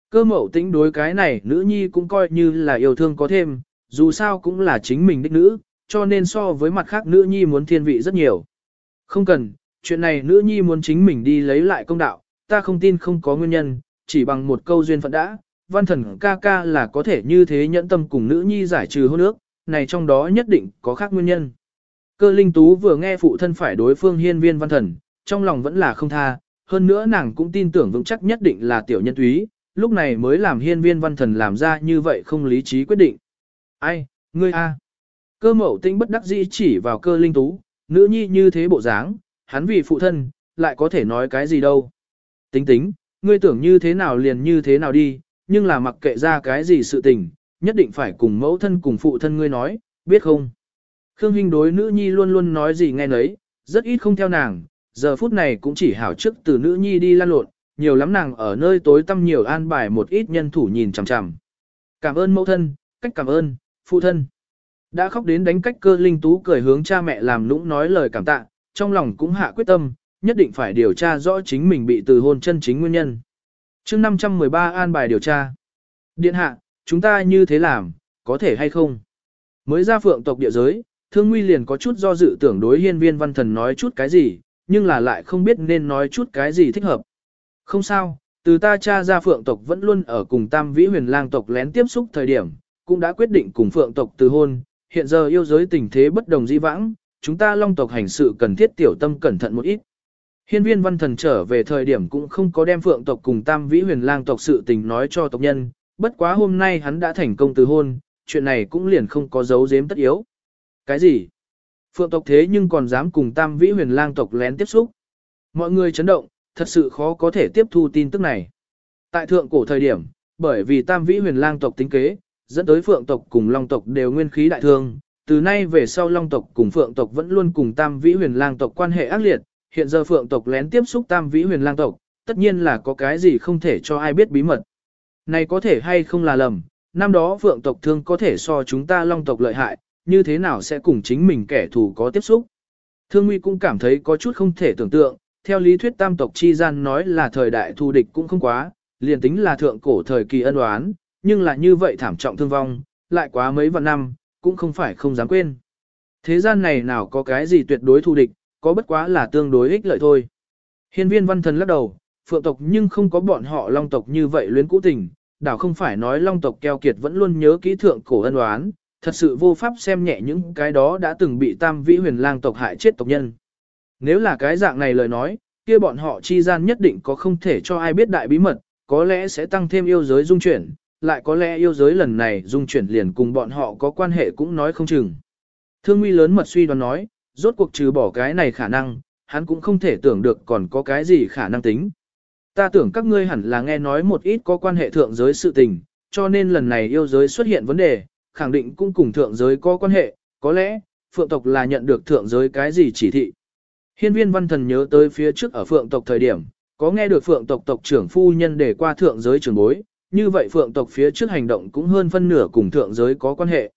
A: Cơ mẫu tính đối cái này nữ nhi cũng coi như là yêu thương có thêm, dù sao cũng là chính mình đích nữ, cho nên so với mặt khác nữ nhi muốn thiên vị rất nhiều. Không cần, chuyện này nữ nhi muốn chính mình đi lấy lại công đạo, ta không tin không có nguyên nhân, chỉ bằng một câu duyên phận đã, văn thần ca ca là có thể như thế nhẫn tâm cùng nữ nhi giải trừ hôn ước, này trong đó nhất định có khác nguyên nhân. Cơ linh tú vừa nghe phụ thân phải đối phương hiên viên văn thần, trong lòng vẫn là không tha, hơn nữa nàng cũng tin tưởng vững chắc nhất định là tiểu nhân túy, lúc này mới làm hiên viên văn thần làm ra như vậy không lý trí quyết định. Ai, ngươi a? Cơ mẫu tinh bất đắc dĩ chỉ vào cơ linh tú, nữ nhi như thế bộ dáng, hắn vì phụ thân, lại có thể nói cái gì đâu. Tính tính, ngươi tưởng như thế nào liền như thế nào đi, nhưng là mặc kệ ra cái gì sự tình, nhất định phải cùng mẫu thân cùng phụ thân ngươi nói, biết không? Khương Hinh đối nữ nhi luôn luôn nói gì nghe nấy, rất ít không theo nàng, giờ phút này cũng chỉ hảo trước từ nữ nhi đi lan lộn, nhiều lắm nàng ở nơi tối tăm nhiều an bài một ít nhân thủ nhìn chằm chằm. Cảm ơn mẫu thân, cách cảm ơn, phụ thân. Đã khóc đến đánh cách cơ linh tú cười hướng cha mẹ làm lũng nói lời cảm tạ, trong lòng cũng hạ quyết tâm, nhất định phải điều tra rõ chính mình bị từ hôn chân chính nguyên nhân. chương 513 an bài điều tra. Điện hạ, chúng ta như thế làm, có thể hay không? Mới ra phượng tộc địa giới, thương nguy liền có chút do dự tưởng đối hiên viên văn thần nói chút cái gì, nhưng là lại không biết nên nói chút cái gì thích hợp. Không sao, từ ta cha ra phượng tộc vẫn luôn ở cùng tam vĩ huyền lang tộc lén tiếp xúc thời điểm, cũng đã quyết định cùng phượng tộc từ hôn, hiện giờ yêu giới tình thế bất đồng di vãng, chúng ta long tộc hành sự cần thiết tiểu tâm cẩn thận một ít. Hiên viên văn thần trở về thời điểm cũng không có đem phượng tộc cùng tam vĩ huyền lang tộc sự tình nói cho tộc nhân, bất quá hôm nay hắn đã thành công từ hôn, chuyện này cũng liền không có dấu giếm tất yếu. Cái gì? Phượng tộc thế nhưng còn dám cùng tam vĩ huyền lang tộc lén tiếp xúc. Mọi người chấn động, thật sự khó có thể tiếp thu tin tức này. Tại thượng cổ thời điểm, bởi vì tam vĩ huyền lang tộc tính kế, dẫn tới phượng tộc cùng long tộc đều nguyên khí đại thương. Từ nay về sau long tộc cùng phượng tộc vẫn luôn cùng tam vĩ huyền lang tộc quan hệ ác liệt, hiện giờ phượng tộc lén tiếp xúc tam vĩ huyền lang tộc, tất nhiên là có cái gì không thể cho ai biết bí mật. Này có thể hay không là lầm, năm đó phượng tộc thương có thể so chúng ta long tộc lợi hại, như thế nào sẽ cùng chính mình kẻ thù có tiếp xúc. Thương Nguy cũng cảm thấy có chút không thể tưởng tượng, theo lý thuyết tam tộc chi gian nói là thời đại thù địch cũng không quá, liền tính là thượng cổ thời kỳ ân oán, nhưng là như vậy thảm trọng thương vong, lại quá mấy vạn năm, cũng không phải không dám quên. Thế gian này nào có cái gì tuyệt đối thù địch, có bất quá là tương đối ích lợi thôi. Hiên viên văn thần lắc đầu, phượng tộc nhưng không có bọn họ long tộc như vậy luyến cũ tình, đảo không phải nói long tộc keo kiệt vẫn luôn nhớ kỹ thượng cổ ân oán, thật sự vô pháp xem nhẹ những cái đó đã từng bị tam vĩ huyền lang tộc hại chết tộc nhân. Nếu là cái dạng này lời nói, kia bọn họ chi gian nhất định có không thể cho ai biết đại bí mật, có lẽ sẽ tăng thêm yêu giới dung chuyển, lại có lẽ yêu giới lần này dung chuyển liền cùng bọn họ có quan hệ cũng nói không chừng. Thương nguy lớn mật suy đoán nói, rốt cuộc trừ bỏ cái này khả năng, hắn cũng không thể tưởng được còn có cái gì khả năng tính. Ta tưởng các ngươi hẳn là nghe nói một ít có quan hệ thượng giới sự tình, cho nên lần này yêu giới xuất hiện vấn đề, khẳng định cũng cùng thượng giới có quan hệ, có lẽ, phượng tộc là nhận được thượng giới cái gì chỉ thị. Hiên viên văn thần nhớ tới phía trước ở phượng tộc thời điểm, có nghe được phượng tộc tộc trưởng phu nhân để qua thượng giới trường bối, như vậy phượng tộc phía trước hành động cũng hơn phân nửa cùng thượng giới có quan hệ.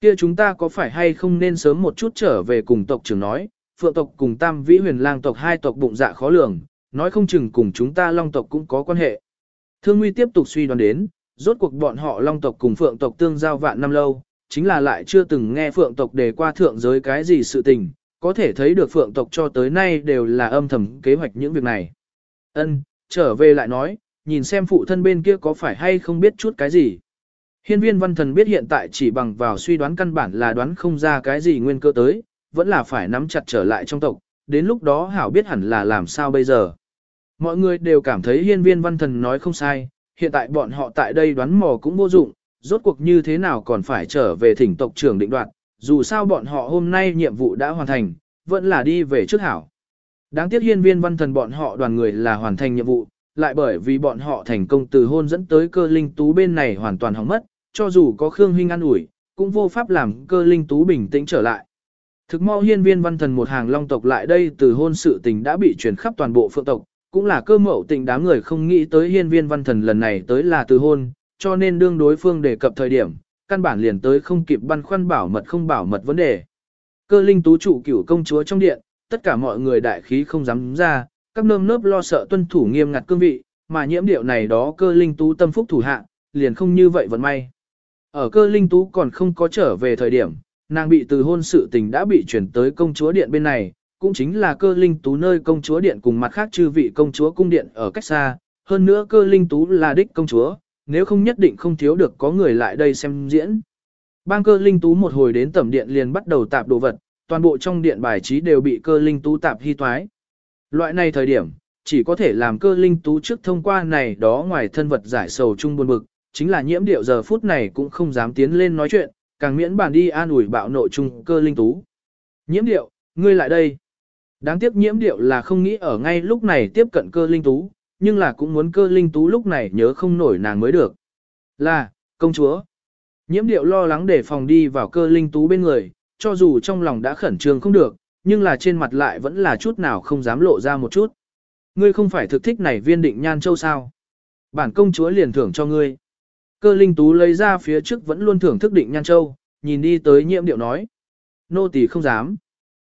A: Kia chúng ta có phải hay không nên sớm một chút trở về cùng tộc trưởng nói, phượng tộc cùng tam vĩ huyền lang tộc hai tộc bụng dạ khó lường, nói không chừng cùng chúng ta long tộc cũng có quan hệ. Thương Nguy tiếp tục suy đoán đến, rốt cuộc bọn họ long tộc cùng phượng tộc tương giao vạn năm lâu, chính là lại chưa từng nghe phượng tộc đề qua thượng giới cái gì sự tình, có thể thấy được phượng tộc cho tới nay đều là âm thầm kế hoạch những việc này. Ân, trở về lại nói, nhìn xem phụ thân bên kia có phải hay không biết chút cái gì. Hiên viên văn thần biết hiện tại chỉ bằng vào suy đoán căn bản là đoán không ra cái gì nguyên cơ tới, vẫn là phải nắm chặt trở lại trong tộc, đến lúc đó hảo biết hẳn là làm sao bây giờ. Mọi người đều cảm thấy hiên viên văn thần nói không sai, hiện tại bọn họ tại đây đoán mò cũng vô dụng, rốt cuộc như thế nào còn phải trở về thỉnh tộc trưởng định đoạt, dù sao bọn họ hôm nay nhiệm vụ đã hoàn thành, vẫn là đi về trước hảo. Đáng tiếc hiên viên văn thần bọn họ đoàn người là hoàn thành nhiệm vụ, lại bởi vì bọn họ thành công từ hôn dẫn tới cơ linh tú bên này hoàn toàn hỏng mất, cho dù có Khương Huynh ăn ủi, cũng vô pháp làm cơ linh tú bình tĩnh trở lại. Thực mau hiên viên văn thần một hàng long tộc lại đây từ hôn sự tình đã bị truyền khắp toàn bộ phượng tộc, cũng là cơ mẫu tình đám người không nghĩ tới hiên viên văn thần lần này tới là từ hôn, cho nên đương đối phương đề cập thời điểm, căn bản liền tới không kịp băn khoăn bảo mật không bảo mật vấn đề. Cơ linh tú trụ cửu công chúa trong điện, tất cả mọi người đại khí không dám ra, các nơm nớp lo sợ tuân thủ nghiêm ngặt cương vị, mà nhiễm điệu này đó cơ linh tú tâm phúc thủ hạ, liền không như vậy vận may. Ở cơ linh tú còn không có trở về thời điểm, nàng bị từ hôn sự tình đã bị chuyển tới công chúa điện bên này, cũng chính là cơ linh tú nơi công chúa điện cùng mặt khác chư vị công chúa cung điện ở cách xa, hơn nữa cơ linh tú là đích công chúa, nếu không nhất định không thiếu được có người lại đây xem diễn. Bang cơ linh tú một hồi đến tẩm điện liền bắt đầu tạp đồ vật, toàn bộ trong điện bài trí đều bị cơ linh tú tạp hy toái. Loại này thời điểm, chỉ có thể làm cơ linh tú trước thông qua này đó ngoài thân vật giải sầu chung buồn bực, chính là nhiễm điệu giờ phút này cũng không dám tiến lên nói chuyện, càng miễn bàn đi an ủi bạo nội chung cơ linh tú. Nhiễm điệu, ngươi lại đây. Đáng tiếc nhiễm điệu là không nghĩ ở ngay lúc này tiếp cận cơ linh tú, nhưng là cũng muốn cơ linh tú lúc này nhớ không nổi nàng mới được. Là, công chúa. Nhiễm điệu lo lắng để phòng đi vào cơ linh tú bên người, cho dù trong lòng đã khẩn trương không được, nhưng là trên mặt lại vẫn là chút nào không dám lộ ra một chút. Ngươi không phải thực thích này viên định nhan châu sao? Bản công chúa liền thưởng cho ngươi. Cơ linh tú lấy ra phía trước vẫn luôn thưởng thức định nhan châu, nhìn đi tới nhiễm điệu nói. Nô tỳ không dám.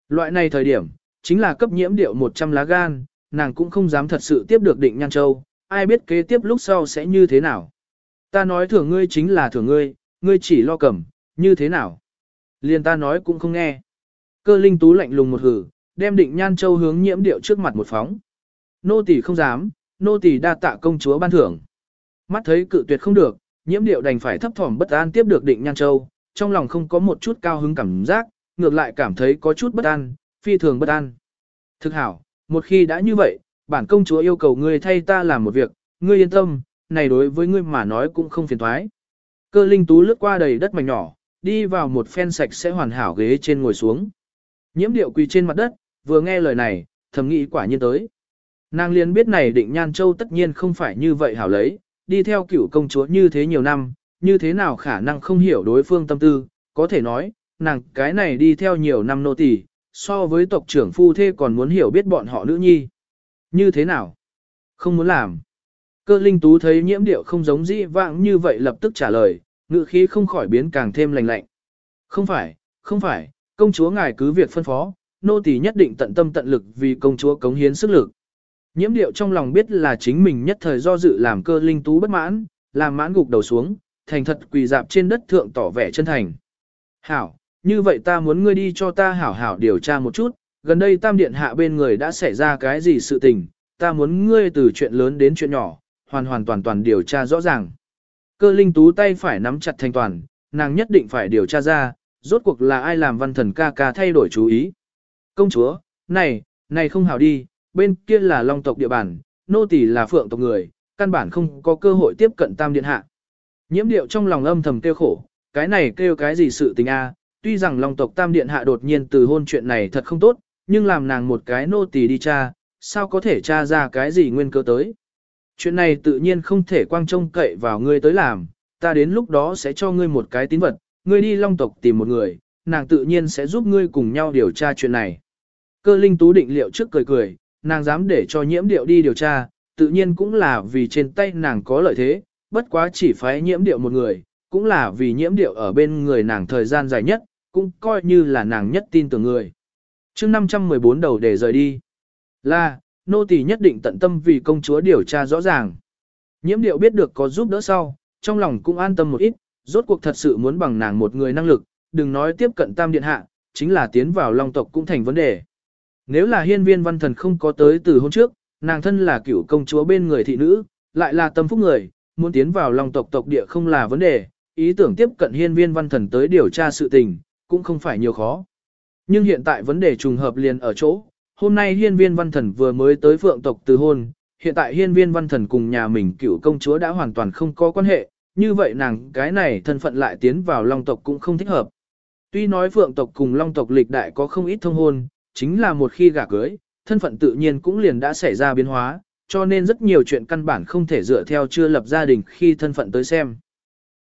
A: Loại này thời điểm, chính là cấp nhiễm điệu 100 lá gan, nàng cũng không dám thật sự tiếp được định nhan châu, ai biết kế tiếp lúc sau sẽ như thế nào. Ta nói thưởng ngươi chính là thưởng ngươi, ngươi chỉ lo cầm, như thế nào. Liền ta nói cũng không nghe. Cơ linh tú lạnh lùng một hử, đem định nhan châu hướng nhiễm điệu trước mặt một phóng. Nô tỳ không dám, nô tỳ đa tạ công chúa ban thưởng. Mắt thấy cự tuyệt không được, nhiễm điệu đành phải thấp thỏm bất an tiếp được định nhan châu, trong lòng không có một chút cao hứng cảm giác, ngược lại cảm thấy có chút bất an, phi thường bất an. Thực hảo, một khi đã như vậy, bản công chúa yêu cầu ngươi thay ta làm một việc, ngươi yên tâm, này đối với ngươi mà nói cũng không phiền thoái. Cơ linh tú lướt qua đầy đất mảnh nhỏ, đi vào một phen sạch sẽ hoàn hảo ghế trên ngồi xuống. Nhiễm điệu quỳ trên mặt đất, vừa nghe lời này, thầm nghĩ quả nhiên tới. Nàng liền biết này định nhan châu tất nhiên không phải như vậy hảo lấy, đi theo cửu công chúa như thế nhiều năm, như thế nào khả năng không hiểu đối phương tâm tư, có thể nói, nàng cái này đi theo nhiều năm nô tỳ, so với tộc trưởng phu thê còn muốn hiểu biết bọn họ nữ nhi. Như thế nào? Không muốn làm. Cơ linh tú thấy nhiễm điệu không giống dĩ vãng như vậy lập tức trả lời, ngự khí không khỏi biến càng thêm lành lạnh. Không phải, không phải, công chúa ngài cứ việc phân phó, nô tỳ nhất định tận tâm tận lực vì công chúa cống hiến sức lực. Nhiễm điệu trong lòng biết là chính mình nhất thời do dự làm cơ linh tú bất mãn, làm mãn gục đầu xuống, thành thật quỳ dạp trên đất thượng tỏ vẻ chân thành. Hảo, như vậy ta muốn ngươi đi cho ta hảo hảo điều tra một chút, gần đây tam điện hạ bên người đã xảy ra cái gì sự tình, ta muốn ngươi từ chuyện lớn đến chuyện nhỏ, hoàn hoàn toàn toàn điều tra rõ ràng. Cơ linh tú tay phải nắm chặt thành toàn, nàng nhất định phải điều tra ra, rốt cuộc là ai làm văn thần ca ca thay đổi chú ý. Công chúa, này, này không hảo đi, bên kia là long tộc địa bàn, nô tỳ là phượng tộc người, căn bản không có cơ hội tiếp cận tam điện hạ. Nhiễm điệu trong lòng âm thầm kêu khổ, cái này kêu cái gì sự tình a? tuy rằng long tộc tam điện hạ đột nhiên từ hôn chuyện này thật không tốt, nhưng làm nàng một cái nô tỳ đi tra, sao có thể tra ra cái gì nguyên cơ tới. Chuyện này tự nhiên không thể quang trông cậy vào ngươi tới làm, ta đến lúc đó sẽ cho ngươi một cái tín vật, ngươi đi long tộc tìm một người, nàng tự nhiên sẽ giúp ngươi cùng nhau điều tra chuyện này. Cơ linh tú định liệu trước cười cười, nàng dám để cho nhiễm điệu đi điều tra, tự nhiên cũng là vì trên tay nàng có lợi thế, bất quá chỉ phái nhiễm điệu một người, cũng là vì nhiễm điệu ở bên người nàng thời gian dài nhất, cũng coi như là nàng nhất tin tưởng người. chương 514 đầu để rời đi. Là, nô tỳ nhất định tận tâm vì công chúa điều tra rõ ràng. Nhiễm điệu biết được có giúp đỡ sau, trong lòng cũng an tâm một ít, rốt cuộc thật sự muốn bằng nàng một người năng lực, đừng nói tiếp cận tam điện hạ, chính là tiến vào long tộc cũng thành vấn đề. Nếu là hiên viên văn thần không có tới từ hôm trước, nàng thân là cựu công chúa bên người thị nữ, lại là tâm phúc người, muốn tiến vào long tộc tộc địa không là vấn đề, ý tưởng tiếp cận hiên viên văn thần tới điều tra sự tình, cũng không phải nhiều khó. Nhưng hiện tại vấn đề trùng hợp liền ở chỗ, hôm nay hiên viên văn thần vừa mới tới phượng tộc từ hôn, hiện tại hiên viên văn thần cùng nhà mình cựu công chúa đã hoàn toàn không có quan hệ, như vậy nàng cái này thân phận lại tiến vào long tộc cũng không thích hợp. Tuy nói phượng tộc cùng long tộc lịch đại có không ít thông hôn, chính là một khi gả cưới, thân phận tự nhiên cũng liền đã xảy ra biến hóa, cho nên rất nhiều chuyện căn bản không thể dựa theo chưa lập gia đình khi thân phận tới xem.